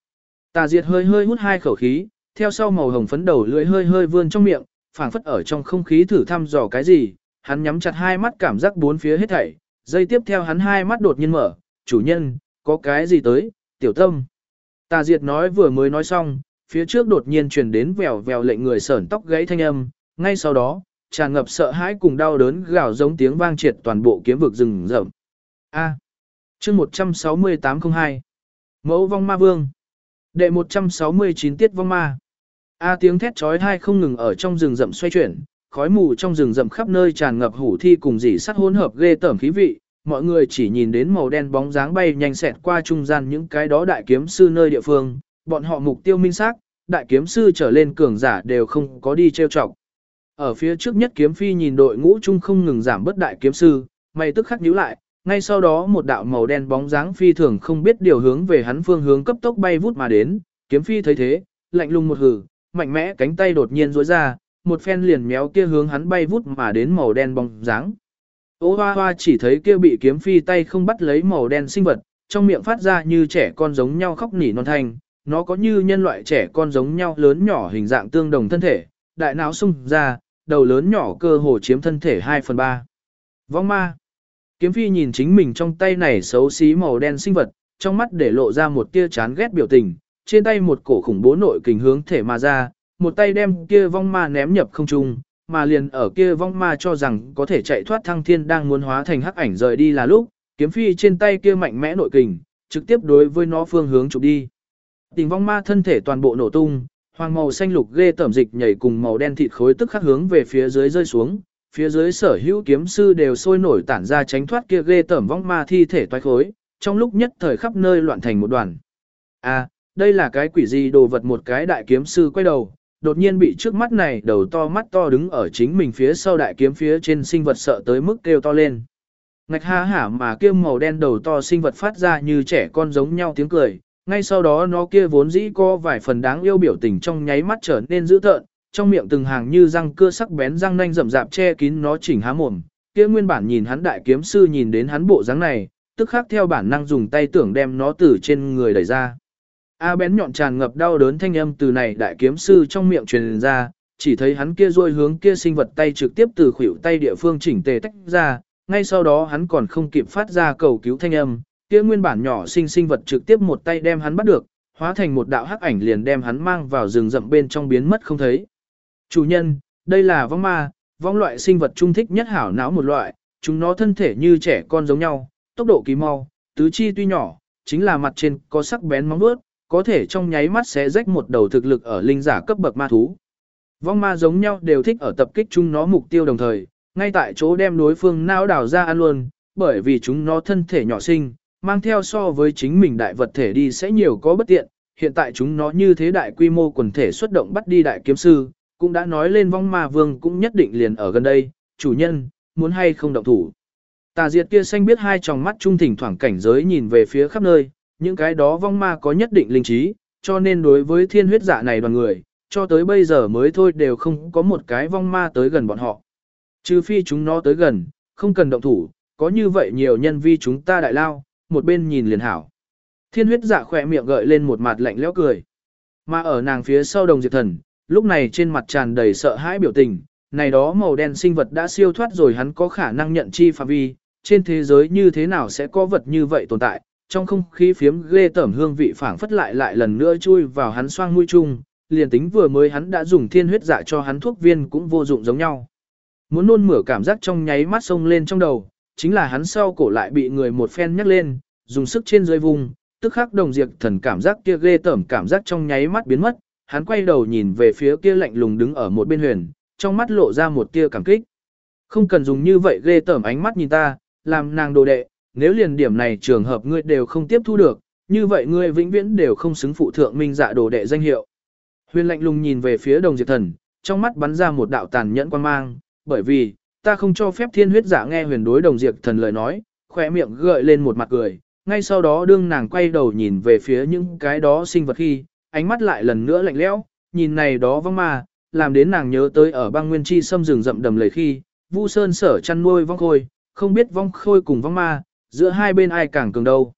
Tà diệt hơi hơi hút hai khẩu khí, theo sau màu hồng phấn đầu lưỡi hơi hơi vươn trong miệng, phảng phất ở trong không khí thử thăm dò cái gì, hắn nhắm chặt hai mắt cảm giác bốn phía hết thảy, giây tiếp theo hắn hai mắt đột nhiên mở, chủ nhân, có cái gì tới, tiểu tâm. Tà diệt nói vừa mới nói xong, phía trước đột nhiên truyền đến vèo vèo lệnh người sởn tóc gãy thanh âm, ngay sau đó, tràn ngập sợ hãi cùng đau đớn gào giống tiếng vang triệt toàn bộ kiếm vực rừng rậm. A. Chương 16802. Mẫu vong ma vương. Đệ 169 tiết vong ma. A tiếng thét chói tai không ngừng ở trong rừng rậm xoay chuyển, khói mù trong rừng rậm khắp nơi tràn ngập hủ thi cùng dỉ sắt hỗn hợp ghê tởm khí vị, mọi người chỉ nhìn đến màu đen bóng dáng bay nhanh xẹt qua trung gian những cái đó đại kiếm sư nơi địa phương, bọn họ mục tiêu minh xác, đại kiếm sư trở lên cường giả đều không có đi trêu chọc. Ở phía trước nhất kiếm phi nhìn đội ngũ chung không ngừng giảm bất đại kiếm sư, mày tức khắc nhíu lại, ngay sau đó một đạo màu đen bóng dáng phi thường không biết điều hướng về hắn phương hướng cấp tốc bay vút mà đến, kiếm phi thấy thế, lạnh lùng một hử, mạnh mẽ cánh tay đột nhiên duỗi ra, một phen liền méo kia hướng hắn bay vút mà đến màu đen bóng dáng. Ô hoa hoa chỉ thấy kia bị kiếm phi tay không bắt lấy màu đen sinh vật, trong miệng phát ra như trẻ con giống nhau khóc nỉ non thanh, nó có như nhân loại trẻ con giống nhau lớn nhỏ hình dạng tương đồng thân thể, đại não sung ra, đầu lớn nhỏ cơ hồ chiếm thân thể 2 phần 3. Vong ma. Kiếm phi nhìn chính mình trong tay này xấu xí màu đen sinh vật, trong mắt để lộ ra một tia chán ghét biểu tình, trên tay một cổ khủng bố nội kình hướng thể mà ra, một tay đem kia vong ma ném nhập không trung, mà liền ở kia vong ma cho rằng có thể chạy thoát thăng thiên đang muốn hóa thành hắc ảnh rời đi là lúc, kiếm phi trên tay kia mạnh mẽ nội kình, trực tiếp đối với nó phương hướng chụp đi. Tình vong ma thân thể toàn bộ nổ tung, hoàng màu xanh lục ghê tẩm dịch nhảy cùng màu đen thịt khối tức khắc hướng về phía dưới rơi xuống, phía dưới sở hữu kiếm sư đều sôi nổi tản ra tránh thoát kia ghê tẩm vong ma thi thể toái khối, trong lúc nhất thời khắp nơi loạn thành một đoàn. À, đây là cái quỷ gì đồ vật một cái đại kiếm sư quay đầu, đột nhiên bị trước mắt này đầu to mắt to đứng ở chính mình phía sau đại kiếm phía trên sinh vật sợ tới mức kêu to lên. Ngạch ha hả mà kia màu đen đầu to sinh vật phát ra như trẻ con giống nhau tiếng cười, ngay sau đó nó kia vốn dĩ có vài phần đáng yêu biểu tình trong nháy mắt trở nên dữ tợn, trong miệng từng hàng như răng cưa sắc bén răng nanh rậm rạp che kín nó chỉnh há mồm. Kia nguyên bản nhìn hắn đại kiếm sư nhìn đến hắn bộ dáng này, tức khắc theo bản năng dùng tay tưởng đem nó từ trên người đẩy ra. A bén nhọn tràn ngập đau đớn thanh âm từ này đại kiếm sư trong miệng truyền ra, chỉ thấy hắn kia rôi hướng kia sinh vật tay trực tiếp từ khuỷu tay địa phương chỉnh tề tách ra, ngay sau đó hắn còn không kịp phát ra cầu cứu thanh âm, kia nguyên bản nhỏ sinh sinh vật trực tiếp một tay đem hắn bắt được, hóa thành một đạo hắc ảnh liền đem hắn mang vào rừng rậm bên trong biến mất không thấy. Chủ nhân, đây là vong ma, vong loại sinh vật trung thích nhất hảo não một loại, chúng nó thân thể như trẻ con giống nhau, tốc độ kỳ mau, tứ chi tuy nhỏ, chính là mặt trên có sắc bén móng vuốt, có thể trong nháy mắt sẽ rách một đầu thực lực ở linh giả cấp bậc ma thú. Vong ma giống nhau đều thích ở tập kích chúng nó mục tiêu đồng thời, ngay tại chỗ đem đối phương não đảo ra ăn luôn, bởi vì chúng nó thân thể nhỏ sinh, mang theo so với chính mình đại vật thể đi sẽ nhiều có bất tiện, hiện tại chúng nó như thế đại quy mô quần thể xuất động bắt đi đại kiếm sư, cũng đã nói lên vong ma vương cũng nhất định liền ở gần đây, chủ nhân, muốn hay không động thủ. Tà diệt kia xanh biết hai tròng mắt trung thỉnh thoảng cảnh giới nhìn về phía khắp nơi, những cái đó vong ma có nhất định linh trí, cho nên đối với thiên huyết dạ này đoàn người, cho tới bây giờ mới thôi đều không có một cái vong ma tới gần bọn họ. Trừ phi chúng nó tới gần, không cần động thủ, có như vậy nhiều nhân vi chúng ta đại lao, một bên nhìn liền hảo. Thiên huyết dạ khỏe miệng gợi lên một mặt lạnh lẽo cười. Mà ở nàng phía sau đồng diệt thần, lúc này trên mặt tràn đầy sợ hãi biểu tình, này đó màu đen sinh vật đã siêu thoát rồi hắn có khả năng nhận chi phạm vi, trên thế giới như thế nào sẽ có vật như vậy tồn tại, trong không khí phiếm ghê tởm hương vị phảng phất lại lại lần nữa chui vào hắn xoang mũi chung, liền tính vừa mới hắn đã dùng thiên huyết dạ cho hắn thuốc viên cũng vô dụng giống nhau. Muốn nôn mửa cảm giác trong nháy mắt sông lên trong đầu, chính là hắn sau cổ lại bị người một phen nhắc lên, dùng sức trên dưới vùng, tức khắc đồng diệt thần cảm giác kia ghê tởm cảm giác trong nháy mắt biến mất, hắn quay đầu nhìn về phía kia lạnh lùng đứng ở một bên huyền, trong mắt lộ ra một tia cảm kích. Không cần dùng như vậy ghê tởm ánh mắt nhìn ta, làm nàng đồ đệ, nếu liền điểm này trường hợp ngươi đều không tiếp thu được, như vậy ngươi vĩnh viễn đều không xứng phụ thượng minh dạ đồ đệ danh hiệu. Huyền lạnh lùng nhìn về phía đồng diệt thần, trong mắt bắn ra một đạo tàn nhẫn quan mang, bởi vì, ta không cho phép thiên huyết giả nghe huyền đối đồng diệt thần lời nói, khỏe miệng gợi lên một mặt cười, ngay sau đó đương nàng quay đầu nhìn về phía những cái đó sinh vật khi, ánh mắt lại lần nữa lạnh lẽo, nhìn này đó vong ma, làm đến nàng nhớ tới ở băng nguyên chi xâm rừng rậm đầm lầy khi, Vu Sơn sở chăn nuôi vong khôi, không biết vong khôi cùng vong ma, giữa hai bên ai càng cường đâu.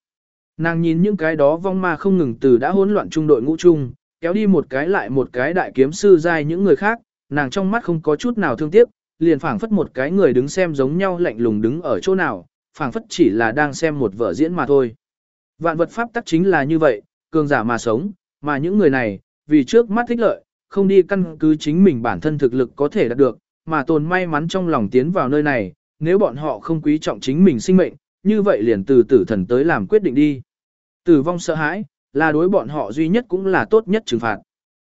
Nàng nhìn những cái đó vong ma không ngừng từ đã hỗn loạn trung đội ngũ chung, kéo đi một cái lại một cái đại kiếm sư giai những người khác, nàng trong mắt không có chút nào thương tiếc, liền phảng phất một cái người đứng xem giống nhau lạnh lùng đứng ở chỗ nào, phảng phất chỉ là đang xem một vở diễn mà thôi. Vạn vật pháp tắc chính là như vậy, cường giả mà sống, mà những người này, vì trước mắt thích lợi, không đi căn cứ chính mình bản thân thực lực có thể đạt được, mà tồn may mắn trong lòng tiến vào nơi này, nếu bọn họ không quý trọng chính mình sinh mệnh, như vậy liền từ tử thần tới làm quyết định đi. Tử vong sợ hãi, là đối bọn họ duy nhất cũng là tốt nhất trừng phạt.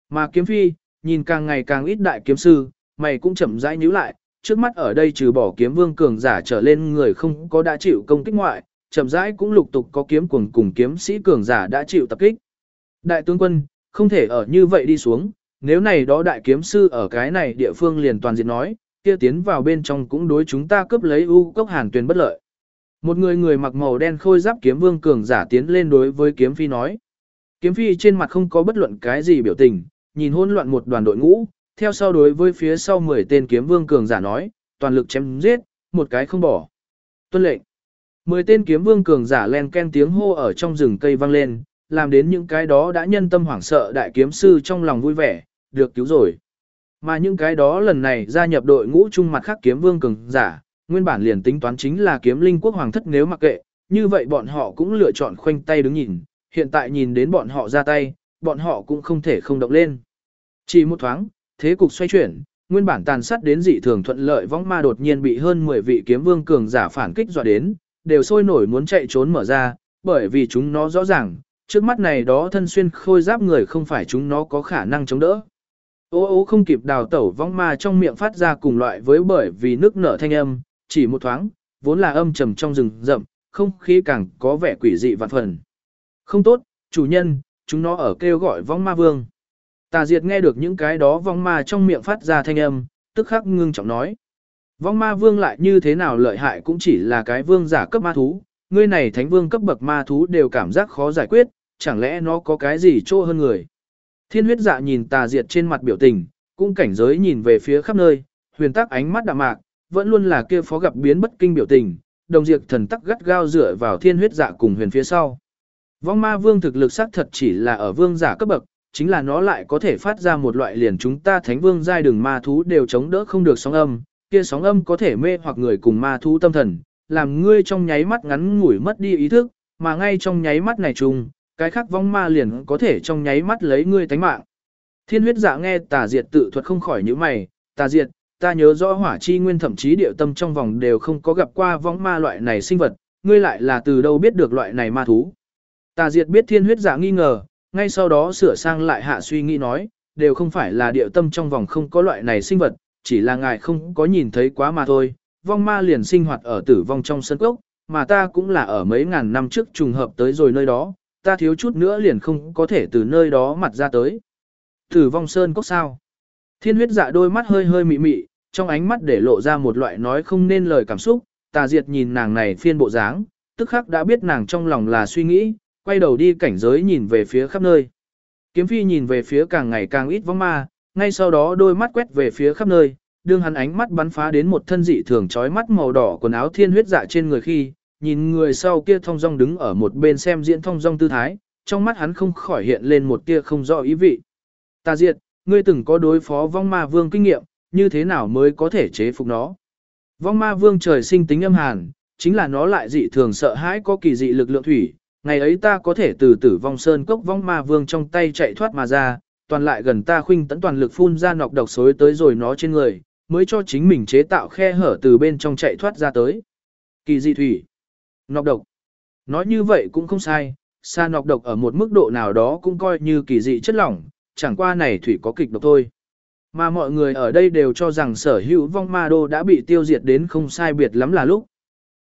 Mà kiếm phi, nhìn càng ngày càng ít đại kiếm sư, mày cũng chậm rãi nhíu lại, trước mắt ở đây trừ bỏ kiếm vương cường giả trở lên người không có đã chịu công kích ngoại, chậm rãi cũng lục tục có kiếm cuồng cùng kiếm sĩ cường giả đã chịu tập kích. Đại tướng quân, không thể ở như vậy đi xuống, nếu này đó đại kiếm sư ở cái này địa phương liền toàn diện nói, kia tiến vào bên trong cũng đối chúng ta cướp lấy u cốc hàn tuyền bất lợi. Một người người mặc màu đen khôi giáp kiếm vương cường giả tiến lên đối với kiếm phi nói. Kiếm phi trên mặt không có bất luận cái gì biểu tình, nhìn hỗn loạn một đoàn đội ngũ, theo sau đối với phía sau 10 tên kiếm vương cường giả nói, toàn lực chém giết, một cái không bỏ. Tuân lệnh. 10 tên kiếm vương cường giả len ken tiếng hô ở trong rừng cây vang lên, làm đến những cái đó đã nhân tâm hoảng sợ đại kiếm sư trong lòng vui vẻ, được cứu rồi. Mà những cái đó lần này gia nhập đội ngũ chung mặt khác kiếm vương cường giả, nguyên bản liền tính toán chính là kiếm linh quốc hoàng thất nếu mặc kệ, như vậy bọn họ cũng lựa chọn khoanh tay đứng nhìn, hiện tại nhìn đến bọn họ ra tay, bọn họ cũng không thể không động lên. Chỉ một thoáng, thế cục xoay chuyển, nguyên bản tàn sát đến dị thường thuận lợi võng ma đột nhiên bị hơn 10 vị kiếm vương cường giả phản kích dọa đến, đều sôi nổi muốn chạy trốn mở ra, bởi vì chúng nó rõ ràng, trước mắt này đó thân xuyên khôi giáp người không phải chúng nó có khả năng chống đỡ. Ô ô không kịp đào tẩu vong ma trong miệng phát ra cùng loại với bởi vì nước nở thanh âm, chỉ một thoáng, vốn là âm trầm trong rừng rậm, không khí càng có vẻ quỷ dị vạn phần. Không tốt, chủ nhân, chúng nó ở kêu gọi vong ma vương. Tà diệt nghe được những cái đó vong ma trong miệng phát ra thanh âm, tức khắc ngưng trọng nói. Vong ma vương lại như thế nào lợi hại cũng chỉ là cái vương giả cấp ma thú, ngươi này thánh vương cấp bậc ma thú đều cảm giác khó giải quyết, chẳng lẽ nó có cái gì trô hơn người. Thiên huyết dạ nhìn tà diệt trên mặt biểu tình, cũng cảnh giới nhìn về phía khắp nơi, huyền tắc ánh mắt đạm mạc, vẫn luôn là kia phó gặp biến bất kinh biểu tình, đồng diệt thần tắc gắt gao dựa vào thiên huyết dạ cùng huyền phía sau. Vong ma vương thực lực xác thật chỉ là ở vương giả cấp bậc, chính là nó lại có thể phát ra một loại liền chúng ta thánh vương giai đường ma thú đều chống đỡ không được sóng âm, kia sóng âm có thể mê hoặc người cùng ma thú tâm thần, làm ngươi trong nháy mắt ngắn ngủi mất đi ý thức, mà ngay trong nháy mắt này trùng, cái khác vong ma liền có thể trong nháy mắt lấy ngươi tánh mạng. Thiên huyết dạ nghe tà diệt tự thuật không khỏi những mày, tà diệt, ta nhớ rõ hỏa chi nguyên thậm chí địa tâm trong vòng đều không có gặp qua vong ma loại này sinh vật, ngươi lại là từ đâu biết được loại này ma thú. Tà diệt biết thiên huyết dạ nghi ngờ, ngay sau đó sửa sang lại hạ suy nghĩ nói, đều không phải là địa tâm trong vòng không có loại này sinh vật, chỉ là ngài không có nhìn thấy quá mà thôi. Vong ma liền sinh hoạt ở tử vong trong sân cốc, mà ta cũng là ở mấy ngàn năm trước trùng hợp tới rồi nơi đó, ta thiếu chút nữa liền không có thể từ nơi đó mặt ra tới. Tử vong sơn cốc sao? Thiên huyết dạ đôi mắt hơi hơi mị mị, trong ánh mắt để lộ ra một loại nói không nên lời cảm xúc, tà diệt nhìn nàng này phiên bộ dáng, tức khắc đã biết nàng trong lòng là suy nghĩ, quay đầu đi cảnh giới nhìn về phía khắp nơi. Kiếm phi nhìn về phía càng ngày càng ít vong ma, ngay sau đó đôi mắt quét về phía khắp nơi, đương hắn ánh mắt bắn phá đến một thân dị thường trói mắt màu đỏ quần áo thiên huyết dạ trên người khi, nhìn người sau kia thong dong đứng ở một bên xem diễn thong dong tư thái, trong mắt hắn không khỏi hiện lên một tia không rõ ý vị. Ta diệt, ngươi từng có đối phó vong ma vương kinh nghiệm, như thế nào mới có thể chế phục nó. Vong ma vương trời sinh tính âm hàn, chính là nó lại dị thường sợ hãi có kỳ dị lực lượng thủy, ngày ấy ta có thể từ tử vong sơn cốc vong ma vương trong tay chạy thoát mà ra, toàn lại gần ta khuynh tấn toàn lực phun ra nọc độc xối tới rồi nó trên người, mới cho chính mình chế tạo khe hở từ bên trong chạy thoát ra tới. Kỳ dị thủy. Nọc độc. Nói như vậy cũng không sai, xa nọc độc ở một mức độ nào đó cũng coi như kỳ dị chất lỏng, chẳng qua này thủy có kịch độc thôi. Mà mọi người ở đây đều cho rằng sở hữu vong ma đô đã bị tiêu diệt đến không sai biệt lắm là lúc.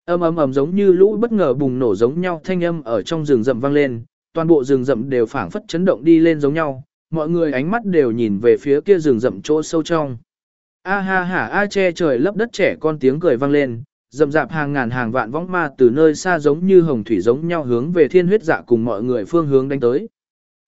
Âm ầm ầm giống như lũ bất ngờ bùng nổ giống nhau thanh âm ở trong rừng rậm vang lên, toàn bộ rừng rậm đều phảng phất chấn động đi lên giống nhau, mọi người ánh mắt đều nhìn về phía kia rừng rậm chỗ sâu trong. A ha ha a che trời lấp đất trẻ con tiếng cười vang lên, rậm rạp hàng ngàn hàng vạn võng ma từ nơi xa giống như hồng thủy giống nhau hướng về thiên huyết dạ cùng mọi người phương hướng đánh tới.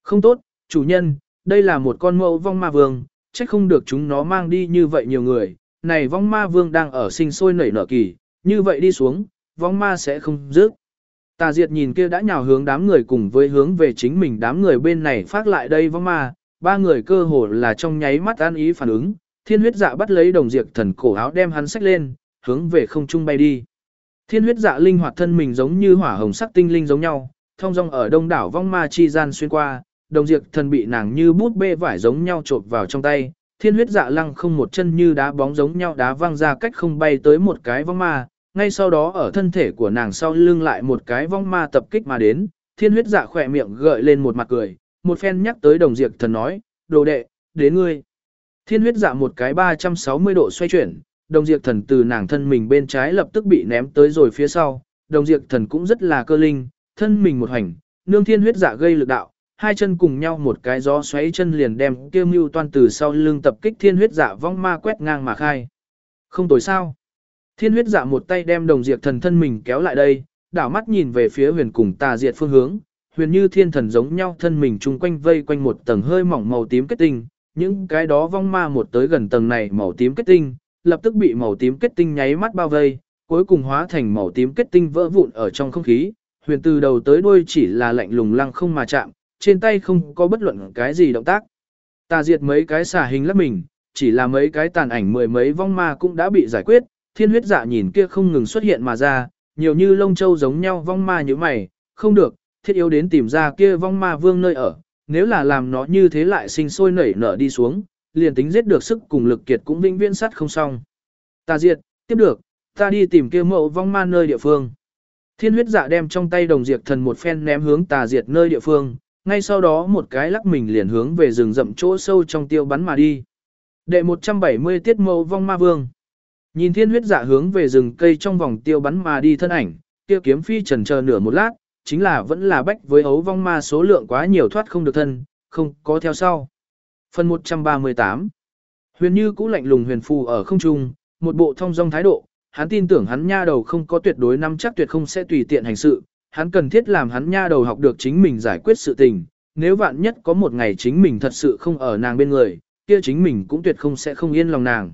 Không tốt, chủ nhân, đây là một con mẫu vong ma vương, trách không được chúng nó mang đi như vậy nhiều người, này vong ma vương đang ở sinh sôi nảy nở kỳ, như vậy đi xuống, vong ma sẽ không dứt. Tà diệt nhìn kia đã nhào hướng đám người cùng với hướng về chính mình đám người bên này phát lại đây vong ma, ba người cơ hồ là trong nháy mắt an ý phản ứng, thiên huyết dạ bắt lấy đồng diệt thần cổ áo đem hắn xách lên, hướng về không trung bay đi. Thiên huyết dạ linh hoạt thân mình giống như hỏa hồng sắc tinh linh giống nhau, thông dong ở đông đảo vong ma chi gian xuyên qua, đồng diệt thần bị nàng như bút bê vải giống nhau trộn vào trong tay, thiên huyết dạ lăng không một chân như đá bóng giống nhau đá văng ra cách không bay tới một cái vong ma, ngay sau đó ở thân thể của nàng sau lưng lại một cái vong ma tập kích mà đến, thiên huyết dạ khỏe miệng gợi lên một mặt cười, một phen nhắc tới đồng diệt thần nói, đồ đệ, đến ngươi. Thiên huyết dạ một cái 360 độ xoay chuyển, đồng diệt thần từ nàng thân mình bên trái lập tức bị ném tới rồi phía sau, đồng diệt thần cũng rất là cơ linh, thân mình một hành, nương thiên huyết dạ gây lực đạo, hai chân cùng nhau một cái gió xoáy chân liền đem kêu mưu toan từ sau lưng tập kích thiên huyết dạ vong ma quét ngang mà khai. Không tối sao. Thiên huyết dạ một tay đem đồng diệt thần thân mình kéo lại đây, đảo mắt nhìn về phía huyền cùng tà diệt phương hướng, huyền như thiên thần giống nhau thân mình chung quanh vây quanh một tầng hơi mỏng màu tím kết tinh, những cái đó vong ma một tới gần tầng này màu tím kết tinh, lập tức bị màu tím kết tinh nháy mắt bao vây, cuối cùng hóa thành màu tím kết tinh vỡ vụn ở trong không khí, huyền từ đầu tới đuôi chỉ là lạnh lùng lăng không mà chạm, trên tay không có bất luận cái gì động tác. Tà diệt mấy cái xả hình lấp mình, chỉ là mấy cái tàn ảnh mười mấy vong ma cũng đã bị giải quyết, thiên huyết dạ nhìn kia không ngừng xuất hiện mà ra, nhiều như lông châu giống nhau vong ma như mày, không được, thiết yếu đến tìm ra kia vong ma vương nơi ở, nếu là làm nó như thế lại sinh sôi nảy nở đi xuống, liền tính giết được sức cùng lực kiệt cũng vĩnh viễn sắt không xong. Ta diệt, tiếp được, ta đi tìm kia mẫu vong ma nơi địa phương. Thiên huyết dạ đem trong tay đồng diệt thần một phen ném hướng tà diệt nơi địa phương, ngay sau đó một cái lắc mình liền hướng về rừng rậm chỗ sâu trong tiêu bắn mà đi. Đệ 170 tiết mẫu vong ma vương. Nhìn thiên huyết dạ hướng về rừng cây trong vòng tiêu bắn mà đi thân ảnh, tiêu kiếm phi trần chờ nửa một lát, chính là vẫn là bách với ấu vong ma số lượng quá nhiều thoát không được thân, không có theo sau. Phần 138 Huyền như cũ lạnh lùng huyền phù ở không trung, một bộ thông dong thái độ, hắn tin tưởng hắn nha đầu không có tuyệt đối nắm chắc tuyệt không sẽ tùy tiện hành sự, hắn cần thiết làm hắn nha đầu học được chính mình giải quyết sự tình, nếu vạn nhất có một ngày chính mình thật sự không ở nàng bên người, kia chính mình cũng tuyệt không sẽ không yên lòng nàng.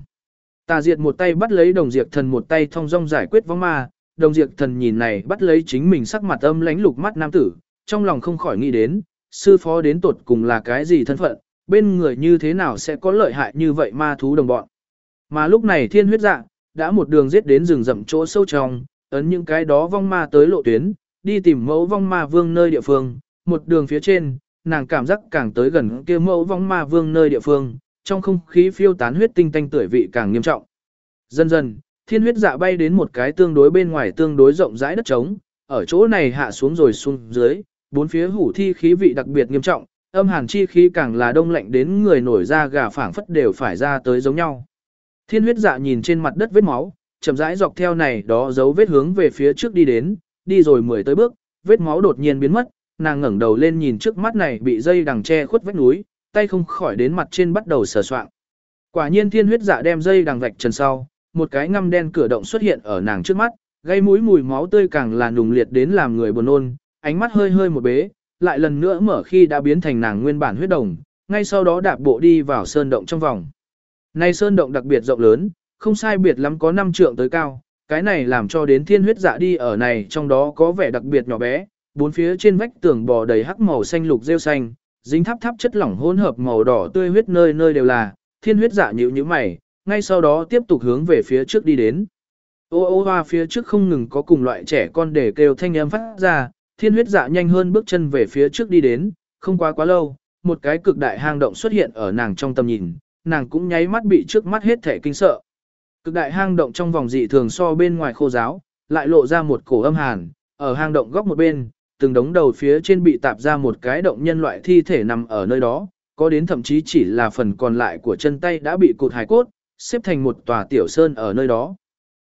Tà diệt một tay bắt lấy đồng diệt thần một tay thông dong giải quyết vong ma, đồng diệt thần nhìn này bắt lấy chính mình sắc mặt âm lánh lục mắt nam tử, trong lòng không khỏi nghĩ đến, sư phó đến tột cùng là cái gì thân phận, bên người như thế nào sẽ có lợi hại như vậy ma thú đồng bọn. Mà lúc này thiên huyết dạ, đã một đường giết đến rừng rậm chỗ sâu trong, ấn những cái đó vong ma tới lộ tuyến, đi tìm mẫu vong ma vương nơi địa phương, một đường phía trên, nàng cảm giác càng tới gần kia mẫu vong ma vương nơi địa phương, trong không khí phiêu tán huyết tinh tanh tưởi vị càng nghiêm trọng. Dần dần, thiên huyết dạ bay đến một cái tương đối bên ngoài tương đối rộng rãi đất trống, ở chỗ này hạ xuống rồi xuống dưới, bốn phía hủ thi khí vị đặc biệt nghiêm trọng, âm hàn chi khí càng là đông lạnh đến người nổi da gà phảng phất đều phải ra tới giống nhau. Thiên huyết dạ nhìn trên mặt đất vết máu, chậm rãi dọc theo này đó dấu vết hướng về phía trước đi đến, đi rồi mười tới bước, vết máu đột nhiên biến mất, nàng ngẩng đầu lên nhìn trước mắt này bị dây đằng che khuất vách núi, tay không khỏi đến mặt trên bắt đầu sờ soạng. Quả nhiên thiên huyết dạ đem dây đằng vạch trần sau, một cái ngăm đen cửa động xuất hiện ở nàng trước mắt, gây mũi mùi máu tươi càng là nùng liệt đến làm người buồn nôn, ánh mắt hơi hơi một bế, lại lần nữa mở khi đã biến thành nàng nguyên bản huyết đồng, ngay sau đó đạp bộ đi vào sơn động trong vòng. Nay sơn động đặc biệt rộng lớn, không sai biệt lắm có 5 trượng tới cao, cái này làm cho đến thiên huyết dạ đi ở này trong đó có vẻ đặc biệt nhỏ bé, bốn phía trên vách tường bò đầy hắc màu xanh lục rêu xanh, dính thắp thắp chất lỏng hỗn hợp màu đỏ tươi huyết nơi nơi đều là, thiên huyết dạ nhíu như mày, ngay sau đó tiếp tục hướng về phía trước đi đến. Ô ô hoa phía trước không ngừng có cùng loại trẻ con để kêu thanh âm phát ra, thiên huyết dạ nhanh hơn bước chân về phía trước đi đến, không quá quá lâu, một cái cực đại hang động xuất hiện ở nàng trong tầm nhìn, nàng cũng nháy mắt bị trước mắt hết thể kinh sợ. Cực đại hang động trong vòng dị thường so bên ngoài khô giáo, lại lộ ra một cổ âm hàn, ở hang động góc một bên, từng đống đầu phía trên bị tạp ra một cái động nhân loại thi thể nằm ở nơi đó, có đến thậm chí chỉ là phần còn lại của chân tay đã bị cụt hài cốt, xếp thành một tòa tiểu sơn ở nơi đó.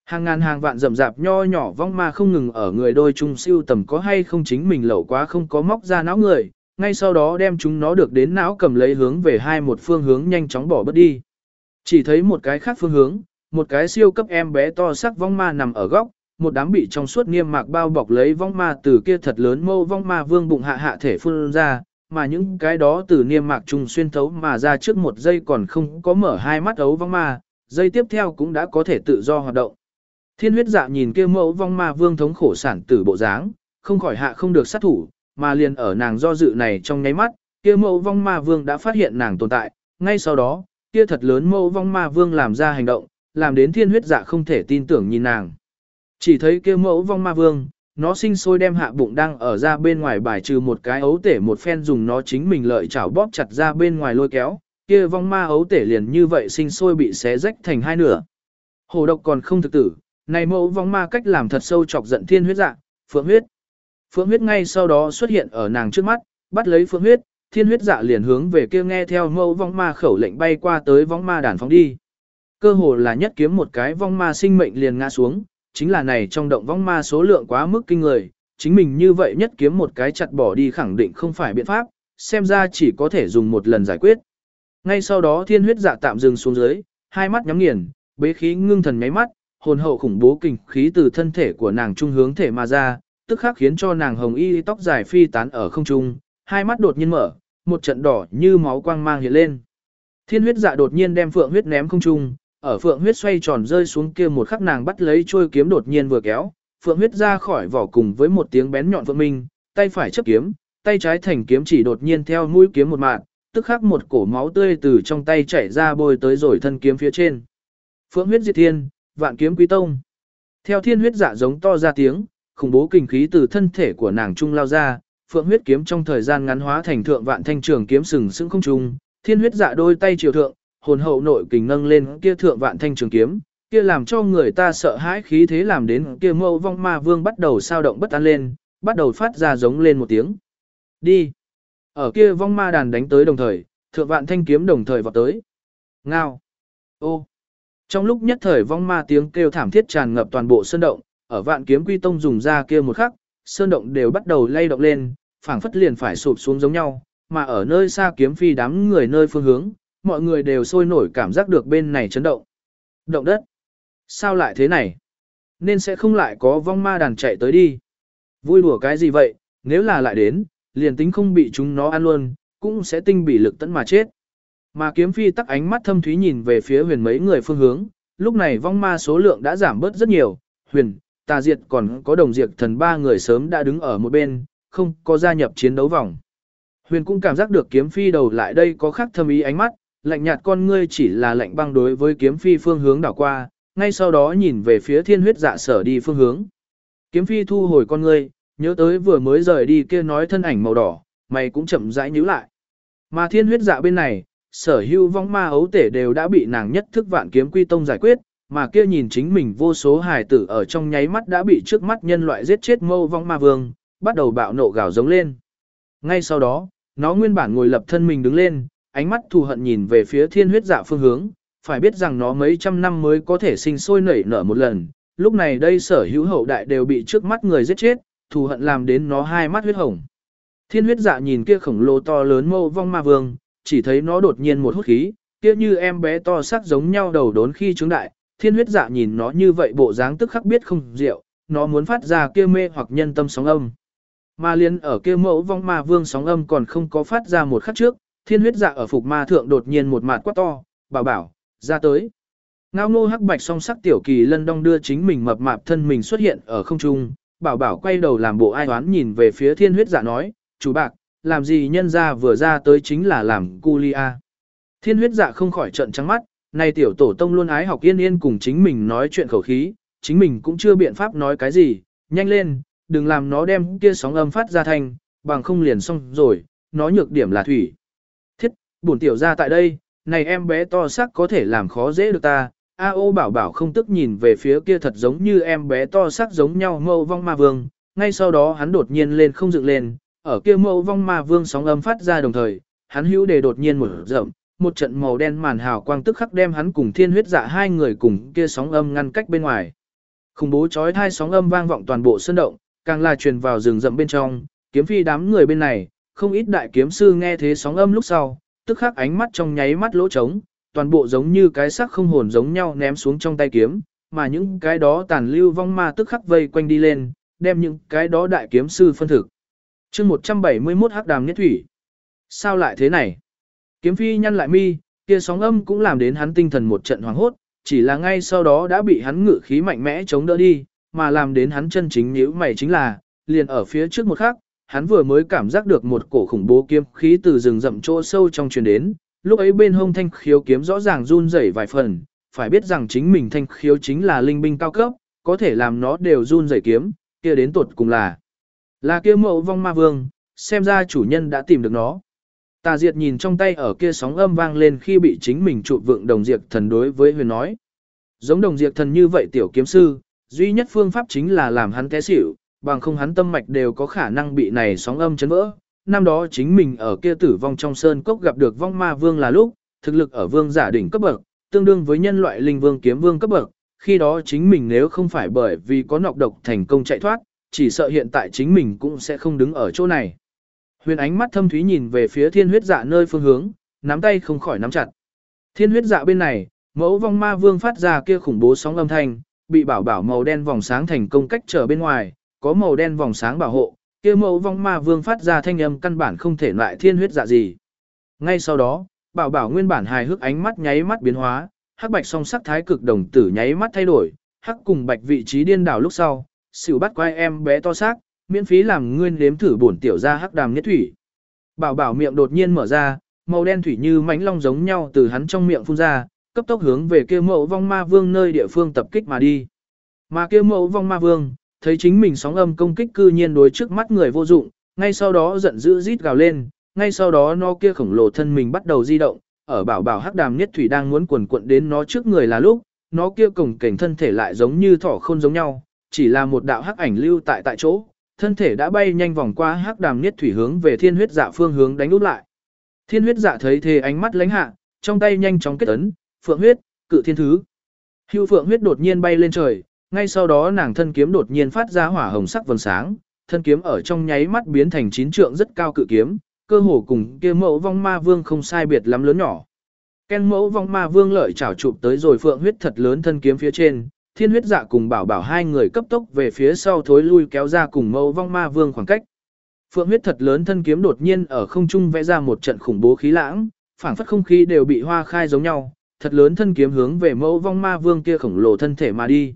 Hàng ngàn hàng vạn rậm rạp nho nhỏ vong ma không ngừng ở người đôi chung siêu tầm có hay không chính mình lẩu quá không có móc ra não người, ngay sau đó đem chúng nó được đến não cầm lấy hướng về hai một phương hướng nhanh chóng bỏ bớt đi. Chỉ thấy một cái khác phương hướng, một cái siêu cấp em bé to sắc vong ma nằm ở góc, một đám bị trong suốt niêm mạc bao bọc lấy vong ma từ kia thật lớn mâu vong ma vương bụng hạ hạ thể phun ra, mà những cái đó từ niêm mạc trùng xuyên thấu mà ra trước một giây còn không có mở hai mắt ấu vong ma, giây tiếp theo cũng đã có thể tự do hoạt động. Thiên huyết dạ nhìn kia mẫu vong ma vương thống khổ sản tử bộ dáng, không khỏi hạ không được sát thủ, mà liền ở nàng do dự này trong nháy mắt, kia mẫu vong ma vương đã phát hiện nàng tồn tại, ngay sau đó, kia thật lớn mẫu vong ma vương làm ra hành động, làm đến thiên huyết dạ không thể tin tưởng nhìn nàng. Chỉ thấy kia mẫu vong ma vương, nó sinh sôi đem hạ bụng đang ở ra bên ngoài bài trừ một cái ấu tể một phen dùng nó chính mình lợi chảo bóp chặt ra bên ngoài lôi kéo, kia vong ma ấu tể liền như vậy sinh sôi bị xé rách thành hai nửa. Hồ độc còn không thực tử, này mẫu vong ma cách làm thật sâu chọc giận thiên huyết dạ, phượng huyết. Phượng huyết ngay sau đó xuất hiện ở nàng trước mắt, bắt lấy phượng huyết, thiên huyết dạ liền hướng về kia nghe theo mẫu vong ma khẩu lệnh bay qua tới vong ma đàn phóng đi. Cơ hồ là nhất kiếm một cái vong ma sinh mệnh liền ngã xuống, chính là này trong động vong ma số lượng quá mức kinh người, chính mình như vậy nhất kiếm một cái chặt bỏ đi khẳng định không phải biện pháp, xem ra chỉ có thể dùng một lần giải quyết. Ngay sau đó thiên huyết dạ tạm dừng xuống dưới, hai mắt nhắm nghiền, bế khí ngưng thần nháy mắt, hồn hậu khủng bố kinh khí từ thân thể của nàng trung hướng thể mà ra, tức khắc khiến cho nàng hồng y tóc dài phi tán ở không trung, hai mắt đột nhiên mở, một trận đỏ như máu quang mang hiện lên. Thiên huyết dạ đột nhiên đem phượng huyết ném không trung, ở phượng huyết xoay tròn rơi xuống kia một khắc nàng bắt lấy trôi kiếm đột nhiên vừa kéo, phượng huyết ra khỏi vỏ cùng với một tiếng bén nhọn phượng minh, tay phải chấp kiếm, tay trái thành kiếm chỉ đột nhiên theo mũi kiếm một mạng, tức khắc một cổ máu tươi từ trong tay chảy ra bôi tới rồi thân kiếm phía trên. Phượng huyết diệt thiên, vạn kiếm quý tông. Theo thiên huyết dạ giống to ra tiếng, khủng bố kinh khí từ thân thể của nàng trung lao ra, phượng huyết kiếm trong thời gian ngắn hóa thành thượng vạn thanh trường kiếm sừng sững không trung, thiên huyết dạ đôi tay triều thượng, hồn hậu nội kình nâng lên kia thượng vạn thanh trường kiếm, kia làm cho người ta sợ hãi khí thế làm đến kia mâu vong ma vương bắt đầu sao động bất an lên, bắt đầu phát ra giống lên một tiếng. Đi! Ở kia vong ma đàn đánh tới đồng thời, thượng vạn thanh kiếm đồng thời vọt tới. Ngao! Ô! Trong lúc nhất thời vong ma tiếng kêu thảm thiết tràn ngập toàn bộ sơn động, ở vạn kiếm quy tông dùng ra kia một khắc, sơn động đều bắt đầu lay động lên, phảng phất liền phải sụp xuống giống nhau, mà ở nơi xa kiếm phi đám người nơi phương hướng, mọi người đều sôi nổi cảm giác được bên này chấn động. Động đất. Sao lại thế này? Nên sẽ không lại có vong ma đàn chạy tới đi. Vui đùa cái gì vậy, nếu là lại đến, liền tính không bị chúng nó ăn luôn, cũng sẽ tinh bị lực tấn mà chết. Mà kiếm phi tắc ánh mắt thâm thúy nhìn về phía huyền mấy người phương hướng, lúc này vong ma số lượng đã giảm bớt rất nhiều, huyền, tà diệt còn có đồng diệt thần ba người sớm đã đứng ở một bên, không có gia nhập chiến đấu vòng. Huyền cũng cảm giác được kiếm phi đầu lại đây có khác thâm ý ánh mắt, lạnh nhạt con ngươi chỉ là lạnh băng đối với kiếm phi phương hướng đảo qua, ngay sau đó nhìn về phía thiên huyết dạ sở đi phương hướng. Kiếm phi thu hồi con ngươi, nhớ tới vừa mới rời đi kia nói thân ảnh màu đỏ, mày cũng chậm rãi nhíu lại. Mà thiên huyết dạ bên này, sở hữu vong ma ấu tể đều đã bị nàng nhất thức vạn kiếm quy tông giải quyết, mà kia nhìn chính mình vô số hài tử ở trong nháy mắt đã bị trước mắt nhân loại giết chết mâu vong ma vương, bắt đầu bạo nộ gào giống lên. Ngay sau đó, nó nguyên bản ngồi lập thân mình đứng lên, ánh mắt thù hận nhìn về phía thiên huyết dạ phương hướng, phải biết rằng nó mấy trăm năm mới có thể sinh sôi nảy nở một lần, lúc này đây sở hữu hậu đại đều bị trước mắt người giết chết, thù hận làm đến nó hai mắt huyết hồng. Thiên huyết dạ nhìn kia khổng lồ to lớn mâu vong ma vương, chỉ thấy nó đột nhiên một hút khí, kia như em bé to sắc giống nhau đầu đốn khi trứng đại, thiên huyết dạ nhìn nó như vậy bộ dáng tức khắc biết không rượu, nó muốn phát ra kia mê hoặc nhân tâm sóng âm. Ma liên ở kia mẫu vong ma vương sóng âm còn không có phát ra một khắc trước, thiên huyết dạ ở phục ma thượng đột nhiên một mạt quát to, bảo bảo, ra tới. Ngao ngô hắc bạch song sắc tiểu kỳ lân đong đưa chính mình mập mạp thân mình xuất hiện ở không trung, bảo bảo quay đầu làm bộ ai oán nhìn về phía thiên huyết dạ nói, chú bạc, làm gì nhân ra vừa ra tới chính là làm Culiya. Thiên huyết dạ không khỏi trận trắng mắt, nay tiểu tổ tông luôn ái học yên yên cùng chính mình nói chuyện khẩu khí, chính mình cũng chưa biện pháp nói cái gì, nhanh lên, đừng làm nó đem kia sóng âm phát ra thành, bằng không liền xong rồi, nó nhược điểm là thủy. Bổn tiểu ra tại đây, này em bé to sắc có thể làm khó dễ được ta, A ô bảo bảo không tức nhìn về phía kia thật giống như em bé to sắc giống nhau mâu vong ma vương, ngay sau đó hắn đột nhiên lên không dựng lên, ở kia mâu vong ma vương sóng âm phát ra đồng thời, hắn hữu đề đột nhiên mở rộng, một trận màu đen màn hào quang tức khắc đem hắn cùng thiên huyết dạ hai người cùng kia sóng âm ngăn cách bên ngoài. Khủng bố chói hai sóng âm vang vọng toàn bộ sân động, càng là truyền vào rừng rậm bên trong, kiếm phi đám người bên này, không ít đại kiếm sư nghe thế sóng âm lúc sau, tức khắc ánh mắt trong nháy mắt lỗ trống, toàn bộ giống như cái xác không hồn giống nhau ném xuống trong tay kiếm, mà những cái đó tàn lưu vong ma tức khắc vây quanh đi lên, đem những cái đó đại kiếm sư phân thực. chương 171 hắc đàm nhất thủy. Sao lại thế này? Kiếm phi nhăn lại mi, kia sóng âm cũng làm đến hắn tinh thần một trận hoảng hốt, chỉ là ngay sau đó đã bị hắn ngự khí mạnh mẽ chống đỡ đi, mà làm đến hắn chân chính nhíu mày chính là, liền ở phía trước một khắc, hắn vừa mới cảm giác được một cổ khủng bố kiếm khí từ rừng rậm chỗ sâu trong truyền đến, lúc ấy bên hông thanh khiếu kiếm rõ ràng run rẩy vài phần, phải biết rằng chính mình thanh khiếu chính là linh binh cao cấp, có thể làm nó đều run rẩy kiếm, kia đến tuột cùng là là kia mộ vong ma vương, xem ra chủ nhân đã tìm được nó. Tà Diệt nhìn trong tay ở kia sóng âm vang lên khi bị chính mình trụ vượng đồng diệt thần đối với huyền nói. Giống đồng diệt thần như vậy tiểu kiếm sư, duy nhất phương pháp chính là làm hắn té xỉu, bằng không hắn tâm mạch đều có khả năng bị này sóng âm chấn vỡ. Năm đó chính mình ở kia tử vong trong sơn cốc gặp được vong ma vương là lúc, thực lực ở vương giả đỉnh cấp bậc, tương đương với nhân loại linh vương kiếm vương cấp bậc, khi đó chính mình nếu không phải bởi vì có nọc độc thành công chạy thoát, chỉ sợ hiện tại chính mình cũng sẽ không đứng ở chỗ này. Huyền ánh mắt thâm thúy nhìn về phía thiên huyết dạ nơi phương hướng, nắm tay không khỏi nắm chặt. Thiên huyết dạ bên này, mẫu vong ma vương phát ra kia khủng bố sóng âm thanh, bị bảo bảo màu đen vòng sáng thành công cách trở bên ngoài, có màu đen vòng sáng bảo hộ, kia mẫu vong ma vương phát ra thanh âm căn bản không thể loại thiên huyết dạ gì. Ngay sau đó, bảo bảo nguyên bản hài hước ánh mắt nháy mắt biến hóa, hắc bạch song sắc thái cực đồng tử nháy mắt thay đổi, hắc cùng bạch vị trí điên đảo lúc sau, xỉu bắt quay em bé to xác, miễn phí làm nguyên nếm thử bổn tiểu ra hắc đàm nhất thủy. Bảo bảo miệng đột nhiên mở ra, màu đen thủy như mãnh long giống nhau từ hắn trong miệng phun ra, cấp tốc hướng về kia mẫu vong ma vương nơi địa phương tập kích mà đi. Mà kia mẫu vong ma vương, thấy chính mình sóng âm công kích cư nhiên đối trước mắt người vô dụng, ngay sau đó giận dữ rít gào lên, ngay sau đó nó kia khổng lồ thân mình bắt đầu di động, ở bảo bảo hắc đàm nhất thủy đang muốn quần cuộn đến nó trước người là lúc, nó kia cổng cảnh thân thể lại giống như thỏ khôn giống nhau, chỉ là một đạo hắc ảnh lưu tại tại chỗ, thân thể đã bay nhanh vòng qua hắc đàm niết thủy hướng về thiên huyết dạ phương hướng đánh úp lại. Thiên huyết dạ thấy thế ánh mắt lánh hạ, trong tay nhanh chóng kết ấn, phượng huyết, cự thiên thứ. Hưu phượng huyết đột nhiên bay lên trời, ngay sau đó nàng thân kiếm đột nhiên phát ra hỏa hồng sắc vầng sáng, thân kiếm ở trong nháy mắt biến thành chín trượng rất cao cự kiếm, cơ hồ cùng kia mẫu vong ma vương không sai biệt lắm lớn nhỏ. Ken mẫu vong ma vương lợi chảo chụp tới rồi phượng huyết thật lớn thân kiếm phía trên, thiên huyết dạ cùng bảo bảo hai người cấp tốc về phía sau thối lui kéo ra cùng mẫu vong ma vương khoảng cách. Phượng huyết thật lớn thân kiếm đột nhiên ở không trung vẽ ra một trận khủng bố khí lãng, phảng phất không khí đều bị hoa khai giống nhau, thật lớn thân kiếm hướng về mẫu vong ma vương kia khổng lồ thân thể mà đi.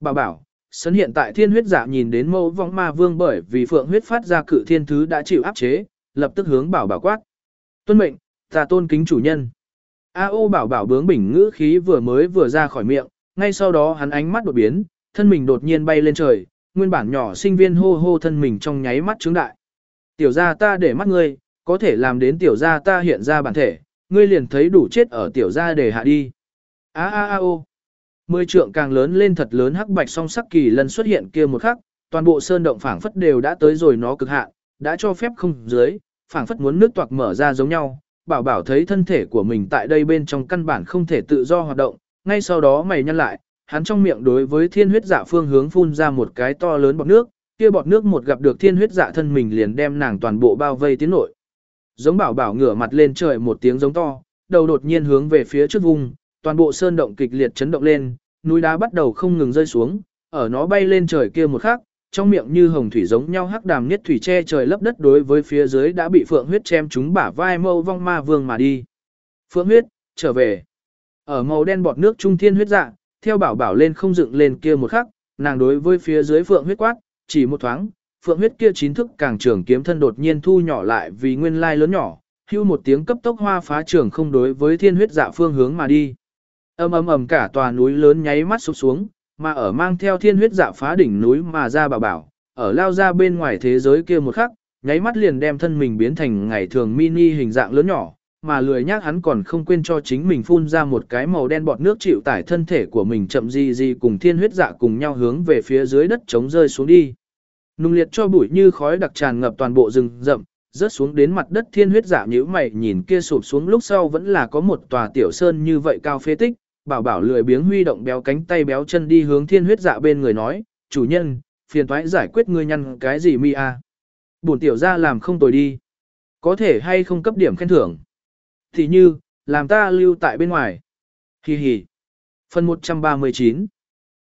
Bảo bảo, sân hiện tại thiên huyết giả nhìn đến mâu vong ma vương bởi vì phượng huyết phát ra cự thiên thứ đã chịu áp chế, lập tức hướng bảo bảo quát. Tuân mệnh, ta tôn kính chủ nhân. A ô bảo bảo bướng bỉnh ngữ khí vừa mới vừa ra khỏi miệng, ngay sau đó hắn ánh mắt đột biến, thân mình đột nhiên bay lên trời, nguyên bản nhỏ sinh viên hô hô thân mình trong nháy mắt trướng đại. Tiểu gia ta để mắt ngươi, có thể làm đến tiểu gia ta hiện ra bản thể, ngươi liền thấy đủ chết ở tiểu gia để hạ đi. A a a ô. Mười trượng càng lớn lên thật lớn hắc bạch song sắc kỳ lần xuất hiện kia một khắc, toàn bộ sơn động phảng phất đều đã tới rồi nó cực hạn, đã cho phép không dưới, phảng phất muốn nước toạc mở ra giống nhau. Bảo bảo thấy thân thể của mình tại đây bên trong căn bản không thể tự do hoạt động, ngay sau đó mày nhăn lại, hắn trong miệng đối với thiên huyết dạ phương hướng phun ra một cái to lớn bọt nước, kia bọt nước một gặp được thiên huyết dạ thân mình liền đem nàng toàn bộ bao vây tiến nội. Giống bảo bảo ngửa mặt lên trời một tiếng giống to, đầu đột nhiên hướng về phía trước vùng, toàn bộ sơn động kịch liệt chấn động lên, núi đá bắt đầu không ngừng rơi xuống, ở nó bay lên trời kia một khắc, trong miệng như hồng thủy giống nhau hắc đàm niết thủy che trời lấp đất đối với phía dưới đã bị phượng huyết chém chúng bả vai mâu vong ma vương mà đi. Phượng huyết, trở về. Ở màu đen bọt nước trung thiên huyết dạ, theo bảo bảo lên không dựng lên kia một khắc, nàng đối với phía dưới phượng huyết quát, chỉ một thoáng, phượng huyết kia chín thức càng trường kiếm thân đột nhiên thu nhỏ lại vì nguyên lai lớn nhỏ, hưu một tiếng cấp tốc hoa phá trường không đối với thiên huyết dạ phương hướng mà đi. Ầm ầm ầm cả tòa núi lớn nháy mắt sụp xuống, mà ở mang theo thiên huyết dạ phá đỉnh núi mà ra bảo bảo, ở lao ra bên ngoài thế giới kia một khắc, nháy mắt liền đem thân mình biến thành ngày thường mini hình dạng lớn nhỏ, mà lười nhác hắn còn không quên cho chính mình phun ra một cái màu đen bọt nước chịu tải thân thể của mình chậm di di cùng thiên huyết dạ cùng nhau hướng về phía dưới đất chống rơi xuống đi. Nung liệt cho bụi như khói đặc tràn ngập toàn bộ rừng rậm, rớt xuống đến mặt đất thiên huyết dạ nhíu mày nhìn kia sụp xuống lúc sau vẫn là có một tòa tiểu sơn như vậy cao phế tích, bảo bảo lười biếng huy động béo cánh tay béo chân đi hướng thiên huyết dạ bên người nói, chủ nhân, phiền toái giải quyết ngươi nhăn cái gì mi a? À? Buồn tiểu ra làm không tồi đi. Có thể hay không cấp điểm khen thưởng. Thì như, làm ta lưu tại bên ngoài. Hi hi. Phần 139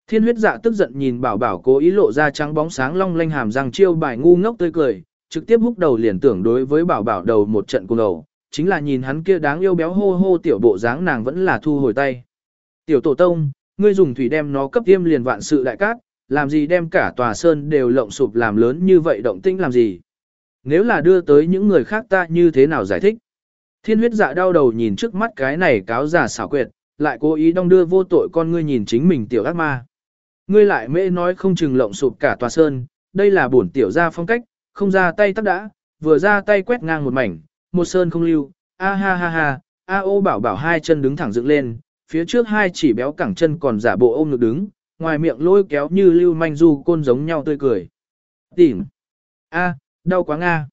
Thiên huyết dạ tức giận nhìn bảo bảo cố ý lộ ra trắng bóng sáng long lanh hàm răng chiêu bài ngu ngốc tươi cười, trực tiếp húc đầu liền tưởng đối với bảo bảo đầu một trận cùng đầu, chính là nhìn hắn kia đáng yêu béo hô hô tiểu bộ dáng nàng vẫn là thu hồi tay. Tiểu tổ tông, ngươi dùng thủy đem nó cấp tiêm liền vạn sự đại cát, làm gì đem cả tòa sơn đều lộng sụp làm lớn như vậy động tĩnh làm gì? Nếu là đưa tới những người khác ta như thế nào giải thích? Thiên huyết dạ đau đầu nhìn trước mắt cái này cáo giả xảo quyệt, lại cố ý đong đưa vô tội con ngươi nhìn chính mình tiểu ác ma. Ngươi lại mê nói không chừng lộng sụp cả tòa sơn, đây là bổn tiểu gia phong cách, không ra tay tắt đã, vừa ra tay quét ngang một mảnh, một sơn không lưu, a ha ha ha, a ô bảo bảo hai chân đứng thẳng dựng lên, phía trước hai chỉ béo cẳng chân còn giả bộ ôm ngực đứng, ngoài miệng lôi kéo như lưu manh du côn giống nhau tươi cười. Tỉnh! A, đau quá nga!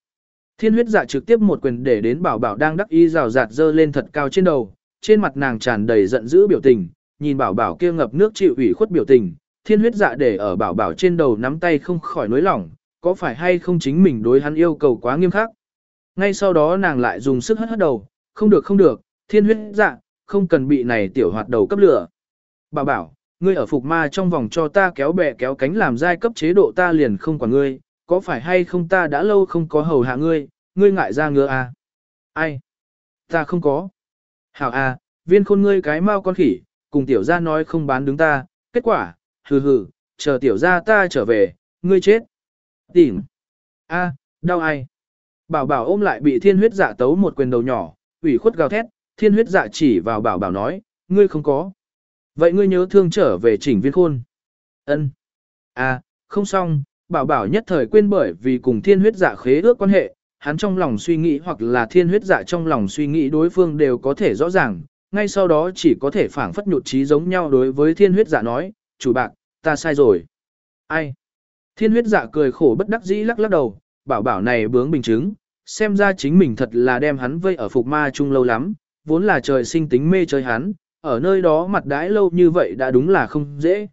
Thiên huyết dạ trực tiếp một quyền để đến bảo bảo đang đắc y rào rạt dơ lên thật cao trên đầu, trên mặt nàng tràn đầy giận dữ biểu tình, nhìn bảo bảo kia ngập nước chịu ủy khuất biểu tình, thiên huyết dạ để ở bảo bảo trên đầu nắm tay không khỏi nối lỏng, có phải hay không chính mình đối hắn yêu cầu quá nghiêm khắc. Ngay sau đó nàng lại dùng sức hất hất đầu, không được không được, thiên huyết dạ, không cần bị này tiểu hoạt đầu cấp lửa. bà bảo, ngươi ở phục ma trong vòng cho ta kéo bè kéo cánh làm giai cấp chế độ ta liền không quản ngươi, có phải hay không ta đã lâu không có hầu hạ ngươi, ngươi ngại ra ngựa à? Ai? Ta không có. Hảo à, viên khôn ngươi cái mau con khỉ, cùng tiểu gia nói không bán đứng ta, kết quả, hừ hừ, chờ tiểu gia ta trở về, ngươi chết. Tỉnh. A, đau ai? Bảo bảo ôm lại bị thiên huyết giả tấu một quyền đầu nhỏ, ủy khuất gào thét, thiên huyết dạ chỉ vào bảo bảo nói, ngươi không có. Vậy ngươi nhớ thương trở về chỉnh viên khôn. Ân. À, không xong, bảo bảo nhất thời quên bởi vì cùng thiên huyết dạ khế ước quan hệ, hắn trong lòng suy nghĩ hoặc là thiên huyết dạ trong lòng suy nghĩ đối phương đều có thể rõ ràng, ngay sau đó chỉ có thể phản phất nhụt trí giống nhau đối với thiên huyết dạ nói, chủ bạc, ta sai rồi. Ai? Thiên huyết dạ cười khổ bất đắc dĩ lắc lắc đầu, bảo bảo này bướng bình chứng, xem ra chính mình thật là đem hắn vây ở phục ma chung lâu lắm, vốn là trời sinh tính mê chơi hắn, ở nơi đó mặt đãi lâu như vậy đã đúng là không dễ.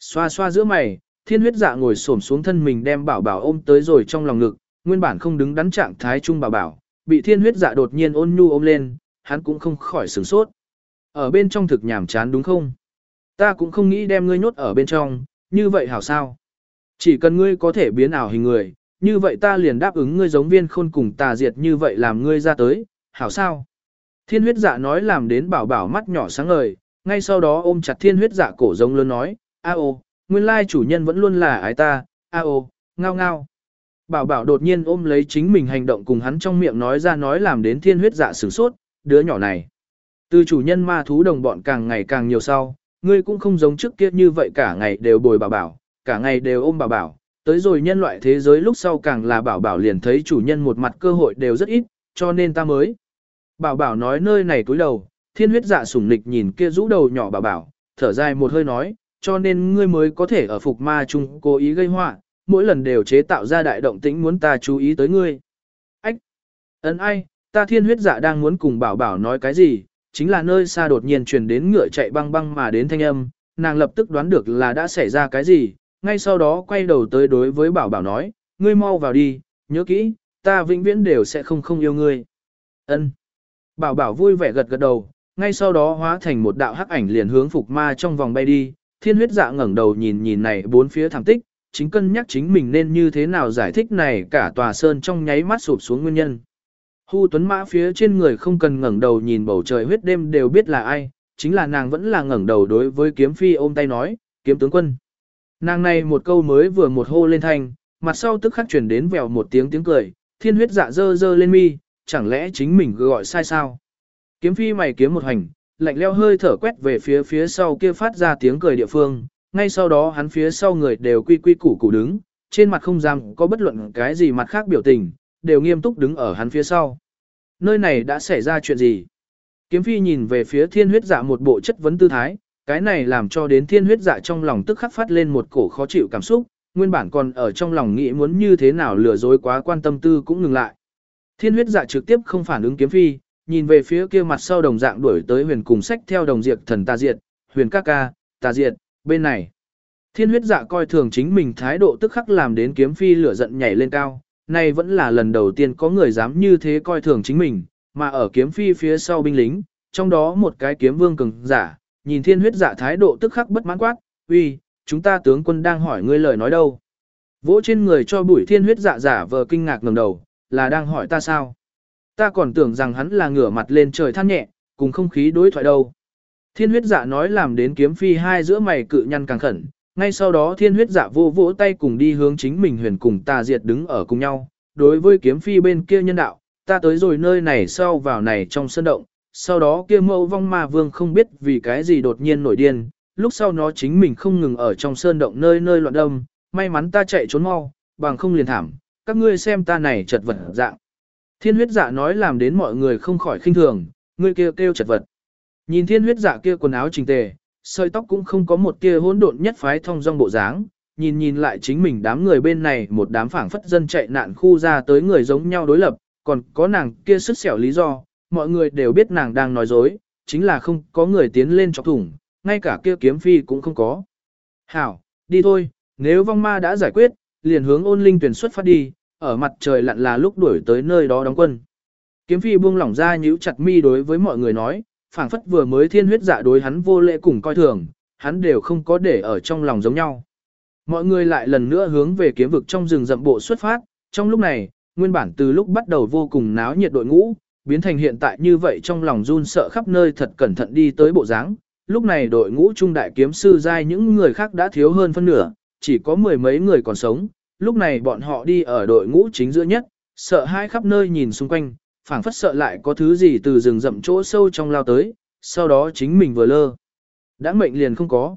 Xoa xoa giữa mày, thiên huyết dạ ngồi xổm xuống thân mình đem bảo bảo ôm tới rồi trong lòng ngực, nguyên bản không đứng đắn trạng thái chung bảo bảo, bị thiên huyết dạ đột nhiên ôn nhu ôm lên, hắn cũng không khỏi sửng sốt. Ở bên trong thực nhảm chán đúng không? Ta cũng không nghĩ đem ngươi nhốt ở bên trong, như vậy hảo sao? Chỉ cần ngươi có thể biến ảo hình người, như vậy ta liền đáp ứng ngươi giống viên khôn cùng tà diệt như vậy làm ngươi ra tới, hảo sao? Thiên huyết dạ nói làm đến bảo bảo mắt nhỏ sáng ngời, ngay sau đó ôm chặt thiên huyết dạ cổ giống lớn nói, a ô, nguyên lai chủ nhân vẫn luôn là ái ta, a ô, ngao ngao. Bảo bảo đột nhiên ôm lấy chính mình hành động cùng hắn trong miệng nói ra nói làm đến thiên huyết dạ sửng sốt, đứa nhỏ này. Từ chủ nhân ma thú đồng bọn càng ngày càng nhiều sau, ngươi cũng không giống trước kia như vậy cả ngày đều bồi bảo bảo, cả ngày đều ôm bảo bảo, tới rồi nhân loại thế giới lúc sau càng là bảo bảo liền thấy chủ nhân một mặt cơ hội đều rất ít, cho nên ta mới. Bảo bảo nói nơi này túi đầu, thiên huyết dạ sủng nịch nhìn kia rũ đầu nhỏ bảo bảo, thở dài một hơi nói, cho nên ngươi mới có thể ở phục ma chung cố ý gây họa, mỗi lần đều chế tạo ra đại động tĩnh muốn ta chú ý tới ngươi. Ách! Ấn ai, ta thiên huyết dạ đang muốn cùng bảo bảo nói cái gì, chính là nơi xa đột nhiên truyền đến ngựa chạy băng băng mà đến thanh âm, nàng lập tức đoán được là đã xảy ra cái gì, ngay sau đó quay đầu tới đối với bảo bảo nói, ngươi mau vào đi, nhớ kỹ, ta vĩnh viễn đều sẽ không không yêu ngươi. Ân. Bảo bảo vui vẻ gật gật đầu, ngay sau đó hóa thành một đạo hắc ảnh liền hướng phục ma trong vòng bay đi, thiên huyết dạ ngẩng đầu nhìn nhìn này bốn phía thảm tích, chính cân nhắc chính mình nên như thế nào giải thích này cả tòa sơn trong nháy mắt sụp xuống nguyên nhân. Hu tuấn mã phía trên người không cần ngẩng đầu nhìn bầu trời huyết đêm đều biết là ai, chính là nàng vẫn là ngẩng đầu đối với kiếm phi ôm tay nói, kiếm tướng quân. Nàng này một câu mới vừa một hô lên thanh, mặt sau tức khắc chuyển đến vèo một tiếng tiếng cười, thiên huyết dạ dơ dơ lên mi, chẳng lẽ chính mình gọi sai sao? Kiếm phi mày kiếm một hành, lạnh leo hơi thở quét về phía phía sau kia phát ra tiếng cười địa phương, ngay sau đó hắn phía sau người đều quy quy củ củ đứng, trên mặt không dám có bất luận cái gì mặt khác biểu tình, đều nghiêm túc đứng ở hắn phía sau. Nơi này đã xảy ra chuyện gì? Kiếm phi nhìn về phía thiên huyết dạ một bộ chất vấn tư thái, cái này làm cho đến thiên huyết dạ trong lòng tức khắc phát lên một cổ khó chịu cảm xúc, nguyên bản còn ở trong lòng nghĩ muốn như thế nào lừa dối quá quan tâm tư cũng ngừng lại. Thiên huyết dạ trực tiếp không phản ứng kiếm phi, nhìn về phía kia mặt sau đồng dạng đuổi tới huyền cùng sách theo đồng diệt thần tà diệt, huyền ca ca, tà diệt, bên này. Thiên huyết dạ coi thường chính mình thái độ tức khắc làm đến kiếm phi lửa giận nhảy lên cao, nay vẫn là lần đầu tiên có người dám như thế coi thường chính mình, mà ở kiếm phi phía sau binh lính, trong đó một cái kiếm vương cường giả, nhìn thiên huyết dạ thái độ tức khắc bất mãn quát, uy, chúng ta tướng quân đang hỏi ngươi lời nói đâu. Vỗ trên người cho bụi thiên huyết dạ giả vờ kinh ngạc ngầm đầu, là đang hỏi ta sao. Ta còn tưởng rằng hắn là ngửa mặt lên trời than nhẹ, cùng không khí đối thoại đâu. Thiên huyết dạ nói làm đến kiếm phi hai giữa mày cự nhăn càng khẩn, ngay sau đó thiên huyết dạ vô vỗ tay cùng đi hướng chính mình huyền cùng ta diệt đứng ở cùng nhau. Đối với kiếm phi bên kia nhân đạo, ta tới rồi nơi này sau vào này trong sân động, sau đó kia mẫu vong ma vương không biết vì cái gì đột nhiên nổi điên, lúc sau nó chính mình không ngừng ở trong sơn động nơi nơi loạn đâm, may mắn ta chạy trốn mau, bằng không liền thảm, các ngươi xem ta này chật vật dạng. Thiên huyết dạ nói làm đến mọi người không khỏi khinh thường, ngươi kia kêu, kêu chật vật. Nhìn thiên huyết dạ kia quần áo trình tề, sợi tóc cũng không có một kia hỗn độn nhất phái thông dong bộ dáng, nhìn nhìn lại chính mình đám người bên này một đám phảng phất dân chạy nạn khu ra tới người giống nhau đối lập, còn có nàng kia sức xẻo lý do, mọi người đều biết nàng đang nói dối, chính là không có người tiến lên chọc thủng, ngay cả kia kiếm phi cũng không có. Hảo, đi thôi, nếu vong ma đã giải quyết, liền hướng ôn linh tuyển xuất phát đi, ở mặt trời lặn là lúc đuổi tới nơi đó đóng quân. Kiếm phi buông lỏng ra nhíu chặt mi đối với mọi người nói, phảng phất vừa mới thiên huyết dạ đối hắn vô lễ cùng coi thường, hắn đều không có để ở trong lòng giống nhau. Mọi người lại lần nữa hướng về kiếm vực trong rừng rậm bộ xuất phát, trong lúc này, nguyên bản từ lúc bắt đầu vô cùng náo nhiệt đội ngũ, biến thành hiện tại như vậy trong lòng run sợ khắp nơi thật cẩn thận đi tới bộ dáng. Lúc này đội ngũ trung đại kiếm sư giai những người khác đã thiếu hơn phân nửa, chỉ có mười mấy người còn sống. Lúc này bọn họ đi ở đội ngũ chính giữa nhất, sợ hai khắp nơi nhìn xung quanh, phảng phất sợ lại có thứ gì từ rừng rậm chỗ sâu trong lao tới, sau đó chính mình vừa lơ. Đã mệnh liền không có.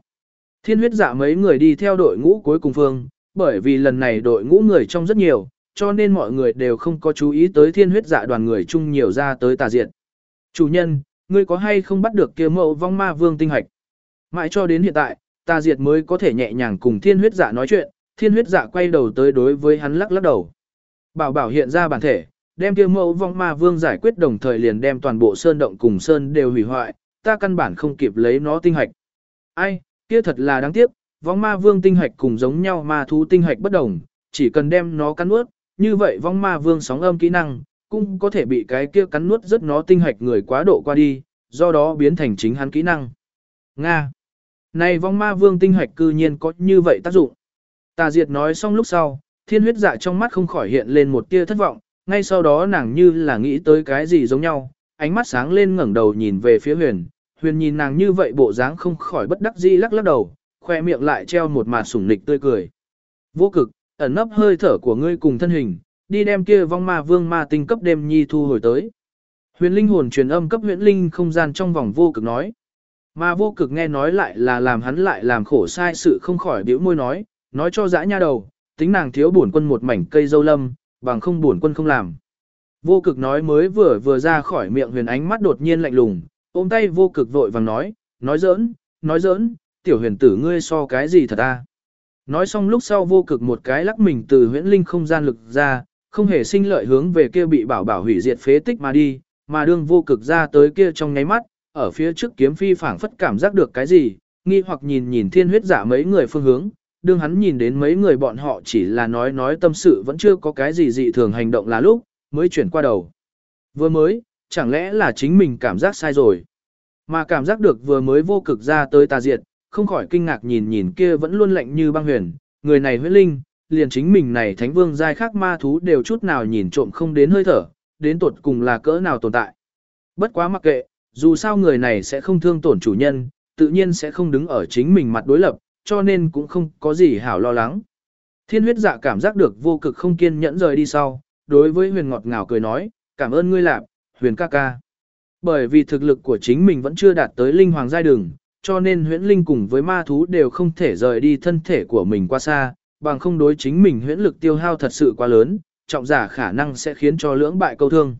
Thiên huyết dạ mấy người đi theo đội ngũ cuối cùng phương, bởi vì lần này đội ngũ người trong rất nhiều, cho nên mọi người đều không có chú ý tới thiên huyết dạ đoàn người chung nhiều ra tới tà diện. Chủ nhân, ngươi có hay không bắt được kia mẫu vong ma vương tinh hạch? Mãi cho đến hiện tại, tà diệt mới có thể nhẹ nhàng cùng thiên huyết dạ nói chuyện, thiên huyết dạ quay đầu tới đối với hắn lắc lắc đầu. Bảo bảo hiện ra bản thể, đem kia mẫu vong ma vương giải quyết đồng thời liền đem toàn bộ sơn động cùng sơn đều hủy hoại, ta căn bản không kịp lấy nó tinh hạch. Ai, kia thật là đáng tiếc, vong ma vương tinh hạch cùng giống nhau ma thú tinh hạch bất đồng, chỉ cần đem nó cắn nuốt, như vậy vong ma vương sóng âm kỹ năng, cũng có thể bị cái kia cắn nuốt rất nó tinh hạch người quá độ qua đi, do đó biến thành chính hắn kỹ năng. Nga. Này vong ma vương tinh hạch cư nhiên có như vậy tác dụng. Tà diệt nói xong lúc sau, thiên huyết dạ trong mắt không khỏi hiện lên một tia thất vọng, ngay sau đó nàng như là nghĩ tới cái gì giống nhau, ánh mắt sáng lên ngẩng đầu nhìn về phía huyền, huyền nhìn nàng như vậy bộ dáng không khỏi bất đắc dĩ lắc lắc đầu, khoe miệng lại treo một mặt sủng nịch tươi cười. Vô cực, ẩn nấp hơi thở của ngươi cùng thân hình, đi đem kia vong ma vương ma tinh cấp đêm nhi thu hồi tới. Huyền linh hồn truyền âm cấp huyền linh không gian trong vòng vô cực nói. Mà vô cực nghe nói lại là làm hắn lại làm khổ sai sự không khỏi biểu môi nói, nói cho dã nha đầu, tính nàng thiếu bổn quân một mảnh cây dâu lâm, bằng không bổn quân không làm. Vô cực nói mới vừa vừa ra khỏi miệng huyền ánh mắt đột nhiên lạnh lùng, ôm tay vô cực vội vàng nói, nói giỡn, nói giỡn, tiểu huyền tử ngươi so cái gì thật ta. Nói xong lúc sau vô cực một cái lắc mình từ huyễn linh không gian lực ra, không hề sinh lợi hướng về kia bị bảo bảo hủy diệt phế tích mà đi, mà đương vô cực ra tới kia trong nháy mắt, ở phía trước kiếm phi phảng phất cảm giác được cái gì, nghi hoặc nhìn nhìn thiên huyết giả mấy người phương hướng, đương hắn nhìn đến mấy người bọn họ chỉ là nói nói tâm sự vẫn chưa có cái gì dị thường hành động là lúc, mới chuyển qua đầu. Vừa mới, chẳng lẽ là chính mình cảm giác sai rồi. Mà cảm giác được vừa mới vô cực ra tới tà diệt, không khỏi kinh ngạc nhìn nhìn kia vẫn luôn lạnh như băng huyền, người này huyết linh, liền chính mình này thánh vương giai khác ma thú đều chút nào nhìn trộm không đến hơi thở, đến tột cùng là cỡ nào tồn tại. Bất quá mặc kệ, dù sao người này sẽ không thương tổn chủ nhân, tự nhiên sẽ không đứng ở chính mình mặt đối lập, cho nên cũng không có gì hảo lo lắng. Thiên huyết dạ cảm giác được vô cực không kiên nhẫn rời đi sau, đối với huyền ngọt ngào cười nói, cảm ơn ngươi lạp, huyền ca ca. Bởi vì thực lực của chính mình vẫn chưa đạt tới linh hoàng giai đường, cho nên huyễn linh cùng với ma thú đều không thể rời đi thân thể của mình qua xa, bằng không đối chính mình huyễn lực tiêu hao thật sự quá lớn, trọng giả khả năng sẽ khiến cho lưỡng bại câu thương.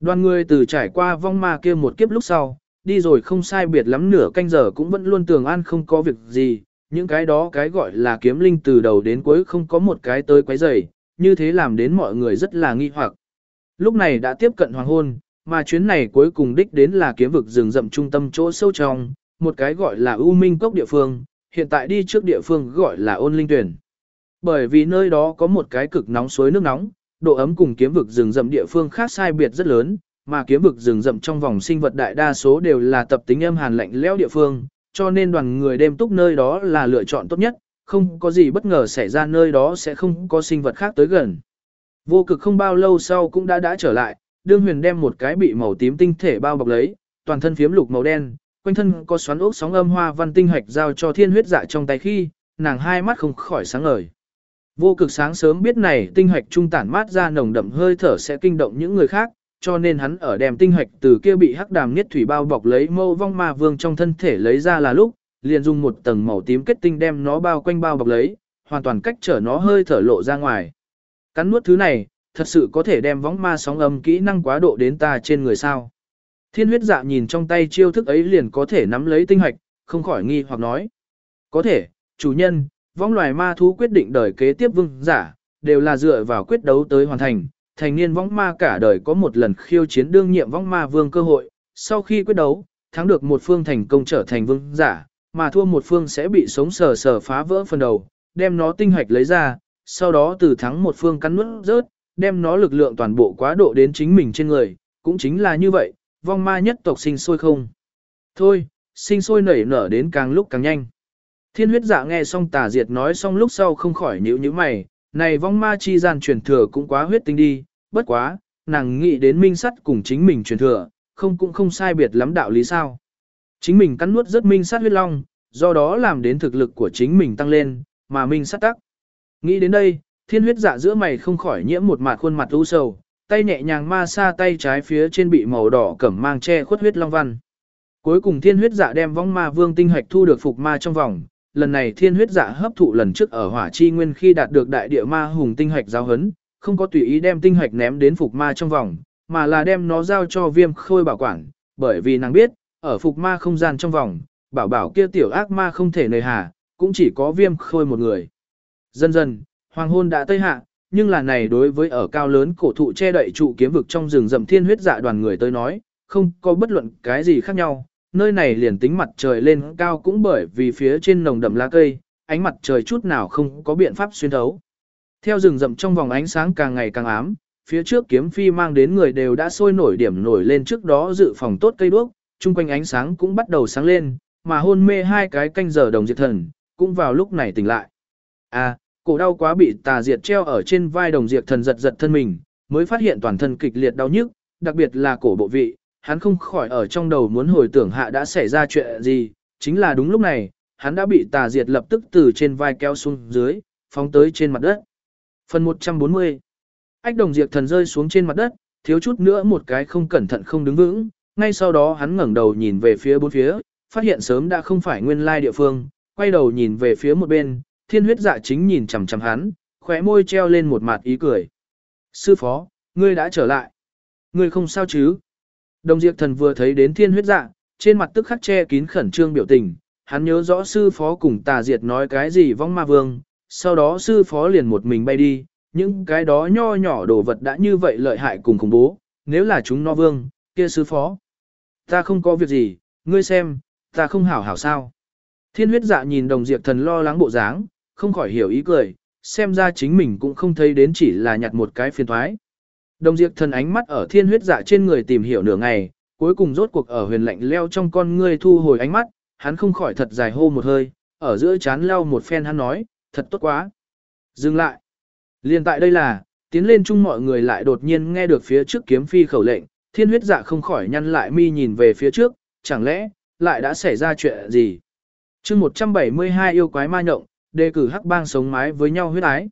Đoàn người từ trải qua vong ma kia một kiếp lúc sau, đi rồi không sai biệt lắm nửa canh giờ cũng vẫn luôn tường an không có việc gì, những cái đó cái gọi là kiếm linh từ đầu đến cuối không có một cái tới quấy rầy, như thế làm đến mọi người rất là nghi hoặc. Lúc này đã tiếp cận hoàng hôn, mà chuyến này cuối cùng đích đến là kiếm vực rừng rậm trung tâm chỗ sâu trong, một cái gọi là U Minh Cốc địa phương, hiện tại đi trước địa phương gọi là ôn linh tuyển. Bởi vì nơi đó có một cái cực nóng suối nước nóng, độ ấm cùng kiếm vực rừng rậm địa phương khác sai biệt rất lớn, mà kiếm vực rừng rậm trong vòng sinh vật đại đa số đều là tập tính âm hàn lạnh lẽo địa phương, cho nên đoàn người đêm túc nơi đó là lựa chọn tốt nhất, không có gì bất ngờ xảy ra nơi đó sẽ không có sinh vật khác tới gần. Vô cực không bao lâu sau cũng đã đã trở lại, đương huyền đem một cái bị màu tím tinh thể bao bọc lấy, toàn thân phiếm lục màu đen, quanh thân có xoắn ốc sóng âm hoa văn tinh hạch giao cho thiên huyết dạ trong tay khi, nàng hai mắt không khỏi sáng ngời. Vô cực sáng sớm biết này tinh hạch trung tản mát ra nồng đậm hơi thở sẽ kinh động những người khác, cho nên hắn ở đem tinh hạch từ kia bị hắc đàm niết thủy bao bọc lấy mâu vong ma vương trong thân thể lấy ra là lúc, liền dùng một tầng màu tím kết tinh đem nó bao quanh bao bọc lấy, hoàn toàn cách trở nó hơi thở lộ ra ngoài. Cắn nuốt thứ này, thật sự có thể đem võng ma sóng âm kỹ năng quá độ đến ta trên người sao. Thiên huyết dạ nhìn trong tay chiêu thức ấy liền có thể nắm lấy tinh hạch, không khỏi nghi hoặc nói. Có thể, chủ nhân, vong loài ma thú quyết định đời kế tiếp vương giả, đều là dựa vào quyết đấu tới hoàn thành. Thành niên vong ma cả đời có một lần khiêu chiến đương nhiệm vong ma vương cơ hội, sau khi quyết đấu, thắng được một phương thành công trở thành vương giả, mà thua một phương sẽ bị sống sờ sờ phá vỡ phần đầu, đem nó tinh hạch lấy ra, sau đó từ thắng một phương cắn nuốt rớt, đem nó lực lượng toàn bộ quá độ đến chính mình trên người, cũng chính là như vậy, vong ma nhất tộc sinh sôi không. Thôi, sinh sôi nảy nở đến càng lúc càng nhanh. Thiên huyết dạ nghe xong tà diệt nói xong lúc sau không khỏi nhíu nhíu mày, này vong ma chi gian truyền thừa cũng quá huyết tinh đi, bất quá, nàng nghĩ đến minh sắt cùng chính mình truyền thừa, không cũng không sai biệt lắm đạo lý sao. Chính mình cắn nuốt rất minh sát huyết long, do đó làm đến thực lực của chính mình tăng lên, mà minh sát tắc. Nghĩ đến đây, thiên huyết dạ giữa mày không khỏi nhiễm một mặt khuôn mặt u sầu, tay nhẹ nhàng ma xa tay trái phía trên bị màu đỏ cẩm mang che khuất huyết long văn. Cuối cùng thiên huyết dạ đem vong ma vương tinh hạch thu được phục ma trong vòng, lần này thiên huyết dạ hấp thụ lần trước ở hỏa chi nguyên khi đạt được đại địa ma hùng tinh hạch giáo hấn, không có tùy ý đem tinh hạch ném đến phục ma trong vòng, mà là đem nó giao cho viêm khôi bảo quản, bởi vì nàng biết, ở phục ma không gian trong vòng, bảo bảo kia tiểu ác ma không thể nề hà, cũng chỉ có viêm khôi một người. Dần dần, hoàng hôn đã tây hạ, nhưng là này đối với ở cao lớn cổ thụ che đậy trụ kiếm vực trong rừng rậm thiên huyết dạ đoàn người tới nói, không có bất luận cái gì khác nhau, nơi này liền tính mặt trời lên cao cũng bởi vì phía trên nồng đậm lá cây, ánh mặt trời chút nào không có biện pháp xuyên thấu. Theo rừng rậm trong vòng ánh sáng càng ngày càng ám, phía trước kiếm phi mang đến người đều đã sôi nổi điểm nổi lên trước đó dự phòng tốt cây đuốc, chung quanh ánh sáng cũng bắt đầu sáng lên, mà hôn mê hai cái canh giờ đồng diệt thần, cũng vào lúc này tỉnh lại. À, cổ đau quá bị tà diệt treo ở trên vai đồng diệt thần giật giật thân mình, mới phát hiện toàn thân kịch liệt đau nhức, đặc biệt là cổ bộ vị, hắn không khỏi ở trong đầu muốn hồi tưởng hạ đã xảy ra chuyện gì, chính là đúng lúc này, hắn đã bị tà diệt lập tức từ trên vai kéo xuống dưới, phóng tới trên mặt đất. Phần 140 Ách đồng diệt thần rơi xuống trên mặt đất, thiếu chút nữa một cái không cẩn thận không đứng vững, ngay sau đó hắn ngẩng đầu nhìn về phía bốn phía, phát hiện sớm đã không phải nguyên lai địa phương, quay đầu nhìn về phía một bên, thiên huyết dạ chính nhìn chằm chằm hắn, khóe môi treo lên một mặt ý cười. Sư phó, ngươi đã trở lại. Ngươi không sao chứ? Đồng diệt Thần vừa thấy đến thiên huyết dạ, trên mặt tức khắc che kín khẩn trương biểu tình, hắn nhớ rõ sư phó cùng tà diệt nói cái gì vong ma vương, sau đó sư phó liền một mình bay đi, những cái đó nho nhỏ đồ vật đã như vậy lợi hại cùng khủng bố, nếu là chúng no vương, kia sư phó. Ta không có việc gì, ngươi xem, ta không hảo hảo sao. Thiên huyết dạ nhìn đồng diệt thần lo lắng bộ dáng, không khỏi hiểu ý cười, xem ra chính mình cũng không thấy đến chỉ là nhặt một cái phiền thoái. Đồng diệt thần ánh mắt ở thiên huyết dạ trên người tìm hiểu nửa ngày, cuối cùng rốt cuộc ở huyền lạnh leo trong con ngươi thu hồi ánh mắt, hắn không khỏi thật dài hô một hơi, ở giữa chán leo một phen hắn nói, thật tốt quá. Dừng lại. Liên tại đây là, tiến lên chung mọi người lại đột nhiên nghe được phía trước kiếm phi khẩu lệnh, thiên huyết dạ không khỏi nhăn lại mi nhìn về phía trước, chẳng lẽ, lại đã xảy ra chuyện gì? chương 172 yêu quái ma nhộng, đề cử hắc bang sống mái với nhau huyết ái.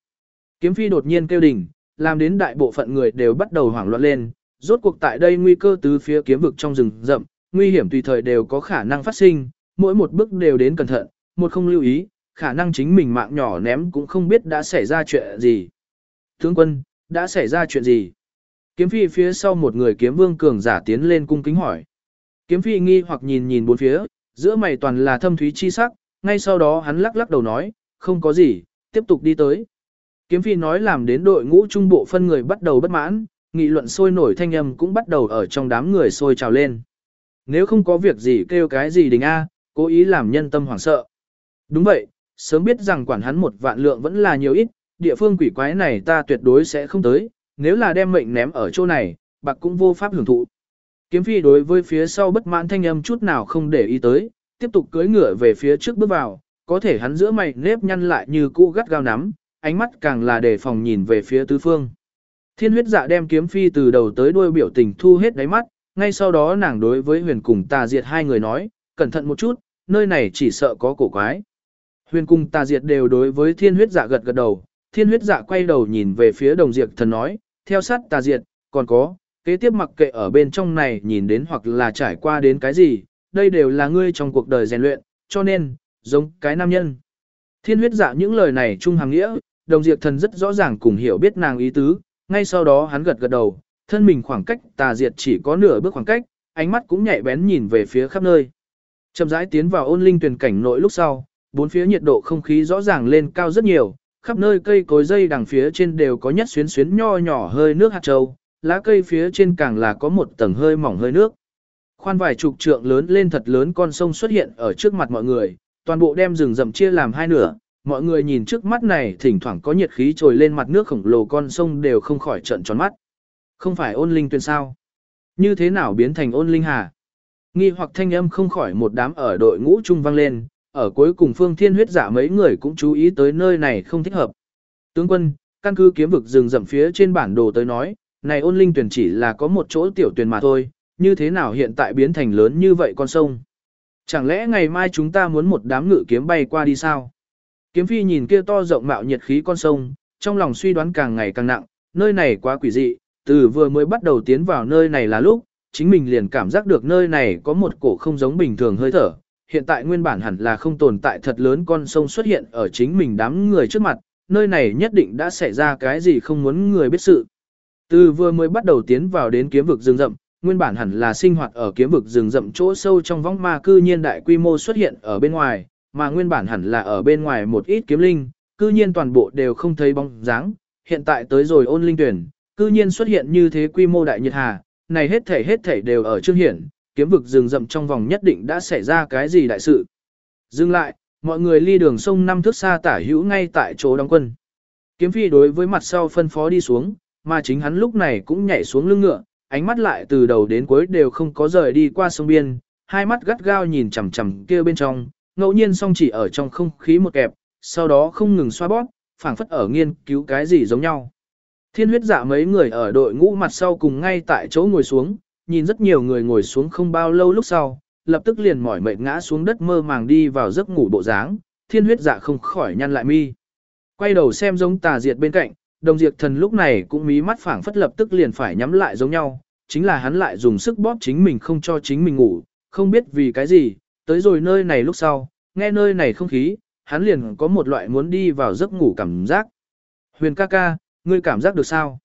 Kiếm phi đột nhiên kêu đỉnh, làm đến đại bộ phận người đều bắt đầu hoảng loạn lên, rốt cuộc tại đây nguy cơ từ phía kiếm vực trong rừng rậm, nguy hiểm tùy thời đều có khả năng phát sinh, mỗi một bước đều đến cẩn thận, một không lưu ý, khả năng chính mình mạng nhỏ ném cũng không biết đã xảy ra chuyện gì. Tướng quân, đã xảy ra chuyện gì? Kiếm phi phía sau một người kiếm vương cường giả tiến lên cung kính hỏi. Kiếm phi nghi hoặc nhìn nhìn bốn phía, giữa mày toàn là thâm thúy chi sắc, ngay sau đó hắn lắc lắc đầu nói, không có gì, tiếp tục đi tới. Kiếm phi nói làm đến đội ngũ trung bộ phân người bắt đầu bất mãn, nghị luận sôi nổi thanh âm cũng bắt đầu ở trong đám người sôi trào lên. Nếu không có việc gì kêu cái gì đình A, cố ý làm nhân tâm hoảng sợ. Đúng vậy, sớm biết rằng quản hắn một vạn lượng vẫn là nhiều ít, địa phương quỷ quái này ta tuyệt đối sẽ không tới, nếu là đem mệnh ném ở chỗ này, bạc cũng vô pháp hưởng thụ. Kiếm phi đối với phía sau bất mãn thanh âm chút nào không để ý tới, tiếp tục cưỡi ngựa về phía trước bước vào, có thể hắn giữa mày nếp nhăn lại như cũ gắt gao nắm, ánh mắt càng là đề phòng nhìn về phía tứ phương. Thiên huyết dạ đem kiếm phi từ đầu tới đuôi biểu tình thu hết đáy mắt, ngay sau đó nàng đối với huyền cùng tà diệt hai người nói, cẩn thận một chút, nơi này chỉ sợ có cổ quái. Huyền cung tà diệt đều đối với thiên huyết dạ gật gật đầu, thiên huyết dạ quay đầu nhìn về phía đồng diệt thần nói, theo sát tà diệt, còn có, kế tiếp mặc kệ ở bên trong này nhìn đến hoặc là trải qua đến cái gì, đây đều là ngươi trong cuộc đời rèn luyện, cho nên, giống cái nam nhân. Thiên huyết dạ những lời này trung hàng nghĩa, đồng diệt thần rất rõ ràng cùng hiểu biết nàng ý tứ, ngay sau đó hắn gật gật đầu, thân mình khoảng cách tà diệt chỉ có nửa bước khoảng cách, ánh mắt cũng nhạy bén nhìn về phía khắp nơi. Chậm rãi tiến vào ôn linh tuyển cảnh nội lúc sau, bốn phía nhiệt độ không khí rõ ràng lên cao rất nhiều, khắp nơi cây cối dây đằng phía trên đều có nhất xuyến xuyến nho nhỏ hơi nước hạt châu, lá cây phía trên càng là có một tầng hơi mỏng hơi nước. Khoan vài chục trượng lớn lên thật lớn con sông xuất hiện ở trước mặt mọi người, toàn bộ đem rừng rậm chia làm hai nửa, mọi người nhìn trước mắt này thỉnh thoảng có nhiệt khí trồi lên mặt nước khổng lồ con sông đều không khỏi trận tròn mắt. Không phải ôn linh tuyên sao? Như thế nào biến thành ôn linh hà? Nghi hoặc thanh âm không khỏi một đám ở đội ngũ trung vang lên, ở cuối cùng phương thiên huyết giả mấy người cũng chú ý tới nơi này không thích hợp. Tướng quân, căn cứ kiếm vực rừng rậm phía trên bản đồ tới nói, này ôn linh tuyển chỉ là có một chỗ tiểu tuyển mà thôi, như thế nào hiện tại biến thành lớn như vậy con sông? Chẳng lẽ ngày mai chúng ta muốn một đám ngự kiếm bay qua đi sao? Kiếm phi nhìn kia to rộng mạo nhiệt khí con sông, trong lòng suy đoán càng ngày càng nặng, nơi này quá quỷ dị, từ vừa mới bắt đầu tiến vào nơi này là lúc, chính mình liền cảm giác được nơi này có một cổ không giống bình thường hơi thở. Hiện tại nguyên bản hẳn là không tồn tại thật lớn con sông xuất hiện ở chính mình đám người trước mặt, nơi này nhất định đã xảy ra cái gì không muốn người biết sự. Từ vừa mới bắt đầu tiến vào đến kiếm vực rừng rậm, nguyên bản hẳn là sinh hoạt ở kiếm vực rừng rậm chỗ sâu trong vong ma cư nhiên đại quy mô xuất hiện ở bên ngoài, mà nguyên bản hẳn là ở bên ngoài một ít kiếm linh, cư nhiên toàn bộ đều không thấy bóng dáng, hiện tại tới rồi ôn linh tuyển, cư nhiên xuất hiện như thế quy mô đại nhiệt hà, này hết thể hết thể đều ở trương hiển, kiếm vực rừng rậm trong vòng nhất định đã xảy ra cái gì đại sự. Dừng lại, mọi người ly đường sông năm thước xa tả hữu ngay tại chỗ đóng quân. Kiếm phi đối với mặt sau phân phó đi xuống, mà chính hắn lúc này cũng nhảy xuống lưng ngựa, ánh mắt lại từ đầu đến cuối đều không có rời đi qua sông biên, hai mắt gắt gao nhìn chằm chằm kia bên trong, ngẫu nhiên song chỉ ở trong không khí một kẹp, sau đó không ngừng xoa bóp, phảng phất ở nghiên cứu cái gì giống nhau. Thiên huyết dạ mấy người ở đội ngũ mặt sau cùng ngay tại chỗ ngồi xuống, nhìn rất nhiều người ngồi xuống không bao lâu lúc sau, lập tức liền mỏi mệt ngã xuống đất mơ màng đi vào giấc ngủ bộ dáng, thiên huyết dạ không khỏi nhăn lại mi. Quay đầu xem giống tà diệt bên cạnh, đồng diệt thần lúc này cũng mí mắt phảng phất lập tức liền phải nhắm lại giống nhau, chính là hắn lại dùng sức bóp chính mình không cho chính mình ngủ, không biết vì cái gì, tới rồi nơi này lúc sau, nghe nơi này không khí, hắn liền có một loại muốn đi vào giấc ngủ cảm giác. Huyền ca ca, ngươi cảm giác được sao?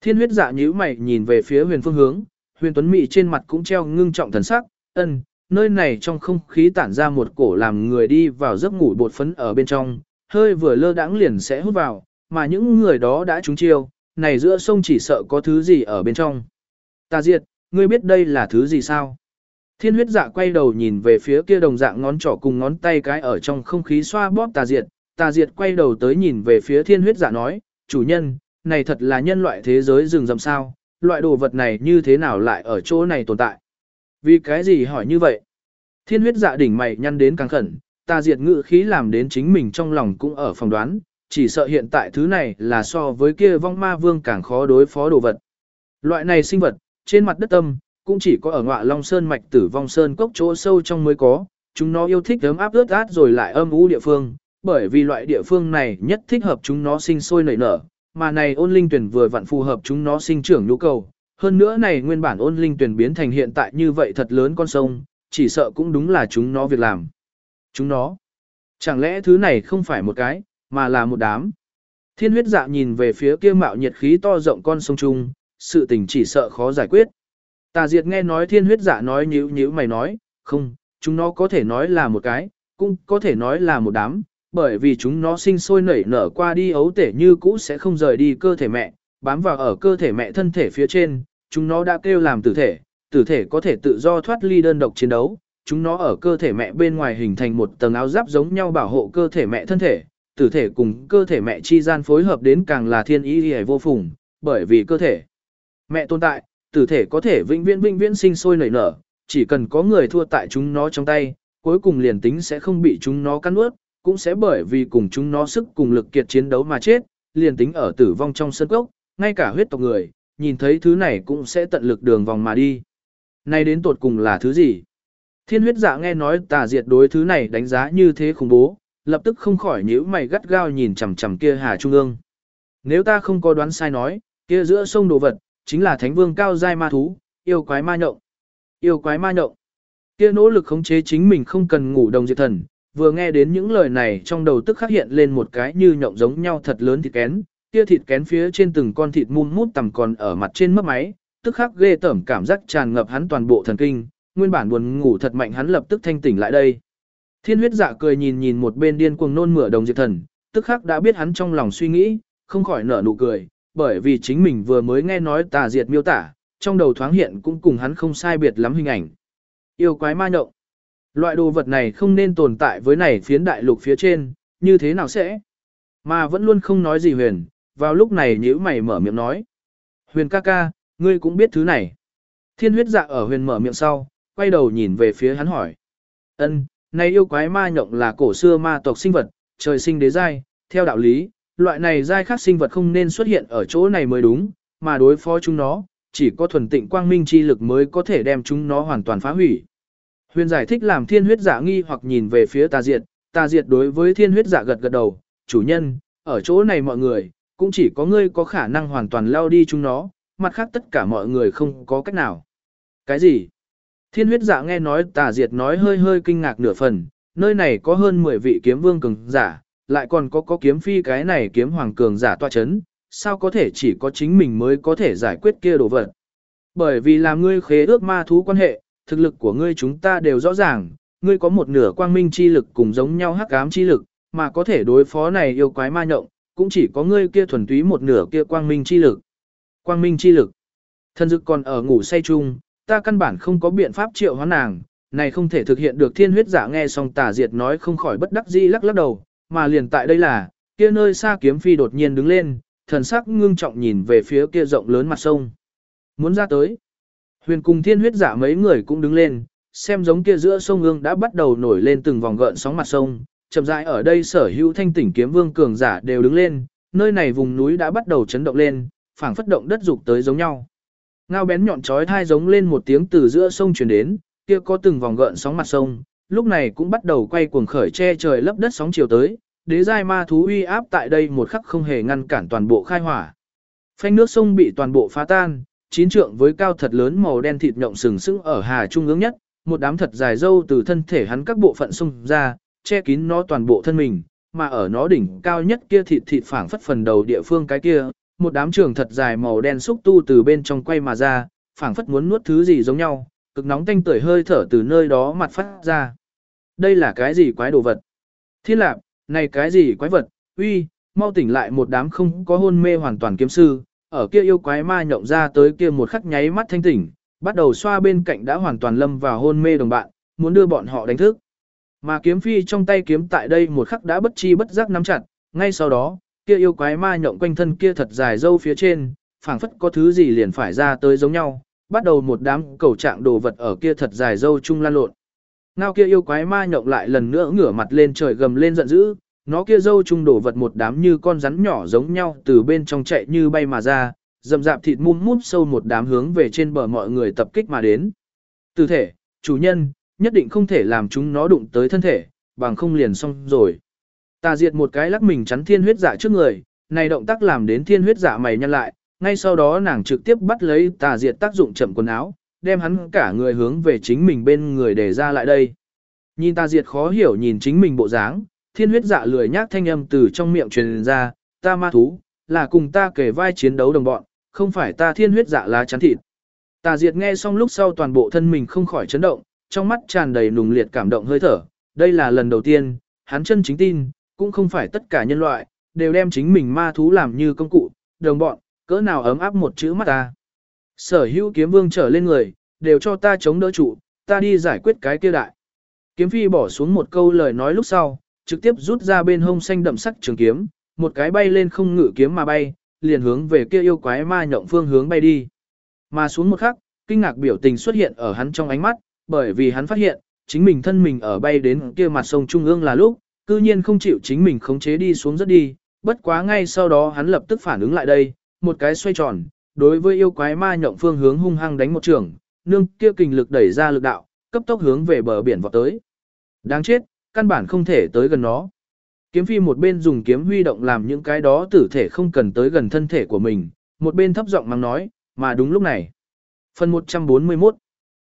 Thiên huyết dạ nhíu mày nhìn về phía huyền phương hướng, huyền tuấn mị trên mặt cũng treo ngưng trọng thần sắc, ân, nơi này trong không khí tản ra một cổ làm người đi vào giấc ngủ bột phấn ở bên trong, hơi vừa lơ đãng liền sẽ hút vào, mà những người đó đã trúng chiêu, này giữa sông chỉ sợ có thứ gì ở bên trong. Ta diệt, ngươi biết đây là thứ gì sao? Thiên huyết dạ quay đầu nhìn về phía kia đồng dạng ngón trỏ cùng ngón tay cái ở trong không khí xoa bóp tà diệt, tà diệt quay đầu tới nhìn về phía thiên huyết dạ nói, chủ nhân, này thật là nhân loại thế giới rừng rậm sao, loại đồ vật này như thế nào lại ở chỗ này tồn tại? Vì cái gì hỏi như vậy? Thiên huyết dạ đỉnh mày nhăn đến càng khẩn, ta diệt ngự khí làm đến chính mình trong lòng cũng ở phòng đoán, chỉ sợ hiện tại thứ này là so với kia vong ma vương càng khó đối phó đồ vật. Loại này sinh vật, trên mặt đất tâm, cũng chỉ có ở ngọa Long Sơn mạch tử vong sơn cốc chỗ sâu trong mới có, chúng nó yêu thích ấm áp ướt át rồi lại âm u địa phương, bởi vì loại địa phương này nhất thích hợp chúng nó sinh sôi nảy nở, mà này ôn linh tuyển vừa vặn phù hợp chúng nó sinh trưởng nhu cầu. Hơn nữa này nguyên bản ôn linh tuyển biến thành hiện tại như vậy thật lớn con sông, chỉ sợ cũng đúng là chúng nó việc làm. Chúng nó, chẳng lẽ thứ này không phải một cái, mà là một đám. Thiên huyết dạ nhìn về phía kia mạo nhiệt khí to rộng con sông Trung, sự tình chỉ sợ khó giải quyết. Tà diệt nghe nói thiên huyết dạ nói nhíu nhíu mày nói, không, chúng nó có thể nói là một cái, cũng có thể nói là một đám, bởi vì chúng nó sinh sôi nảy nở qua đi ấu tể như cũ sẽ không rời đi cơ thể mẹ, bám vào ở cơ thể mẹ thân thể phía trên, chúng nó đã kêu làm tử thể, tử thể có thể tự do thoát ly đơn độc chiến đấu, chúng nó ở cơ thể mẹ bên ngoài hình thành một tầng áo giáp giống nhau bảo hộ cơ thể mẹ thân thể, tử thể cùng cơ thể mẹ chi gian phối hợp đến càng là thiên ý hề vô phùng, bởi vì cơ thể mẹ tồn tại, tử thể có thể vĩnh viễn vĩnh viễn sinh sôi nảy nở, chỉ cần có người thua tại chúng nó trong tay, cuối cùng liền tính sẽ không bị chúng nó cắn nuốt, cũng sẽ bởi vì cùng chúng nó sức cùng lực kiệt chiến đấu mà chết, liền tính ở tử vong trong sân cốc, ngay cả huyết tộc người, nhìn thấy thứ này cũng sẽ tận lực đường vòng mà đi. Nay đến tột cùng là thứ gì? Thiên huyết dạ nghe nói tà diệt đối thứ này đánh giá như thế khủng bố, lập tức không khỏi nhíu mày gắt gao nhìn chằm chằm kia Hà Trung ương. Nếu ta không có đoán sai nói, kia giữa sông đồ vật, chính là thánh vương cao giai ma thú, yêu quái ma nhộng. Yêu quái ma nhộng. Kia nỗ lực khống chế chính mình không cần ngủ đồng diệt thần, vừa nghe đến những lời này trong đầu tức khắc hiện lên một cái như nhộng giống nhau thật lớn thịt kén, kia thịt kén phía trên từng con thịt mum mút tầm còn ở mặt trên mấp máy, tức khắc ghê tởm cảm giác tràn ngập hắn toàn bộ thần kinh, nguyên bản buồn ngủ thật mạnh hắn lập tức thanh tỉnh lại đây. Thiên huyết dạ cười nhìn nhìn một bên điên cuồng nôn mửa đồng diệt thần, tức khắc đã biết hắn trong lòng suy nghĩ, không khỏi nở nụ cười, bởi vì chính mình vừa mới nghe nói tà diệt miêu tả, trong đầu thoáng hiện cũng cùng hắn không sai biệt lắm hình ảnh. Yêu quái ma nhộng. Loại đồ vật này không nên tồn tại với này phiến đại lục phía trên, như thế nào sẽ? Mà vẫn luôn không nói gì huyền, vào lúc này nhữ mày mở miệng nói. Huyền ca ca, ngươi cũng biết thứ này. Thiên huyết dạ ở huyền mở miệng sau, quay đầu nhìn về phía hắn hỏi. ân này yêu quái ma nhộng là cổ xưa ma tộc sinh vật, trời sinh đế giai, theo đạo lý, loại này giai khác sinh vật không nên xuất hiện ở chỗ này mới đúng, mà đối phó chúng nó, chỉ có thuần tịnh quang minh chi lực mới có thể đem chúng nó hoàn toàn phá hủy. Huyền giải thích làm thiên huyết giả nghi hoặc nhìn về phía tà diệt, tà diệt đối với thiên huyết giả gật gật đầu, chủ nhân, ở chỗ này mọi người, cũng chỉ có ngươi có khả năng hoàn toàn lao đi chúng nó, mặt khác tất cả mọi người không có cách nào. Cái gì? Thiên huyết dạ nghe nói tà diệt nói hơi hơi kinh ngạc nửa phần, nơi này có hơn 10 vị kiếm vương cường giả, lại còn có có kiếm phi cái này kiếm hoàng cường giả toa chấn, sao có thể chỉ có chính mình mới có thể giải quyết kia đồ vật. Bởi vì làm ngươi khế ước ma thú quan hệ, thực lực của ngươi chúng ta đều rõ ràng, ngươi có một nửa quang minh chi lực cùng giống nhau hắc ám chi lực, mà có thể đối phó này yêu quái ma nhộng, cũng chỉ có ngươi kia thuần túy một nửa kia quang minh chi lực. Quang minh chi lực. Thân dực còn ở ngủ say chung, ta căn bản không có biện pháp triệu hóa nàng, này không thể thực hiện được thiên huyết giả nghe xong tà diệt nói không khỏi bất đắc dĩ lắc lắc đầu, mà liền tại đây là, kia nơi xa kiếm phi đột nhiên đứng lên, thần sắc ngưng trọng nhìn về phía kia rộng lớn mặt sông. Muốn ra tới. Huyền cùng thiên huyết giả mấy người cũng đứng lên, xem giống kia giữa sông ương đã bắt đầu nổi lên từng vòng gợn sóng mặt sông, chậm rãi ở đây sở hữu thanh tỉnh kiếm vương cường giả đều đứng lên, nơi này vùng núi đã bắt đầu chấn động lên, phảng phất động đất dục tới giống nhau. Ngao bén nhọn chói thai giống lên một tiếng từ giữa sông truyền đến, kia có từng vòng gợn sóng mặt sông, lúc này cũng bắt đầu quay cuồng khởi che trời lấp đất sóng chiều tới, đế giai ma thú uy áp tại đây một khắc không hề ngăn cản toàn bộ khai hỏa. Phanh nước sông bị toàn bộ phá tan, chín trượng với cao thật lớn màu đen thịt nhộng sừng sững ở hà trung ương nhất, một đám thật dài dâu từ thân thể hắn các bộ phận xung ra, che kín nó toàn bộ thân mình, mà ở nó đỉnh cao nhất kia thịt thịt phảng phất phần đầu địa phương cái kia, một đám trường thật dài màu đen xúc tu từ bên trong quay mà ra, phảng phất muốn nuốt thứ gì giống nhau, cực nóng tanh tưởi hơi thở từ nơi đó mặt phát ra. Đây là cái gì quái đồ vật? Thiên lạc, này cái gì quái vật? Uy, mau tỉnh lại một đám không có hôn mê hoàn toàn kiếm sư, ở kia yêu quái ma nhộng ra tới kia một khắc nháy mắt thanh tỉnh, bắt đầu xoa bên cạnh đã hoàn toàn lâm vào hôn mê đồng bạn, muốn đưa bọn họ đánh thức. Mà kiếm phi trong tay kiếm tại đây một khắc đã bất chi bất giác nắm chặt, ngay sau đó, kia yêu quái ma nhộng quanh thân kia thật dài dâu phía trên, phảng phất có thứ gì liền phải ra tới giống nhau, bắt đầu một đám cầu trạng đồ vật ở kia thật dài dâu chung lan lộn. Ngao kia yêu quái ma nhộng lại lần nữa ngửa mặt lên trời gầm lên giận dữ, nó kia dâu chung đổ vật một đám như con rắn nhỏ giống nhau từ bên trong chạy như bay mà ra, dầm dạp thịt mum múp sâu một đám hướng về trên bờ mọi người tập kích mà đến. Từ thể, chủ nhân, nhất định không thể làm chúng nó đụng tới thân thể, bằng không liền xong rồi. Tà diệt một cái lắc mình chắn thiên huyết giả trước người, này động tác làm đến thiên huyết giả mày nhăn lại, ngay sau đó nàng trực tiếp bắt lấy tà diệt tác dụng chậm quần áo, đem hắn cả người hướng về chính mình bên người để ra lại đây. Nhìn tà diệt khó hiểu nhìn chính mình bộ dáng, thiên huyết dạ lười nhác thanh âm từ trong miệng truyền ra, ta ma thú, là cùng ta kể vai chiến đấu đồng bọn, không phải ta thiên huyết dạ lá chắn thịt. Tà diệt nghe xong lúc sau toàn bộ thân mình không khỏi chấn động, trong mắt tràn đầy nùng liệt cảm động hơi thở, đây là lần đầu tiên, hắn chân chính tin, cũng không phải tất cả nhân loại, đều đem chính mình ma thú làm như công cụ, đồng bọn, cỡ nào ấm áp một chữ mắt ta. Sở hữu kiếm vương trở lên người, đều cho ta chống đỡ trụ, ta đi giải quyết cái kia đại. Kiếm phi bỏ xuống một câu lời nói lúc sau, trực tiếp rút ra bên hông xanh đậm sắc trường kiếm, một cái bay lên không ngự kiếm mà bay, liền hướng về kia yêu quái ma nhộng phương hướng bay đi. Mà xuống một khắc, kinh ngạc biểu tình xuất hiện ở hắn trong ánh mắt, bởi vì hắn phát hiện, chính mình thân mình ở bay đến kia mặt sông Trung ương là lúc, cư nhiên không chịu chính mình khống chế đi xuống rất đi, bất quá ngay sau đó hắn lập tức phản ứng lại đây, một cái xoay tròn, đối với yêu quái ma nhộng phương hướng hung hăng đánh một trường, nương kia kình lực đẩy ra lực đạo, cấp tốc hướng về bờ biển vọt tới. Đáng chết, căn bản không thể tới gần nó. Kiếm phi một bên dùng kiếm huy động làm những cái đó tử thể không cần tới gần thân thể của mình, một bên thấp giọng mang nói, mà đúng lúc này. Phần 141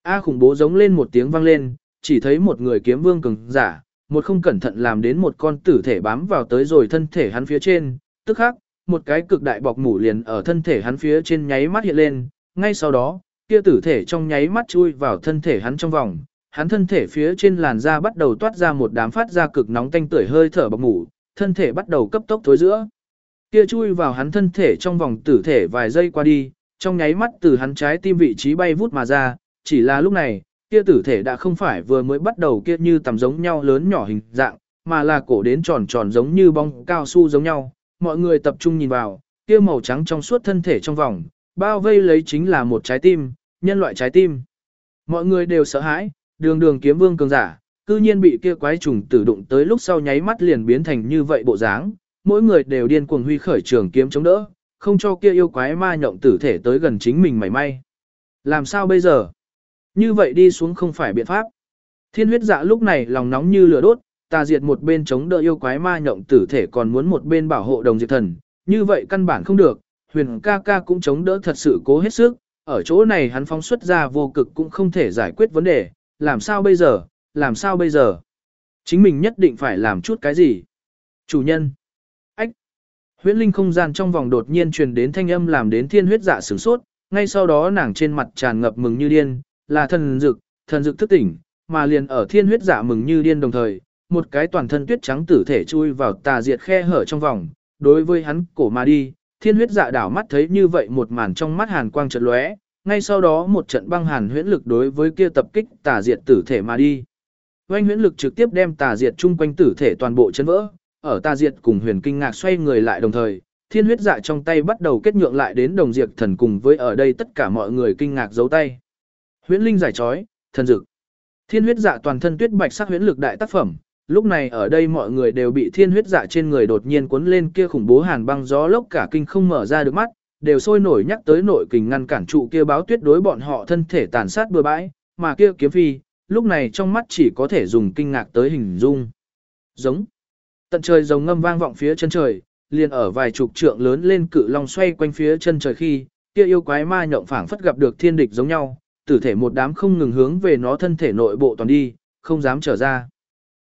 A khủng bố giống lên một tiếng vang lên, chỉ thấy một người kiếm vương cường giả, một không cẩn thận làm đến một con tử thể bám vào tới rồi thân thể hắn phía trên, tức khắc, một cái cực đại bọc mủ liền ở thân thể hắn phía trên nháy mắt hiện lên, ngay sau đó, kia tử thể trong nháy mắt chui vào thân thể hắn trong vòng, hắn thân thể phía trên làn da bắt đầu toát ra một đám phát ra cực nóng tanh tưởi hơi thở bọc ngủ, thân thể bắt đầu cấp tốc thối giữa. Kia chui vào hắn thân thể trong vòng tử thể vài giây qua đi, trong nháy mắt từ hắn trái tim vị trí bay vút mà ra, chỉ là lúc này, kia tử thể đã không phải vừa mới bắt đầu kia như tầm giống nhau lớn nhỏ hình dạng, mà là cổ đến tròn tròn giống như bong cao su giống nhau. Mọi người tập trung nhìn vào, kia màu trắng trong suốt thân thể trong vòng, bao vây lấy chính là một trái tim, nhân loại trái tim. Mọi người đều sợ hãi, đường đường kiếm vương cường giả, cư nhiên bị kia quái trùng tử đụng tới lúc sau nháy mắt liền biến thành như vậy bộ dáng, mỗi người đều điên cuồng huy khởi trường kiếm chống đỡ, không cho kia yêu quái ma nhộng tử thể tới gần chính mình mảy may. Làm sao bây giờ? Như vậy đi xuống không phải biện pháp. Thiên huyết dạ lúc này lòng nóng như lửa đốt, ta diệt một bên chống đỡ yêu quái ma nhộng tử thể còn muốn một bên bảo hộ đồng diệt thần. Như vậy căn bản không được, huyền ca ca cũng chống đỡ thật sự cố hết sức, ở chỗ này hắn phóng xuất ra vô cực cũng không thể giải quyết vấn đề, làm sao bây giờ, làm sao bây giờ. Chính mình nhất định phải làm chút cái gì. Chủ nhân. Ách. Huyễn linh không gian trong vòng đột nhiên truyền đến thanh âm làm đến thiên huyết dạ sửng sốt, ngay sau đó nàng trên mặt tràn ngập mừng như điên, là thần dực, thần dực thức tỉnh, mà liền ở thiên huyết dạ mừng như điên đồng thời, một cái toàn thân tuyết trắng tử thể chui vào tà diệt khe hở trong vòng, đối với hắn cổ mà đi, thiên huyết dạ đảo mắt thấy như vậy một màn trong mắt hàn quang chợt lóe, ngay sau đó một trận băng hàn huyễn lực đối với kia tập kích tà diệt tử thể mà đi. Oanh huyễn lực trực tiếp đem tà diệt chung quanh tử thể toàn bộ chấn vỡ, ở tà diệt cùng huyền kinh ngạc xoay người lại đồng thời, thiên huyết dạ trong tay bắt đầu kết nhượng lại đến đồng diệt thần cùng với ở đây tất cả mọi người kinh ngạc giấu tay. Huyễn linh giải trói, thần dực. Thiên huyết dạ toàn thân tuyết bạch sắc huyễn lực đại tác phẩm, lúc này ở đây mọi người đều bị thiên huyết dạ trên người đột nhiên cuốn lên kia khủng bố hàn băng gió lốc cả kinh không mở ra được mắt, đều sôi nổi nhắc tới nội kình ngăn cản trụ kia báo tuyết đối bọn họ thân thể tàn sát bừa bãi, mà kia kiếm phi, lúc này trong mắt chỉ có thể dùng kinh ngạc tới hình dung. Giống. Tận trời giống ngâm vang vọng phía chân trời, liền ở vài chục trượng lớn lên cự long xoay quanh phía chân trời khi, kia yêu quái ma nhộng phảng phất gặp được thiên địch giống nhau, tử thể một đám không ngừng hướng về nó thân thể nội bộ toàn đi, không dám trở ra.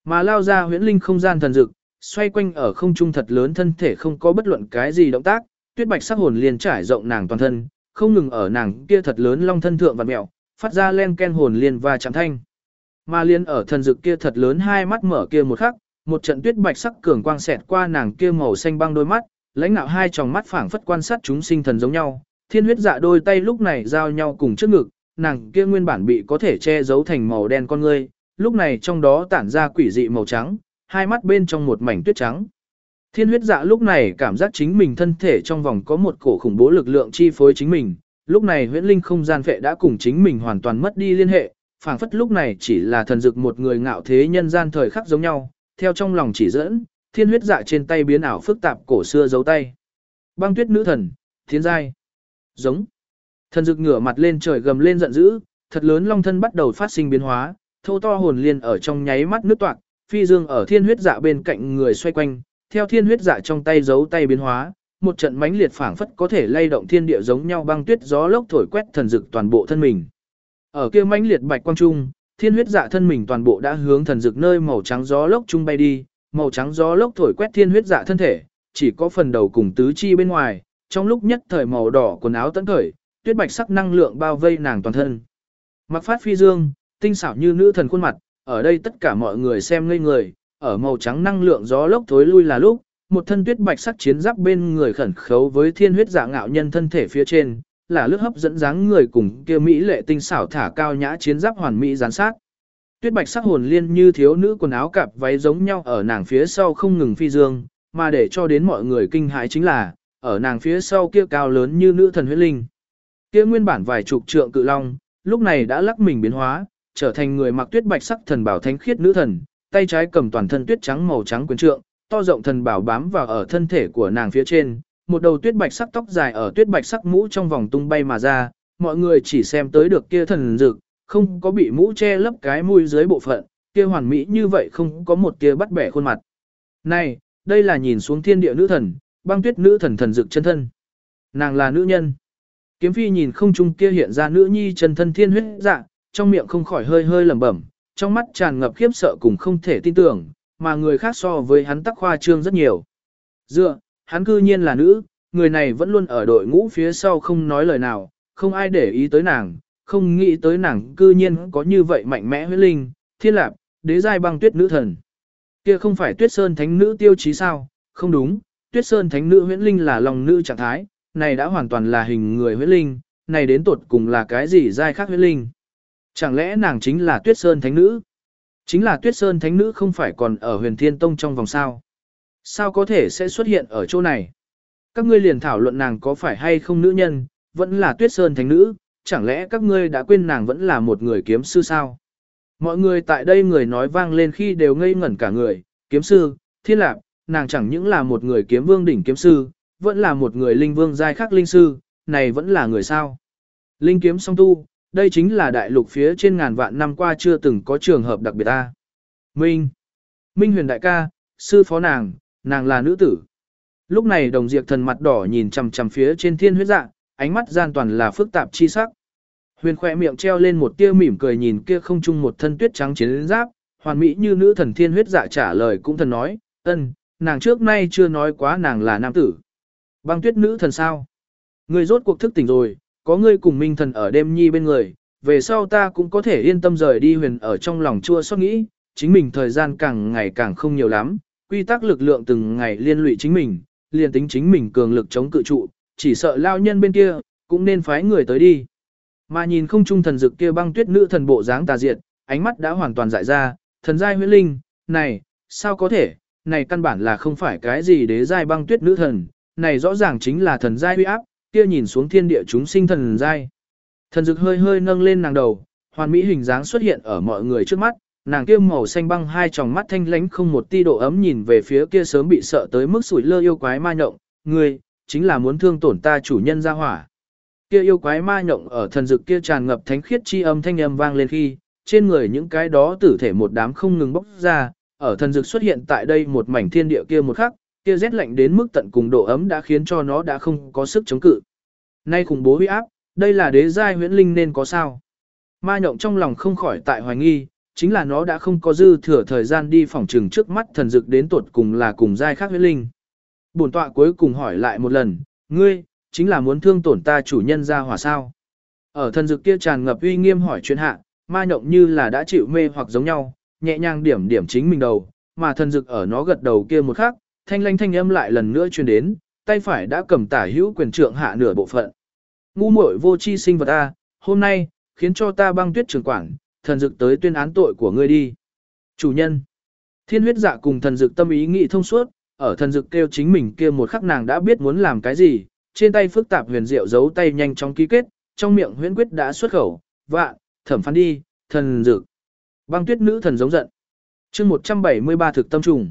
Mà lao ra huyễn linh không gian thần dực, xoay quanh ở không trung thật lớn thân thể không có bất luận cái gì động tác, tuyết bạch sắc hồn liên trải rộng nàng toàn thân, không ngừng ở nàng kia thật lớn long thân thượng vặn mẹo, phát ra len ken hồn liên và chạm thanh. Mà liên ở thần dực kia thật lớn hai mắt mở kia một khắc, một trận tuyết bạch sắc cường quang xẹt qua nàng kia màu xanh băng đôi mắt, lãnh nạo hai tròng mắt phảng phất quan sát chúng sinh thần giống nhau, thiên huyết dạ đôi tay lúc này giao nhau cùng trước ngực, nàng kia nguyên bản bị có thể che giấu thành màu đen con ngươi, lúc này trong đó tản ra quỷ dị màu trắng, hai mắt bên trong một mảnh tuyết trắng. Thiên huyết dạ lúc này cảm giác chính mình thân thể trong vòng có một cổ khủng bố lực lượng chi phối chính mình, lúc này huyễn linh không gian phệ đã cùng chính mình hoàn toàn mất đi liên hệ, phảng phất lúc này chỉ là thần dực một người ngạo thế nhân gian thời khắc giống nhau, theo trong lòng chỉ dẫn, thiên huyết dạ trên tay biến ảo phức tạp cổ xưa giấu tay. Băng tuyết nữ thần, thiên giai, giống. Thần dực ngửa mặt lên trời gầm lên giận dữ, thật lớn long thân bắt đầu phát sinh biến hóa, thô to hồn liên ở trong nháy mắt nước toạc, phi dương ở thiên huyết dạ bên cạnh người xoay quanh, theo thiên huyết dạ trong tay giấu tay biến hóa, một trận mãnh liệt phảng phất có thể lay động thiên địa giống nhau băng tuyết gió lốc thổi quét thần dực toàn bộ thân mình. Ở kia mãnh liệt bạch quang trung, thiên huyết dạ thân mình toàn bộ đã hướng thần dực nơi màu trắng gió lốc trung bay đi, màu trắng gió lốc thổi quét thiên huyết dạ thân thể, chỉ có phần đầu cùng tứ chi bên ngoài, trong lúc nhất thời màu đỏ quần áo tấn khởi, tuyết bạch sắc năng lượng bao vây nàng toàn thân. Mặc phát phi dương, tinh xảo như nữ thần khuôn mặt, ở đây tất cả mọi người xem ngây người, ở màu trắng năng lượng gió lốc thối lui là lúc, một thân tuyết bạch sắc chiến giáp bên người khẩn khấu với thiên huyết giả ngạo nhân thân thể phía trên, là lướt hấp dẫn dáng người cùng kia mỹ lệ tinh xảo thả cao nhã chiến giáp hoàn mỹ gián sát. Tuyết bạch sắc hồn liên như thiếu nữ quần áo cạp váy giống nhau ở nàng phía sau không ngừng phi dương, mà để cho đến mọi người kinh hãi chính là, ở nàng phía sau kia cao lớn như nữ thần huyết linh. Kia nguyên bản vài chục trượng cự long, lúc này đã lắc mình biến hóa, trở thành người mặc tuyết bạch sắc thần bảo thánh khiết nữ thần, tay trái cầm toàn thân tuyết trắng màu trắng quyền trượng, to rộng thần bảo bám vào ở thân thể của nàng phía trên, một đầu tuyết bạch sắc tóc dài ở tuyết bạch sắc mũ trong vòng tung bay mà ra, mọi người chỉ xem tới được kia thần dực, không có bị mũ che lấp cái mũi dưới bộ phận, kia hoàn mỹ như vậy không có một kia bắt bẻ khuôn mặt. Này, đây là nhìn xuống thiên địa nữ thần, băng tuyết nữ thần thần dực chân thân. Nàng là nữ nhân. Kiếm phi nhìn không trung kia hiện ra nữ nhi chân thân thiên huyết dạ, trong miệng không khỏi hơi hơi lẩm bẩm, trong mắt tràn ngập khiếp sợ cùng không thể tin tưởng, mà người khác so với hắn tắc khoa trương rất nhiều. Dựa, hắn cư nhiên là nữ, người này vẫn luôn ở đội ngũ phía sau không nói lời nào, không ai để ý tới nàng, không nghĩ tới nàng cư nhiên có như vậy mạnh mẽ huyết linh, thiên lạp, đế giai băng tuyết nữ thần. Kia không phải tuyết sơn thánh nữ tiêu chí sao, không đúng, tuyết sơn thánh nữ huyết linh là lòng nữ trạng thái, này đã hoàn toàn là hình người huyết linh, này đến tột cùng là cái gì giai khác huyết linh. Chẳng lẽ nàng chính là tuyết sơn thánh nữ? Chính là tuyết sơn thánh nữ không phải còn ở huyền thiên tông trong vòng sao? Sao có thể sẽ xuất hiện ở chỗ này? Các ngươi liền thảo luận nàng có phải hay không nữ nhân, vẫn là tuyết sơn thánh nữ, chẳng lẽ các ngươi đã quên nàng vẫn là một người kiếm sư sao? Mọi người tại đây người nói vang lên khi đều ngây ngẩn cả người, kiếm sư, thiên lạc, nàng chẳng những là một người kiếm vương đỉnh kiếm sư, vẫn là một người linh vương giai khắc linh sư, này vẫn là người sao? Linh kiếm song tu, đây chính là đại lục phía trên ngàn vạn năm qua chưa từng có trường hợp đặc biệt ta. Minh. Minh huyền đại ca, sư phó nàng, nàng là nữ tử. Lúc này đồng diệt thần mặt đỏ nhìn chằm chằm phía trên thiên huyết dạ, ánh mắt gian toàn là phức tạp chi sắc. Huyền khỏe miệng treo lên một tia mỉm cười nhìn kia không chung một thân tuyết trắng chiến giáp, hoàn mỹ như nữ thần thiên huyết dạ trả lời cũng thần nói, ân, nàng trước nay chưa nói quá nàng là nam tử. Băng tuyết nữ thần sao? Người rốt cuộc thức tỉnh rồi, có ngươi cùng minh thần ở đêm nhi bên người, về sau ta cũng có thể yên tâm rời đi huyền ở trong lòng chua xót nghĩ, chính mình thời gian càng ngày càng không nhiều lắm, quy tắc lực lượng từng ngày liên lụy chính mình, liền tính chính mình cường lực chống cự trụ, chỉ sợ lao nhân bên kia, cũng nên phái người tới đi. Mà nhìn không trung thần dực kia băng tuyết nữ thần bộ dáng tà diệt, ánh mắt đã hoàn toàn dại ra, thần giai huyết linh, này, sao có thể, này căn bản là không phải cái gì đế giai băng tuyết nữ thần, này rõ ràng chính là thần giai huy áp, kia nhìn xuống thiên địa chúng sinh thần giai. Thần dực hơi hơi nâng lên nàng đầu, hoàn mỹ hình dáng xuất hiện ở mọi người trước mắt, nàng kia màu xanh băng hai tròng mắt thanh lánh không một ti độ ấm nhìn về phía kia sớm bị sợ tới mức sủi lơ yêu quái ma nhộng, người, chính là muốn thương tổn ta chủ nhân ra hỏa. Kia yêu quái ma nhộng ở thần dực kia tràn ngập thánh khiết chi âm thanh âm vang lên khi, trên người những cái đó tử thể một đám không ngừng bốc ra, ở thần dực xuất hiện tại đây một mảnh thiên địa kia một khắc, kia rét lạnh đến mức tận cùng độ ấm đã khiến cho nó đã không có sức chống cự. Nay khủng bố huy áp, đây là đế giai huyễn linh nên có sao? Ma nhộng trong lòng không khỏi tại hoài nghi, chính là nó đã không có dư thừa thời gian đi phòng trừng trước mắt thần dực đến tuột cùng là cùng giai khác huyễn linh. Bổn tọa cuối cùng hỏi lại một lần, Ngươi, chính là muốn thương tổn ta chủ nhân ra hỏa sao. Ở thần dực kia tràn ngập uy nghiêm hỏi chuyện hạ, ma nhộng như là đã chịu mê hoặc giống nhau, nhẹ nhàng điểm điểm chính mình đầu, mà thần dực ở nó gật đầu kia một khắc, thanh lanh thanh âm lại lần nữa truyền đến, tay phải đã cầm tả hữu quyền trượng hạ nửa bộ phận. Ngu muội vô chi sinh vật a, hôm nay, khiến cho ta băng tuyết trường quảng thần dực tới tuyên án tội của ngươi đi. Chủ nhân, thiên huyết dạ cùng thần dực tâm ý nghị thông suốt, ở thần dực kêu chính mình kia một khắc nàng đã biết muốn làm cái gì, trên tay phức tạp huyền diệu giấu tay nhanh chóng ký kết, trong miệng huyễn quyết đã xuất khẩu, vạn, thẩm phán đi, thần dực. Băng tuyết nữ thần giống giận. chương 173 thực tâm trùng.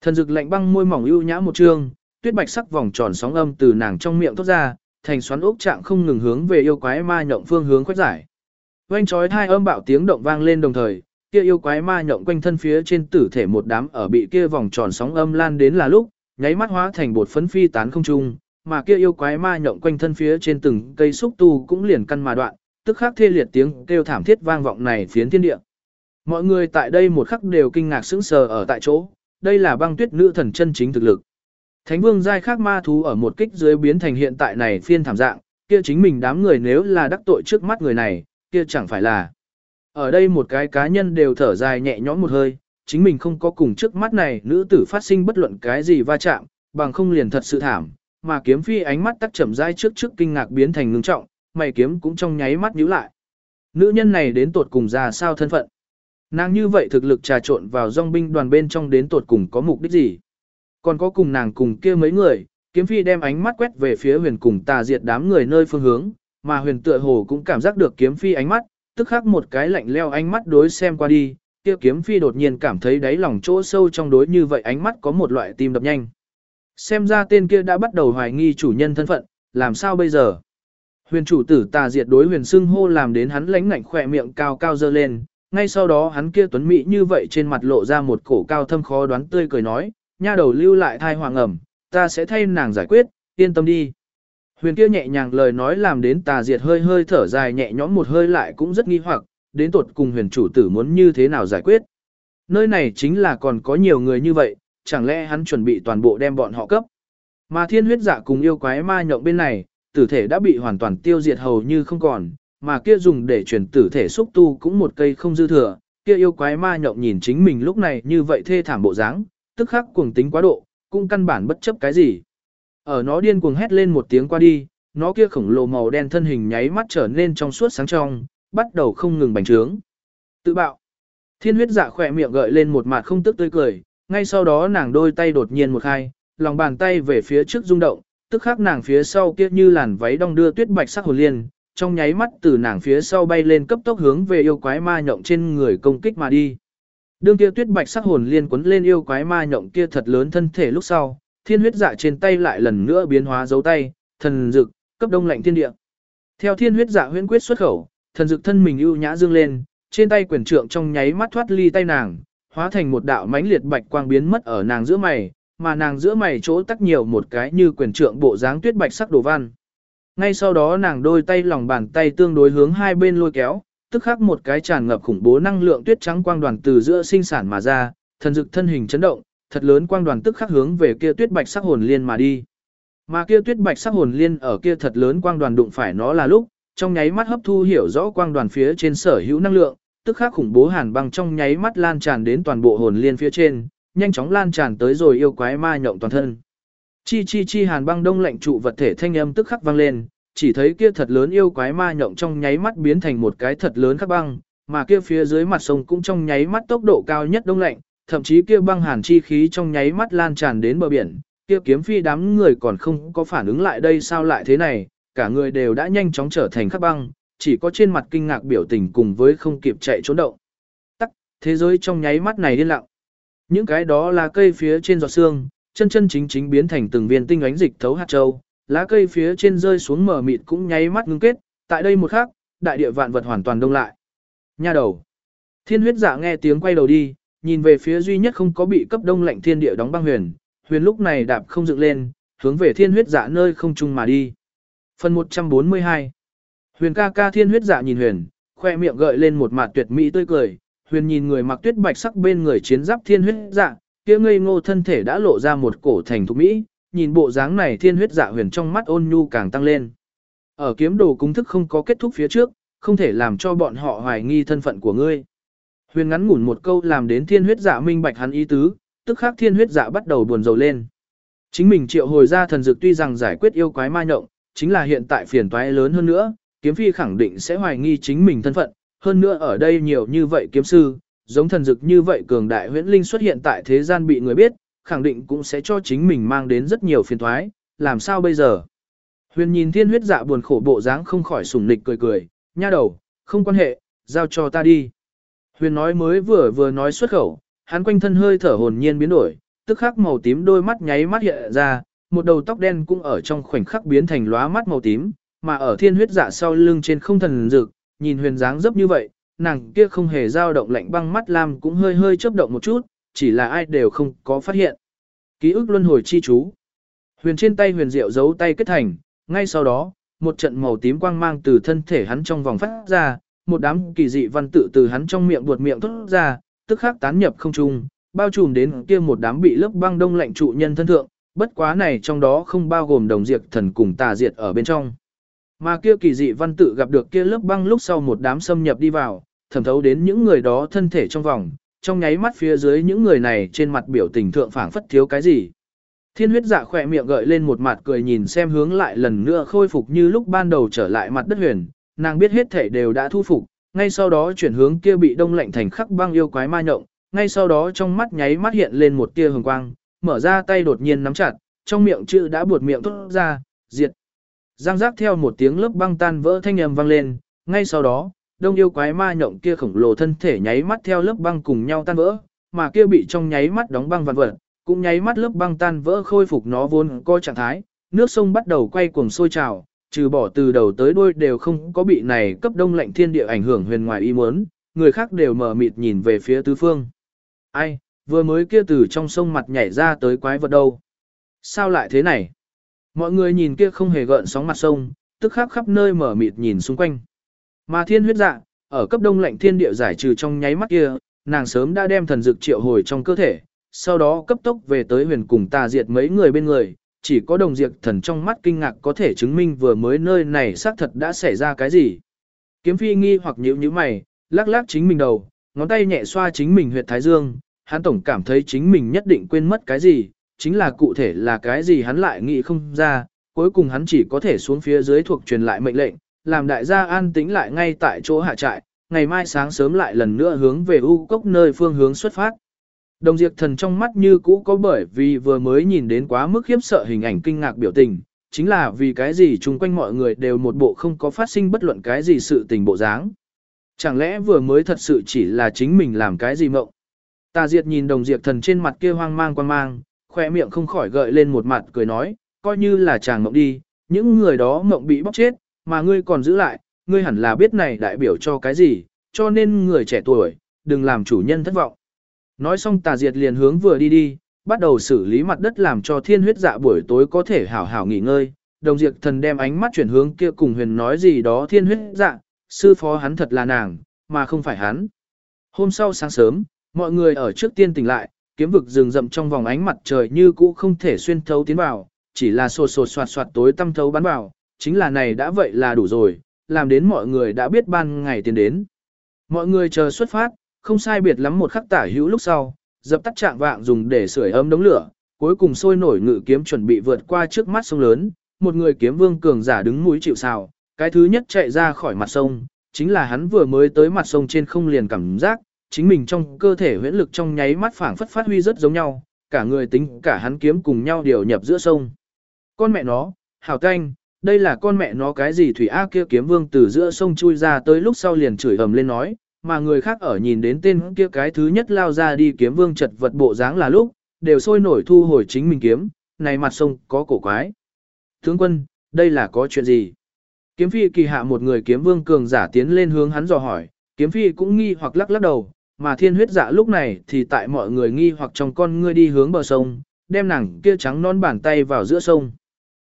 Thần dực lạnh băng môi mỏng ưu nhã một trương, tuyết bạch sắc vòng tròn sóng âm từ nàng trong miệng thoát ra, thành xoắn ốc trạng không ngừng hướng về yêu quái ma nhộng phương hướng khuếch giải. Oanh chói hai âm bạo tiếng động vang lên đồng thời, kia yêu quái ma nhộng quanh thân phía trên tử thể một đám ở bị kia vòng tròn sóng âm lan đến là lúc, nháy mắt hóa thành bột phấn phi tán không trung, mà kia yêu quái ma nhộng quanh thân phía trên từng cây xúc tu cũng liền căn mà đoạn, tức khắc thê liệt tiếng kêu thảm thiết vang vọng này phiến thiên địa. Mọi người tại đây một khắc đều kinh ngạc sững sờ ở tại chỗ, đây là băng tuyết nữ thần chân chính thực lực. Thánh vương giai khác ma thú ở một kích dưới biến thành hiện tại này phiên thảm dạng, kia chính mình đám người nếu là đắc tội trước mắt người này, kia chẳng phải là. Ở đây một cái cá nhân đều thở dài nhẹ nhõm một hơi, chính mình không có cùng trước mắt này nữ tử phát sinh bất luận cái gì va chạm, bằng không liền thật sự thảm, mà kiếm phi ánh mắt tắc chậm rãi trước trước kinh ngạc biến thành ngưng trọng, mày kiếm cũng trong nháy mắt nhíu lại. Nữ nhân này đến tột cùng ra sao thân phận? Nàng như vậy thực lực trà trộn vào dòng binh đoàn bên trong đến tột cùng có mục đích gì? Còn có cùng nàng cùng kia mấy người, kiếm phi đem ánh mắt quét về phía huyền cùng tà diệt đám người nơi phương hướng, mà huyền tựa hồ cũng cảm giác được kiếm phi ánh mắt, tức khắc một cái lạnh leo ánh mắt đối xem qua đi, kia kiếm phi đột nhiên cảm thấy đáy lòng chỗ sâu trong đối như vậy ánh mắt có một loại tim đập nhanh. Xem ra tên kia đã bắt đầu hoài nghi chủ nhân thân phận, làm sao bây giờ? Huyền chủ tử tà diệt đối huyền xưng hô làm đến hắn lánh ngạnh khỏe miệng cao cao dơ lên, ngay sau đó hắn kia tuấn mỹ như vậy trên mặt lộ ra một cổ cao thâm khó đoán tươi cười nói, nha đầu lưu lại thai hoàng ẩm, ta sẽ thay nàng giải quyết, yên tâm đi. Huyền kia nhẹ nhàng lời nói làm đến tà diệt hơi hơi thở dài nhẹ nhõm một hơi lại cũng rất nghi hoặc, đến tột cùng huyền chủ tử muốn như thế nào giải quyết. Nơi này chính là còn có nhiều người như vậy, chẳng lẽ hắn chuẩn bị toàn bộ đem bọn họ cấp. Mà thiên huyết dạ cùng yêu quái ma nhộng bên này, tử thể đã bị hoàn toàn tiêu diệt hầu như không còn, mà kia dùng để truyền tử thể xúc tu cũng một cây không dư thừa, kia yêu quái ma nhộng nhìn chính mình lúc này như vậy thê thảm bộ dáng, tức khắc cuồng tính quá độ, cũng căn bản bất chấp cái gì. Ở nó điên cuồng hét lên một tiếng qua đi, nó kia khổng lồ màu đen thân hình nháy mắt trở nên trong suốt sáng trong, bắt đầu không ngừng bành trướng. Tự bạo. Thiên huyết dạ khỏe miệng gợi lên một mặt không tức tươi cười, ngay sau đó nàng đôi tay đột nhiên một khai, lòng bàn tay về phía trước rung động, tức khắc nàng phía sau kia như làn váy đong đưa tuyết bạch sắc hồn liên, trong nháy mắt từ nàng phía sau bay lên cấp tốc hướng về yêu quái ma nhộng trên người công kích mà đi. Đương kia tuyết bạch sắc hồn liên quấn lên yêu quái ma nhộng kia thật lớn thân thể lúc sau, thiên huyết dạ trên tay lại lần nữa biến hóa dấu tay, thần dực, cấp đông lạnh thiên địa. Theo thiên huyết dạ huyễn quyết xuất khẩu, thần dực thân mình ưu nhã dương lên, trên tay quyền trượng trong nháy mắt thoát ly tay nàng, hóa thành một đạo mãnh liệt bạch quang biến mất ở nàng giữa mày, mà nàng giữa mày chỗ tắc nhiều một cái như quyền trượng bộ dáng tuyết bạch sắc đồ văn. Ngay sau đó nàng đôi tay lòng bàn tay tương đối hướng hai bên lôi kéo, tức khắc một cái tràn ngập khủng bố năng lượng tuyết trắng quang đoàn từ giữa sinh sản mà ra, thần dực thân hình chấn động, thật lớn quang đoàn tức khắc hướng về kia tuyết bạch sắc hồn liên mà đi. Mà kia tuyết bạch sắc hồn liên ở kia thật lớn quang đoàn đụng phải nó là lúc, trong nháy mắt hấp thu hiểu rõ quang đoàn phía trên sở hữu năng lượng, tức khắc khủng bố hàn băng trong nháy mắt lan tràn đến toàn bộ hồn liên phía trên, nhanh chóng lan tràn tới rồi yêu quái ma nhộng toàn thân. Chi chi chi hàn băng đông lạnh trụ vật thể thanh âm tức khắc vang lên, chỉ thấy kia thật lớn yêu quái ma nhộng trong nháy mắt biến thành một cái thật lớn khắc băng, mà kia phía dưới mặt sông cũng trong nháy mắt tốc độ cao nhất đông lạnh, thậm chí kia băng hàn chi khí trong nháy mắt lan tràn đến bờ biển, kia kiếm phi đám người còn không có phản ứng lại đây sao lại thế này, cả người đều đã nhanh chóng trở thành khắc băng, chỉ có trên mặt kinh ngạc biểu tình cùng với không kịp chạy trốn động. Tắc, thế giới trong nháy mắt này điên lặng. Những cái đó là cây phía trên giọt xương, chân chân chính chính biến thành từng viên tinh ánh dịch thấu hạt châu, lá cây phía trên rơi xuống mờ mịt cũng nháy mắt ngưng kết, tại đây một khắc, đại địa vạn vật hoàn toàn đông lại. Nha đầu. Thiên huyết giả nghe tiếng quay đầu đi, nhìn về phía duy nhất không có bị cấp đông lạnh thiên địa đóng băng huyền, huyền lúc này đạp không dựng lên, hướng về thiên huyết giả nơi không trung mà đi. Phần 142 Huyền ca ca thiên huyết giả nhìn huyền, khoe miệng gợi lên một mặt tuyệt mỹ tươi cười, huyền nhìn người mặc tuyết bạch sắc bên người chiến giáp thiên huyết dạ, kia ngây ngô thân thể đã lộ ra một cổ thành thục mỹ, nhìn bộ dáng này thiên huyết dạ huyền trong mắt ôn nhu càng tăng lên. Ở kiếm đồ cung thức không có kết thúc phía trước, không thể làm cho bọn họ hoài nghi thân phận của ngươi. Huyền ngắn ngủn một câu làm đến thiên huyết dạ minh bạch hắn ý tứ, tức khắc thiên huyết dạ bắt đầu buồn rầu lên. Chính mình triệu hồi ra thần dược tuy rằng giải quyết yêu quái ma nhộng, chính là hiện tại phiền toái lớn hơn nữa, kiếm phi khẳng định sẽ hoài nghi chính mình thân phận, hơn nữa ở đây nhiều như vậy kiếm sư, giống thần dực như vậy cường đại huyễn linh xuất hiện tại thế gian bị người biết, khẳng định cũng sẽ cho chính mình mang đến rất nhiều phiền toái, làm sao bây giờ? Huyền nhìn thiên huyết dạ buồn khổ bộ dáng không khỏi sủng nịch cười cười, nha đầu, không quan hệ, giao cho ta đi. Huyền nói mới vừa vừa nói xuất khẩu, hắn quanh thân hơi thở hồn nhiên biến đổi, tức khắc màu tím đôi mắt nháy mắt hiện ra, một đầu tóc đen cũng ở trong khoảnh khắc biến thành lóa mắt màu tím, mà ở thiên huyết dạ sau lưng trên không thần dực, nhìn huyền dáng dấp như vậy, nàng kia không hề dao động lạnh băng mắt lam cũng hơi hơi chớp động một chút, chỉ là ai đều không có phát hiện. Ký ức luân hồi chi chú. Huyền trên tay huyền diệu giấu tay kết thành, ngay sau đó, một trận màu tím quang mang từ thân thể hắn trong vòng phát ra, một đám kỳ dị văn tự từ hắn trong miệng buột miệng thốt ra, tức khắc tán nhập không trung, bao trùm đến kia một đám bị lớp băng đông lạnh trụ nhân thân thượng, bất quá này trong đó không bao gồm đồng diệt thần cùng tà diệt ở bên trong. Mà kia kỳ dị văn tự gặp được kia lớp băng lúc sau một đám xâm nhập đi vào, thẩm thấu đến những người đó thân thể trong vòng, trong nháy mắt phía dưới những người này trên mặt biểu tình thượng phảng phất thiếu cái gì. Thiên huyết dạ khỏe miệng gợi lên một mặt cười nhìn xem hướng lại lần nữa khôi phục như lúc ban đầu trở lại mặt đất huyền, nàng biết hết thể đều đã thu phục, ngay sau đó chuyển hướng kia bị đông lạnh thành khắc băng yêu quái ma nhộng, ngay sau đó trong mắt nháy mắt hiện lên một tia hồng quang, mở ra tay đột nhiên nắm chặt, trong miệng chữ đã buột miệng tốt ra, diệt. Giang giác theo một tiếng lớp băng tan vỡ thanh âm vang lên, ngay sau đó, đông yêu quái ma nhộng kia khổng lồ thân thể nháy mắt theo lớp băng cùng nhau tan vỡ, mà kia bị trong nháy mắt đóng băng vạn vật, cũng nháy mắt lớp băng tan vỡ khôi phục nó vốn có trạng thái, nước sông bắt đầu quay cuồng sôi trào, trừ bỏ từ đầu tới đuôi đều không có bị này cấp đông lạnh thiên địa ảnh hưởng huyền ngoài ý muốn, người khác đều mở mịt nhìn về phía tứ phương. Ai, vừa mới kia từ trong sông mặt nhảy ra tới quái vật đâu? Sao lại thế này? Mọi người nhìn kia không hề gợn sóng mặt sông, tức khắc khắp nơi mở mịt nhìn xung quanh. Mà thiên huyết dạ, ở cấp đông lạnh thiên địa giải trừ trong nháy mắt kia, nàng sớm đã đem thần dược triệu hồi trong cơ thể, sau đó cấp tốc về tới huyền cùng tà diệt mấy người bên người, chỉ có đồng diệt thần trong mắt kinh ngạc có thể chứng minh vừa mới nơi này xác thật đã xảy ra cái gì. Kiếm phi nghi hoặc nhíu nhíu mày, lắc lắc chính mình đầu, ngón tay nhẹ xoa chính mình huyệt thái dương, hắn tổng cảm thấy chính mình nhất định quên mất cái gì, chính là cụ thể là cái gì hắn lại nghĩ không ra, cuối cùng hắn chỉ có thể xuống phía dưới thuộc truyền lại mệnh lệnh, làm đại gia an tĩnh lại ngay tại chỗ hạ trại, ngày mai sáng sớm lại lần nữa hướng về u cốc nơi phương hướng xuất phát. Đồng diệt thần trong mắt như cũ có bởi vì vừa mới nhìn đến quá mức khiếp sợ hình ảnh kinh ngạc biểu tình, chính là vì cái gì chung quanh mọi người đều một bộ không có phát sinh bất luận cái gì sự tình bộ dáng. Chẳng lẽ vừa mới thật sự chỉ là chính mình làm cái gì mộng? Tà diệt nhìn đồng diệt thần trên mặt kia hoang mang quan mang, khoe miệng không khỏi gợi lên một mặt cười nói, coi như là chàng mộng đi, những người đó mộng bị bóc chết, mà ngươi còn giữ lại, ngươi hẳn là biết này đại biểu cho cái gì, cho nên người trẻ tuổi, đừng làm chủ nhân thất vọng. Nói xong tà diệt liền hướng vừa đi đi, bắt đầu xử lý mặt đất làm cho thiên huyết dạ buổi tối có thể hảo hảo nghỉ ngơi. Đồng diệt thần đem ánh mắt chuyển hướng kia cùng huyền nói gì đó thiên huyết dạ, sư phó hắn thật là nàng, mà không phải hắn. Hôm sau sáng sớm, mọi người ở trước tiên tỉnh lại, kiếm vực rừng rậm trong vòng ánh mặt trời như cũ không thể xuyên thấu tiến vào, chỉ là sột sột soạt soạt tối tăm thấu bắn vào, chính là này đã vậy là đủ rồi, làm đến mọi người đã biết ban ngày tiến đến. Mọi người chờ xuất phát, không sai biệt lắm một khắc tả hữu lúc sau, dập tắt trạng vạng dùng để sưởi ấm đống lửa, cuối cùng sôi nổi ngự kiếm chuẩn bị vượt qua trước mắt sông lớn, một người kiếm vương cường giả đứng mũi chịu sào, cái thứ nhất chạy ra khỏi mặt sông, chính là hắn vừa mới tới mặt sông trên không liền cảm giác, chính mình trong cơ thể huyễn lực trong nháy mắt phảng phất phát huy rất giống nhau, cả người tính cả hắn kiếm cùng nhau điều nhập giữa sông. Con mẹ nó, hảo canh, đây là con mẹ nó cái gì thủy A kia kiếm vương từ giữa sông chui ra tới lúc sau liền chửi ầm lên nói, mà người khác ở nhìn đến tên kia cái thứ nhất lao ra đi kiếm vương chật vật bộ dáng là lúc, đều sôi nổi thu hồi chính mình kiếm, này mặt sông có cổ quái. Tướng quân, đây là có chuyện gì? Kiếm phi kỳ hạ một người kiếm vương cường giả tiến lên hướng hắn dò hỏi, kiếm phi cũng nghi hoặc lắc lắc đầu, mà thiên huyết dạ lúc này thì tại mọi người nghi hoặc trong con ngươi đi hướng bờ sông, đem nàng kia trắng non bàn tay vào giữa sông.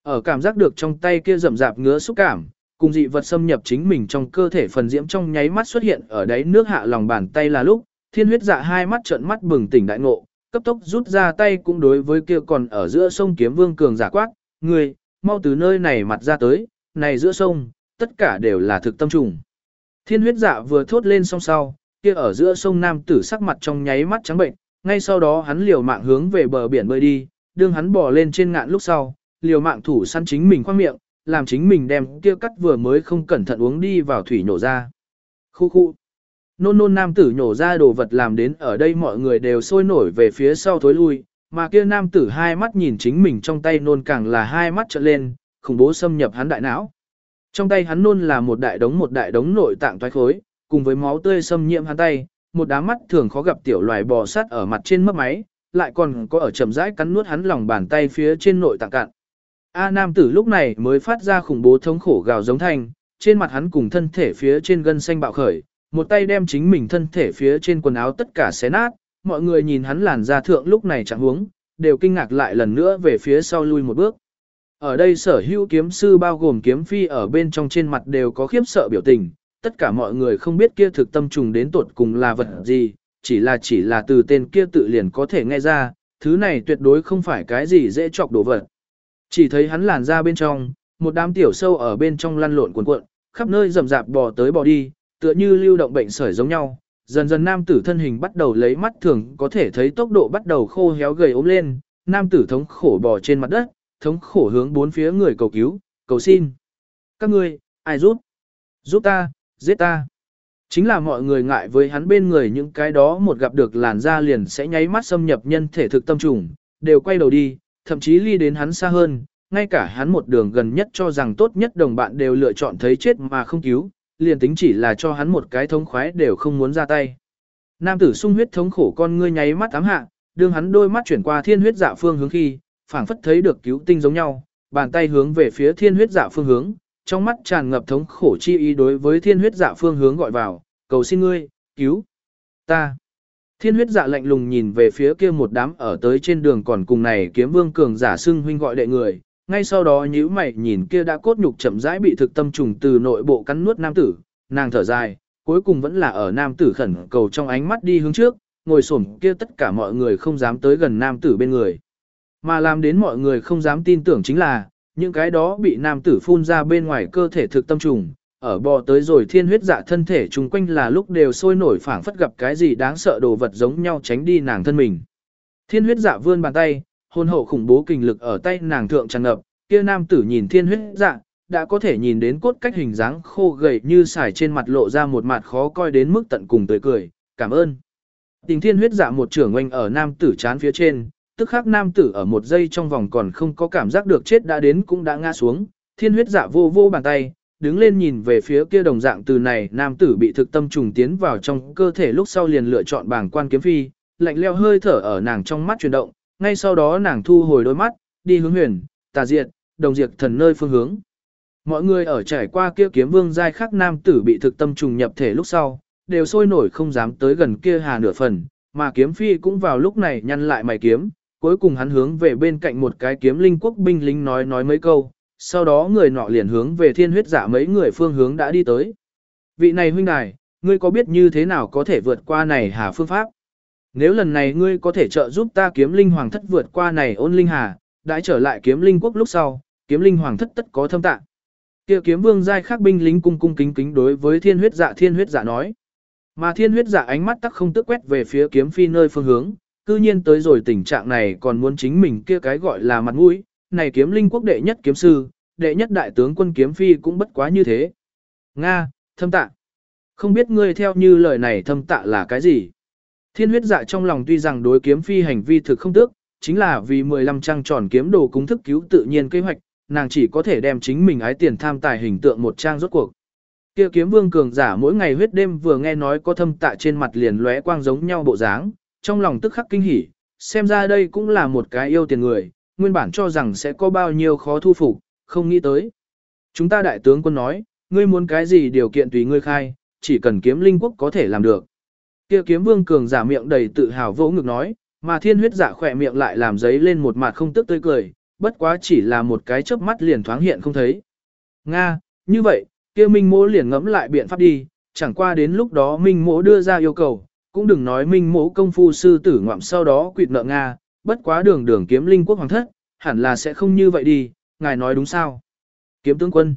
Ở cảm giác được trong tay kia rậm rạp ngứa xúc cảm, cùng dị vật xâm nhập chính mình trong cơ thể phần diễm trong nháy mắt xuất hiện ở đáy nước hạ lòng bàn tay là lúc, thiên huyết dạ hai mắt trợn mắt bừng tỉnh đại ngộ, cấp tốc rút ra tay cũng đối với kia còn ở giữa sông kiếm vương cường giả quát, người, mau từ nơi này mặt ra tới, này giữa sông, tất cả đều là thực tâm trùng. Thiên huyết dạ vừa thốt lên song sau, kia ở giữa sông nam tử sắc mặt trong nháy mắt trắng bệnh, ngay sau đó hắn liều mạng hướng về bờ biển bơi đi, đương hắn bò lên trên ngạn lúc sau, liều mạng thủ săn chính mình khoang miệng, làm chính mình đem kia cắt vừa mới không cẩn thận uống đi vào thủy nổ ra. Khu khu. Nôn nôn nam tử nhổ ra đồ vật làm đến ở đây mọi người đều sôi nổi về phía sau thối lui, mà kia nam tử hai mắt nhìn chính mình trong tay nôn càng là hai mắt trợn lên, khủng bố xâm nhập hắn đại não. Trong tay hắn nôn là một đại đống một đại đống nội tạng toái khối, cùng với máu tươi xâm nhiễm hắn tay, một đám mắt thường khó gặp tiểu loài bò sát ở mặt trên mấp máy, lại còn có ở chậm rãi cắn nuốt hắn lòng bàn tay phía trên nội tạng cạn. A nam tử lúc này mới phát ra khủng bố thống khổ gào giống thanh, trên mặt hắn cùng thân thể phía trên gân xanh bạo khởi, một tay đem chính mình thân thể phía trên quần áo tất cả xé nát, mọi người nhìn hắn làn da thượng lúc này chẳng huống, đều kinh ngạc lại lần nữa về phía sau lui một bước. Ở đây sở hữu kiếm sư bao gồm kiếm phi ở bên trong trên mặt đều có khiếp sợ biểu tình, tất cả mọi người không biết kia thực tâm trùng đến tuột cùng là vật gì, chỉ là chỉ là từ tên kia tự liền có thể nghe ra, thứ này tuyệt đối không phải cái gì dễ chọc đồ vật. Chỉ thấy hắn làn ra bên trong, một đám tiểu sâu ở bên trong lăn lộn cuộn cuộn, khắp nơi rầm rạp bò tới bò đi, tựa như lưu động bệnh sởi giống nhau. Dần dần nam tử thân hình bắt đầu lấy mắt thường có thể thấy tốc độ bắt đầu khô héo gầy ốm lên, nam tử thống khổ bò trên mặt đất, thống khổ hướng bốn phía người cầu cứu, cầu xin. Các ngươi, ai giúp? Giúp ta, giết ta. Chính là mọi người ngại với hắn bên người những cái đó một gặp được làn da liền sẽ nháy mắt xâm nhập nhân thể thực tâm trùng, đều quay đầu đi, thậm chí ly đến hắn xa hơn, ngay cả hắn một đường gần nhất cho rằng tốt nhất đồng bạn đều lựa chọn thấy chết mà không cứu, liền tính chỉ là cho hắn một cái thống khoái đều không muốn ra tay. Nam tử sung huyết thống khổ con ngươi nháy mắt ám hạ, đương hắn đôi mắt chuyển qua thiên huyết dạ phương hướng khi, phảng phất thấy được cứu tinh giống nhau, bàn tay hướng về phía thiên huyết dạ phương hướng, trong mắt tràn ngập thống khổ chi ý đối với thiên huyết dạ phương hướng gọi vào, cầu xin ngươi, cứu ta. Thiên huyết dạ lạnh lùng nhìn về phía kia một đám ở tới trên đường còn cùng này kiếm vương cường giả xưng huynh gọi đệ người, ngay sau đó nhíu mày nhìn kia đã cốt nhục chậm rãi bị thực tâm trùng từ nội bộ cắn nuốt nam tử, nàng thở dài, cuối cùng vẫn là ở nam tử khẩn cầu trong ánh mắt đi hướng trước, ngồi xổm kia tất cả mọi người không dám tới gần nam tử bên người. Mà làm đến mọi người không dám tin tưởng chính là, những cái đó bị nam tử phun ra bên ngoài cơ thể thực tâm trùng, ở bò tới rồi thiên huyết dạ thân thể chung quanh là lúc đều sôi nổi phảng phất gặp cái gì đáng sợ đồ vật giống nhau tránh đi nàng thân mình. Thiên huyết dạ vươn bàn tay, hôn hậu khủng bố kinh lực ở tay nàng thượng tràn ngập, kia nam tử nhìn thiên huyết dạ, đã có thể nhìn đến cốt cách hình dáng khô gầy như xài trên mặt lộ ra một mặt khó coi đến mức tận cùng tươi cười, cảm ơn. Tình thiên huyết dạ một trưởng oanh ở nam tử chán phía trên, tức khắc nam tử ở một giây trong vòng còn không có cảm giác được chết đã đến cũng đã ngã xuống, thiên huyết dạ vô vô bàn tay, đứng lên nhìn về phía kia đồng dạng từ này nam tử bị thực tâm trùng tiến vào trong cơ thể lúc sau liền lựa chọn bảng quan kiếm phi, lạnh leo hơi thở ở nàng trong mắt chuyển động, ngay sau đó nàng thu hồi đôi mắt, đi hướng huyền, tà diệt, đồng diệt thần nơi phương hướng. Mọi người ở trải qua kia kiếm vương giai khắc nam tử bị thực tâm trùng nhập thể lúc sau, đều sôi nổi không dám tới gần kia hà nửa phần, mà kiếm phi cũng vào lúc này nhăn lại mày kiếm, cuối cùng hắn hướng về bên cạnh một cái kiếm linh quốc binh lính nói nói mấy câu, sau đó người nọ liền hướng về thiên huyết giả mấy người phương hướng đã đi tới. Vị này huynh đài, ngươi có biết như thế nào có thể vượt qua này hà phương pháp? Nếu lần này ngươi có thể trợ giúp ta kiếm linh hoàng thất vượt qua này ôn linh hà, đã trở lại kiếm linh quốc lúc sau, kiếm linh hoàng thất tất có thâm tạ. Kia kiếm vương giai khắc binh lính cung cung kính kính đối với thiên huyết dạ thiên huyết dạ nói. Mà thiên huyết dạ ánh mắt tắc không tức quét về phía kiếm phi nơi phương hướng, cư nhiên tới rồi tình trạng này còn muốn chính mình kia cái gọi là mặt mũi, này kiếm linh quốc đệ nhất kiếm sư, đệ nhất đại tướng quân kiếm phi cũng bất quá như thế. Nga, thâm tạ. Không biết ngươi theo như lời này thâm tạ là cái gì? Thiên huyết dạ trong lòng tuy rằng đối kiếm phi hành vi thực không tước, chính là vì 15 trang tròn kiếm đồ cúng thức cứu tự nhiên kế hoạch, nàng chỉ có thể đem chính mình ái tiền tham tài hình tượng một trang rốt cuộc. Kia kiếm vương cường giả mỗi ngày huyết đêm vừa nghe nói có thâm tạ trên mặt liền lóe quang giống nhau bộ dáng, trong lòng tức khắc kinh hỉ, xem ra đây cũng là một cái yêu tiền người, nguyên bản cho rằng sẽ có bao nhiêu khó thu phục, không nghĩ tới. Chúng ta đại tướng quân nói, ngươi muốn cái gì điều kiện tùy ngươi khai, chỉ cần kiếm linh quốc có thể làm được. Kia kiếm vương cường giả miệng đầy tự hào vỗ ngực nói, mà thiên huyết giả khỏe miệng lại làm giấy lên một mặt không tức tươi cười, bất quá chỉ là một cái chớp mắt liền thoáng hiện không thấy. Nga, như vậy, kia minh mỗ liền ngẫm lại biện pháp đi, chẳng qua đến lúc đó minh mỗ đưa ra yêu cầu, cũng đừng nói minh mẫu công phu sư tử ngoạm sau đó quỵt nợ Nga, bất quá đường đường kiếm linh quốc hoàng thất, hẳn là sẽ không như vậy đi, ngài nói đúng sao. Kiếm tướng quân.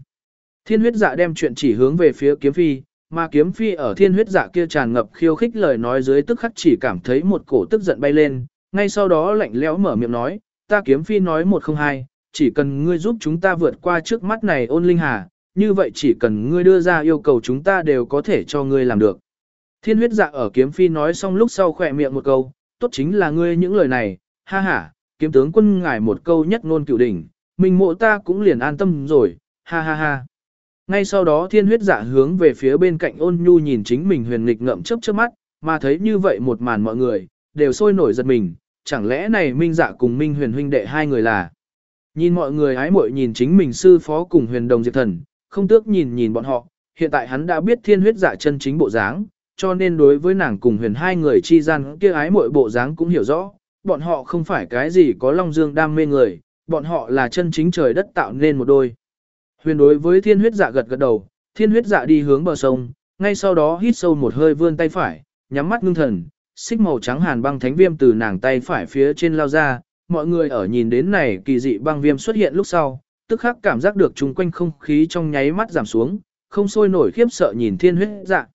Thiên huyết dạ đem chuyện chỉ hướng về phía kiếm phi, mà kiếm phi ở thiên huyết dạ kia tràn ngập khiêu khích lời nói dưới tức khắc chỉ cảm thấy một cổ tức giận bay lên, ngay sau đó lạnh lẽo mở miệng nói, ta kiếm phi nói một không hai, chỉ cần ngươi giúp chúng ta vượt qua trước mắt này ôn linh hà, như vậy chỉ cần ngươi đưa ra yêu cầu chúng ta đều có thể cho ngươi làm được. Thiên huyết dạ ở kiếm phi nói xong lúc sau khỏe miệng một câu, tốt chính là ngươi những lời này, ha ha, kiếm tướng quân ngài một câu nhất ngôn cựu đỉnh, mình mộ ta cũng liền an tâm rồi, ha ha ha. Ngay sau đó thiên huyết dạ hướng về phía bên cạnh ôn nhu nhìn chính mình huyền nghịch ngậm chớp chớp mắt, mà thấy như vậy một màn mọi người, đều sôi nổi giật mình, chẳng lẽ này minh dạ cùng minh huyền huynh đệ hai người là. Nhìn mọi người ái muội nhìn chính mình sư phó cùng huyền đồng diệt thần, không tước nhìn nhìn bọn họ, hiện tại hắn đã biết thiên huyết dạ chân chính bộ dáng, cho nên đối với nàng cùng huyền hai người chi gian kia ái muội bộ dáng cũng hiểu rõ, bọn họ không phải cái gì có long dương đam mê người, bọn họ là chân chính trời đất tạo nên một đôi. Huyền đối với thiên huyết dạ gật gật đầu, thiên huyết dạ đi hướng bờ sông, ngay sau đó hít sâu một hơi vươn tay phải, nhắm mắt ngưng thần, xích màu trắng hàn băng thánh viêm từ nàng tay phải phía trên lao ra, mọi người ở nhìn đến này kỳ dị băng viêm xuất hiện lúc sau, tức khắc cảm giác được chung quanh không khí trong nháy mắt giảm xuống, không sôi nổi khiếp sợ nhìn thiên huyết dạ.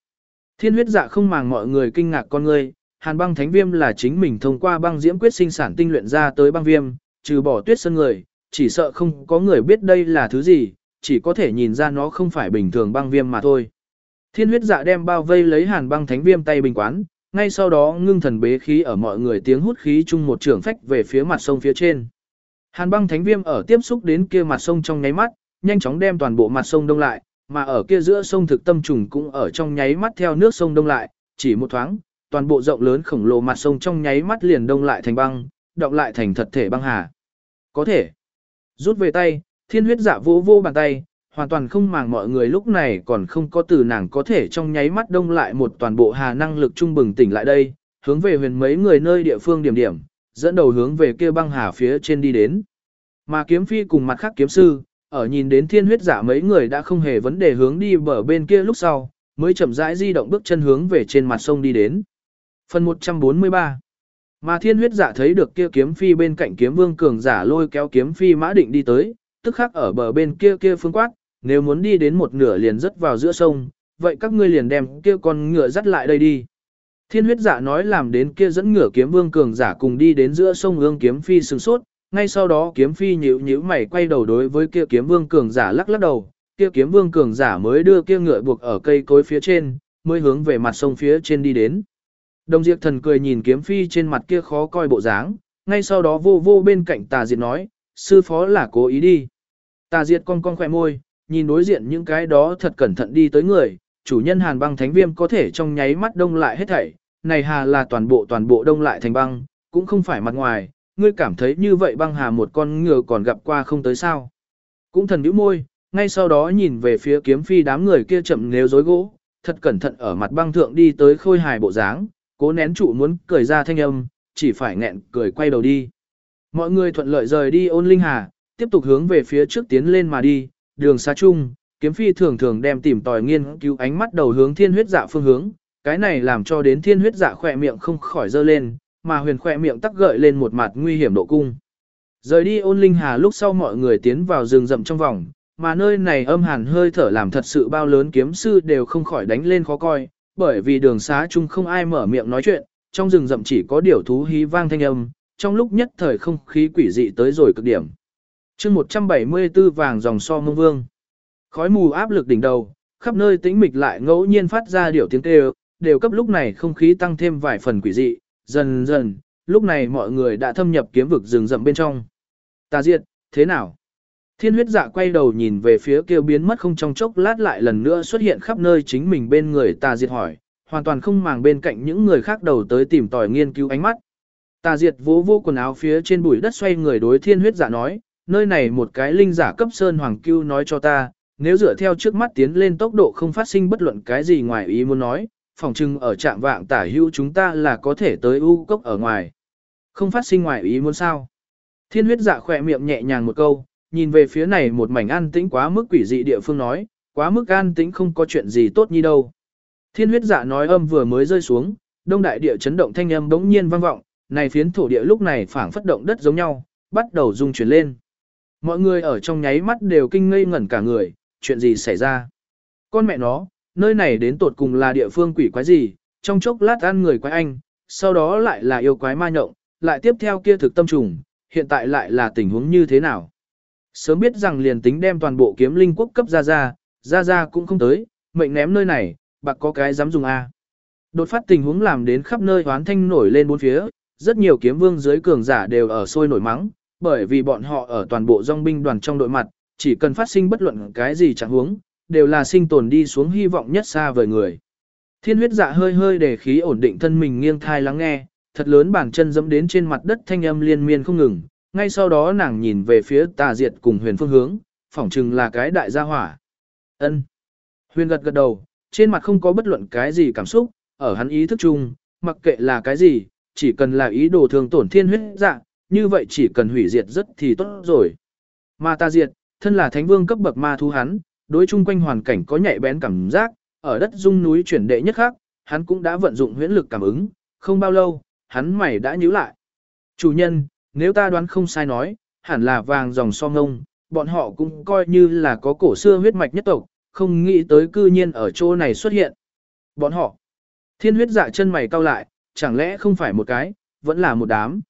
Thiên huyết dạ không màng mọi người kinh ngạc con người, hàn băng thánh viêm là chính mình thông qua băng diễm quyết sinh sản tinh luyện ra tới băng viêm, trừ bỏ tuyết sơn người, chỉ sợ không có người biết đây là thứ gì, chỉ có thể nhìn ra nó không phải bình thường băng viêm mà thôi. Thiên huyết dạ đem bao vây lấy hàn băng thánh viêm tay bình quán, ngay sau đó ngưng thần bế khí ở mọi người tiếng hút khí chung một trường phách về phía mặt sông phía trên. Hàn băng thánh viêm ở tiếp xúc đến kia mặt sông trong nháy mắt, nhanh chóng đem toàn bộ mặt sông đông lại, mà ở kia giữa sông thực tâm trùng cũng ở trong nháy mắt theo nước sông đông lại, chỉ một thoáng, toàn bộ rộng lớn khổng lồ mặt sông trong nháy mắt liền đông lại thành băng, động lại thành thật thể băng hà. Có thể. Rút về tay, thiên huyết dạ vô vô bàn tay, hoàn toàn không màng mọi người lúc này còn không có từ nàng có thể trong nháy mắt đông lại một toàn bộ hà năng lực trung bừng tỉnh lại đây, hướng về huyền mấy người nơi địa phương điểm điểm, dẫn đầu hướng về kia băng hà phía trên đi đến. Mà kiếm phi cùng mặt khác kiếm sư, ở nhìn đến thiên huyết giả mấy người đã không hề vấn đề hướng đi bờ bên kia lúc sau, mới chậm rãi di động bước chân hướng về trên mặt sông đi đến. Phần 143 Mà thiên huyết giả thấy được kia kiếm phi bên cạnh kiếm vương cường giả lôi kéo kiếm phi mã định đi tới, tức khắc ở bờ bên kia kia phương quát, nếu muốn đi đến một nửa liền rớt vào giữa sông, vậy các ngươi liền đem kia con ngựa dắt lại đây đi. Thiên huyết giả nói làm đến kia dẫn ngựa kiếm vương cường giả cùng đi đến giữa sông ương kiếm phi sừng sốt, ngay sau đó kiếm phi nhíu nhíu mày quay đầu đối với kia kiếm vương cường giả lắc lắc đầu, kia kiếm vương cường giả mới đưa kia ngựa buộc ở cây cối phía trên, mới hướng về mặt sông phía trên đi đến. Đồng diệt thần cười nhìn kiếm phi trên mặt kia khó coi bộ dáng, ngay sau đó vô vô bên cạnh tà diệt nói, sư phó là cố ý đi. Tà diệt cong cong khỏe môi, nhìn đối diện những cái đó thật cẩn thận đi tới người, chủ nhân hàn băng thánh viêm có thể trong nháy mắt đông lại hết thảy, này hà là toàn bộ toàn bộ đông lại thành băng, cũng không phải mặt ngoài, ngươi cảm thấy như vậy băng hà một con ngựa còn gặp qua không tới sao. Cũng thần nhíu môi, ngay sau đó nhìn về phía kiếm phi đám người kia chậm nếu dối gỗ, thật cẩn thận ở mặt băng thượng đi tới khôi hài bộ dáng, cố nén trụ muốn cười ra thanh âm, chỉ phải nghẹn cười quay đầu đi. Mọi người thuận lợi rời đi ôn linh hà, tiếp tục hướng về phía trước tiến lên mà đi, đường xa chung, kiếm phi thường thường đem tìm tòi nghiên cứu ánh mắt đầu hướng thiên huyết dạ phương hướng, cái này làm cho đến thiên huyết dạ khỏe miệng không khỏi dơ lên, mà huyền khỏe miệng tắc gợi lên một mặt nguy hiểm độ cung. Rời đi ôn linh hà lúc sau mọi người tiến vào rừng rậm trong vòng, mà nơi này âm hàn hơi thở làm thật sự bao lớn kiếm sư đều không khỏi đánh lên khó coi, bởi vì đường xá chung không ai mở miệng nói chuyện, trong rừng rậm chỉ có điểu thú hí vang thanh âm, trong lúc nhất thời không khí quỷ dị tới rồi cực điểm. chương 174 vàng dòng so mông vương. Khói mù áp lực đỉnh đầu, khắp nơi tĩnh mịch lại ngẫu nhiên phát ra điểu tiếng kêu, đều cấp lúc này không khí tăng thêm vài phần quỷ dị, dần dần, lúc này mọi người đã thâm nhập kiếm vực rừng rậm bên trong. Tà diệt, thế nào? Thiên huyết dạ quay đầu nhìn về phía kia biến mất không trong chốc lát lại lần nữa xuất hiện khắp nơi chính mình bên người tà diệt hỏi, hoàn toàn không màng bên cạnh những người khác đầu tới tìm tòi nghiên cứu ánh mắt. Tà diệt vỗ vô quần áo phía trên bụi đất xoay người đối thiên huyết dạ nói, nơi này một cái linh giả cấp sơn hoàng cưu nói cho ta, nếu dựa theo trước mắt tiến lên tốc độ không phát sinh bất luận cái gì ngoài ý muốn nói, phòng trưng ở trạm vạng tả hữu chúng ta là có thể tới u cốc ở ngoài. Không phát sinh ngoài ý muốn sao. Thiên huyết dạ khỏe miệng nhẹ nhàng một câu, nhìn về phía này một mảnh an tĩnh quá mức quỷ dị địa phương nói, quá mức an tĩnh không có chuyện gì tốt như đâu. Thiên huyết dạ nói âm vừa mới rơi xuống, đông đại địa chấn động thanh âm bỗng nhiên vang vọng, này phiến thổ địa lúc này phảng phất động đất giống nhau, bắt đầu rung chuyển lên. Mọi người ở trong nháy mắt đều kinh ngây ngẩn cả người, chuyện gì xảy ra? Con mẹ nó, nơi này đến tột cùng là địa phương quỷ quái gì, trong chốc lát ăn người quái anh, sau đó lại là yêu quái ma nhộng, lại tiếp theo kia thực tâm trùng, hiện tại lại là tình huống như thế nào? Sớm biết rằng liền tính đem toàn bộ kiếm linh quốc cấp ra ra, ra ra cũng không tới, mệnh ném nơi này, bạc có cái dám dùng A. Đột phát tình huống làm đến khắp nơi hoán thanh nổi lên bốn phía, rất nhiều kiếm vương dưới cường giả đều ở sôi nổi mắng, bởi vì bọn họ ở toàn bộ dòng binh đoàn trong đội mặt, chỉ cần phát sinh bất luận cái gì chẳng huống, đều là sinh tồn đi xuống hy vọng nhất xa vời người. Thiên huyết dạ hơi hơi để khí ổn định thân mình nghiêng thai lắng nghe, thật lớn bàn chân dẫm đến trên mặt đất thanh âm liên miên không ngừng, ngay sau đó nàng nhìn về phía tà diệt cùng huyền phương hướng, phỏng chừng là cái đại gia hỏa. ân Huyền gật gật đầu, trên mặt không có bất luận cái gì cảm xúc, ở hắn ý thức chung, mặc kệ là cái gì, chỉ cần là ý đồ thường tổn thiên huyết dạ, như vậy chỉ cần hủy diệt rất thì tốt rồi. Mà ta diệt, thân là thánh vương cấp bậc ma thú hắn, đối chung quanh hoàn cảnh có nhạy bén cảm giác, ở đất dung núi chuyển đệ nhất khác, hắn cũng đã vận dụng huyễn lực cảm ứng, không bao lâu, hắn mày đã nhíu lại. Chủ nhân, nếu ta đoán không sai nói, hẳn là vàng dòng so ngông, bọn họ cũng coi như là có cổ xưa huyết mạch nhất tộc, không nghĩ tới cư nhiên ở chỗ này xuất hiện. Bọn họ, thiên huyết dạ chân mày cau lại, chẳng lẽ không phải một cái, vẫn là một đám.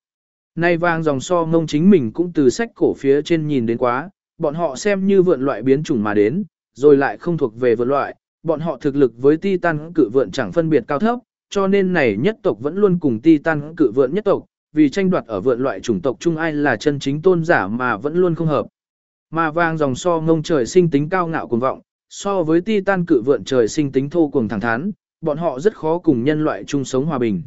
Nay vàng dòng so ngông chính mình cũng từ sách cổ phía trên nhìn đến quá, bọn họ xem như vượn loại biến chủng mà đến, rồi lại không thuộc về vượn loại, bọn họ thực lực với Titan cự vượn chẳng phân biệt cao thấp, cho nên này nhất tộc vẫn luôn cùng Titan cự vượn nhất tộc, vì tranh đoạt ở vượn loại chủng tộc chung ai là chân chính tôn giả mà vẫn luôn không hợp. Mà vàng dòng so ngông trời sinh tính cao ngạo cuồng vọng, so với Titan cự vượn trời sinh tính thô cuồng thẳng thắn, bọn họ rất khó cùng nhân loại chung sống hòa bình.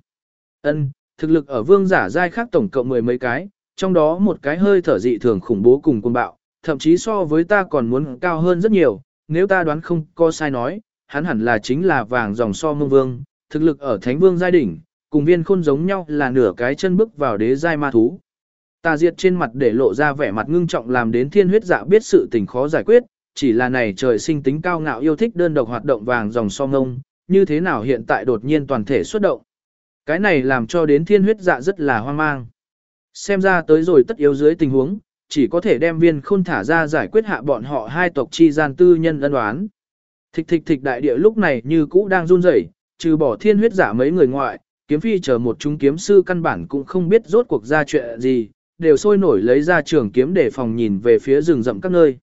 Ân, thực lực ở vương giả giai khác tổng cộng mười mấy cái, trong đó một cái hơi thở dị thường khủng bố cùng cuồng bạo, thậm chí so với ta còn muốn cao hơn rất nhiều, nếu ta đoán không có sai nói, hắn hẳn là chính là vàng dòng so mông vương, thực lực ở thánh vương giai đỉnh, cùng viên khôn giống nhau là nửa cái chân bước vào đế giai ma thú. Ta diệt trên mặt để lộ ra vẻ mặt ngưng trọng làm đến thiên huyết dạ biết sự tình khó giải quyết, chỉ là này trời sinh tính cao ngạo yêu thích đơn độc hoạt động vàng dòng so ngông, như thế nào hiện tại đột nhiên toàn thể xuất động. Cái này làm cho đến thiên huyết dạ rất là hoang mang. Xem ra tới rồi tất yếu dưới tình huống, chỉ có thể đem viên khôn thả ra giải quyết hạ bọn họ hai tộc chi gian tư nhân ân đoán. Thịch thịch thịch đại địa lúc này như cũ đang run rẩy, trừ bỏ thiên huyết giả mấy người ngoại, kiếm phi chờ một chúng kiếm sư căn bản cũng không biết rốt cuộc ra chuyện gì, đều sôi nổi lấy ra trường kiếm để phòng nhìn về phía rừng rậm các nơi.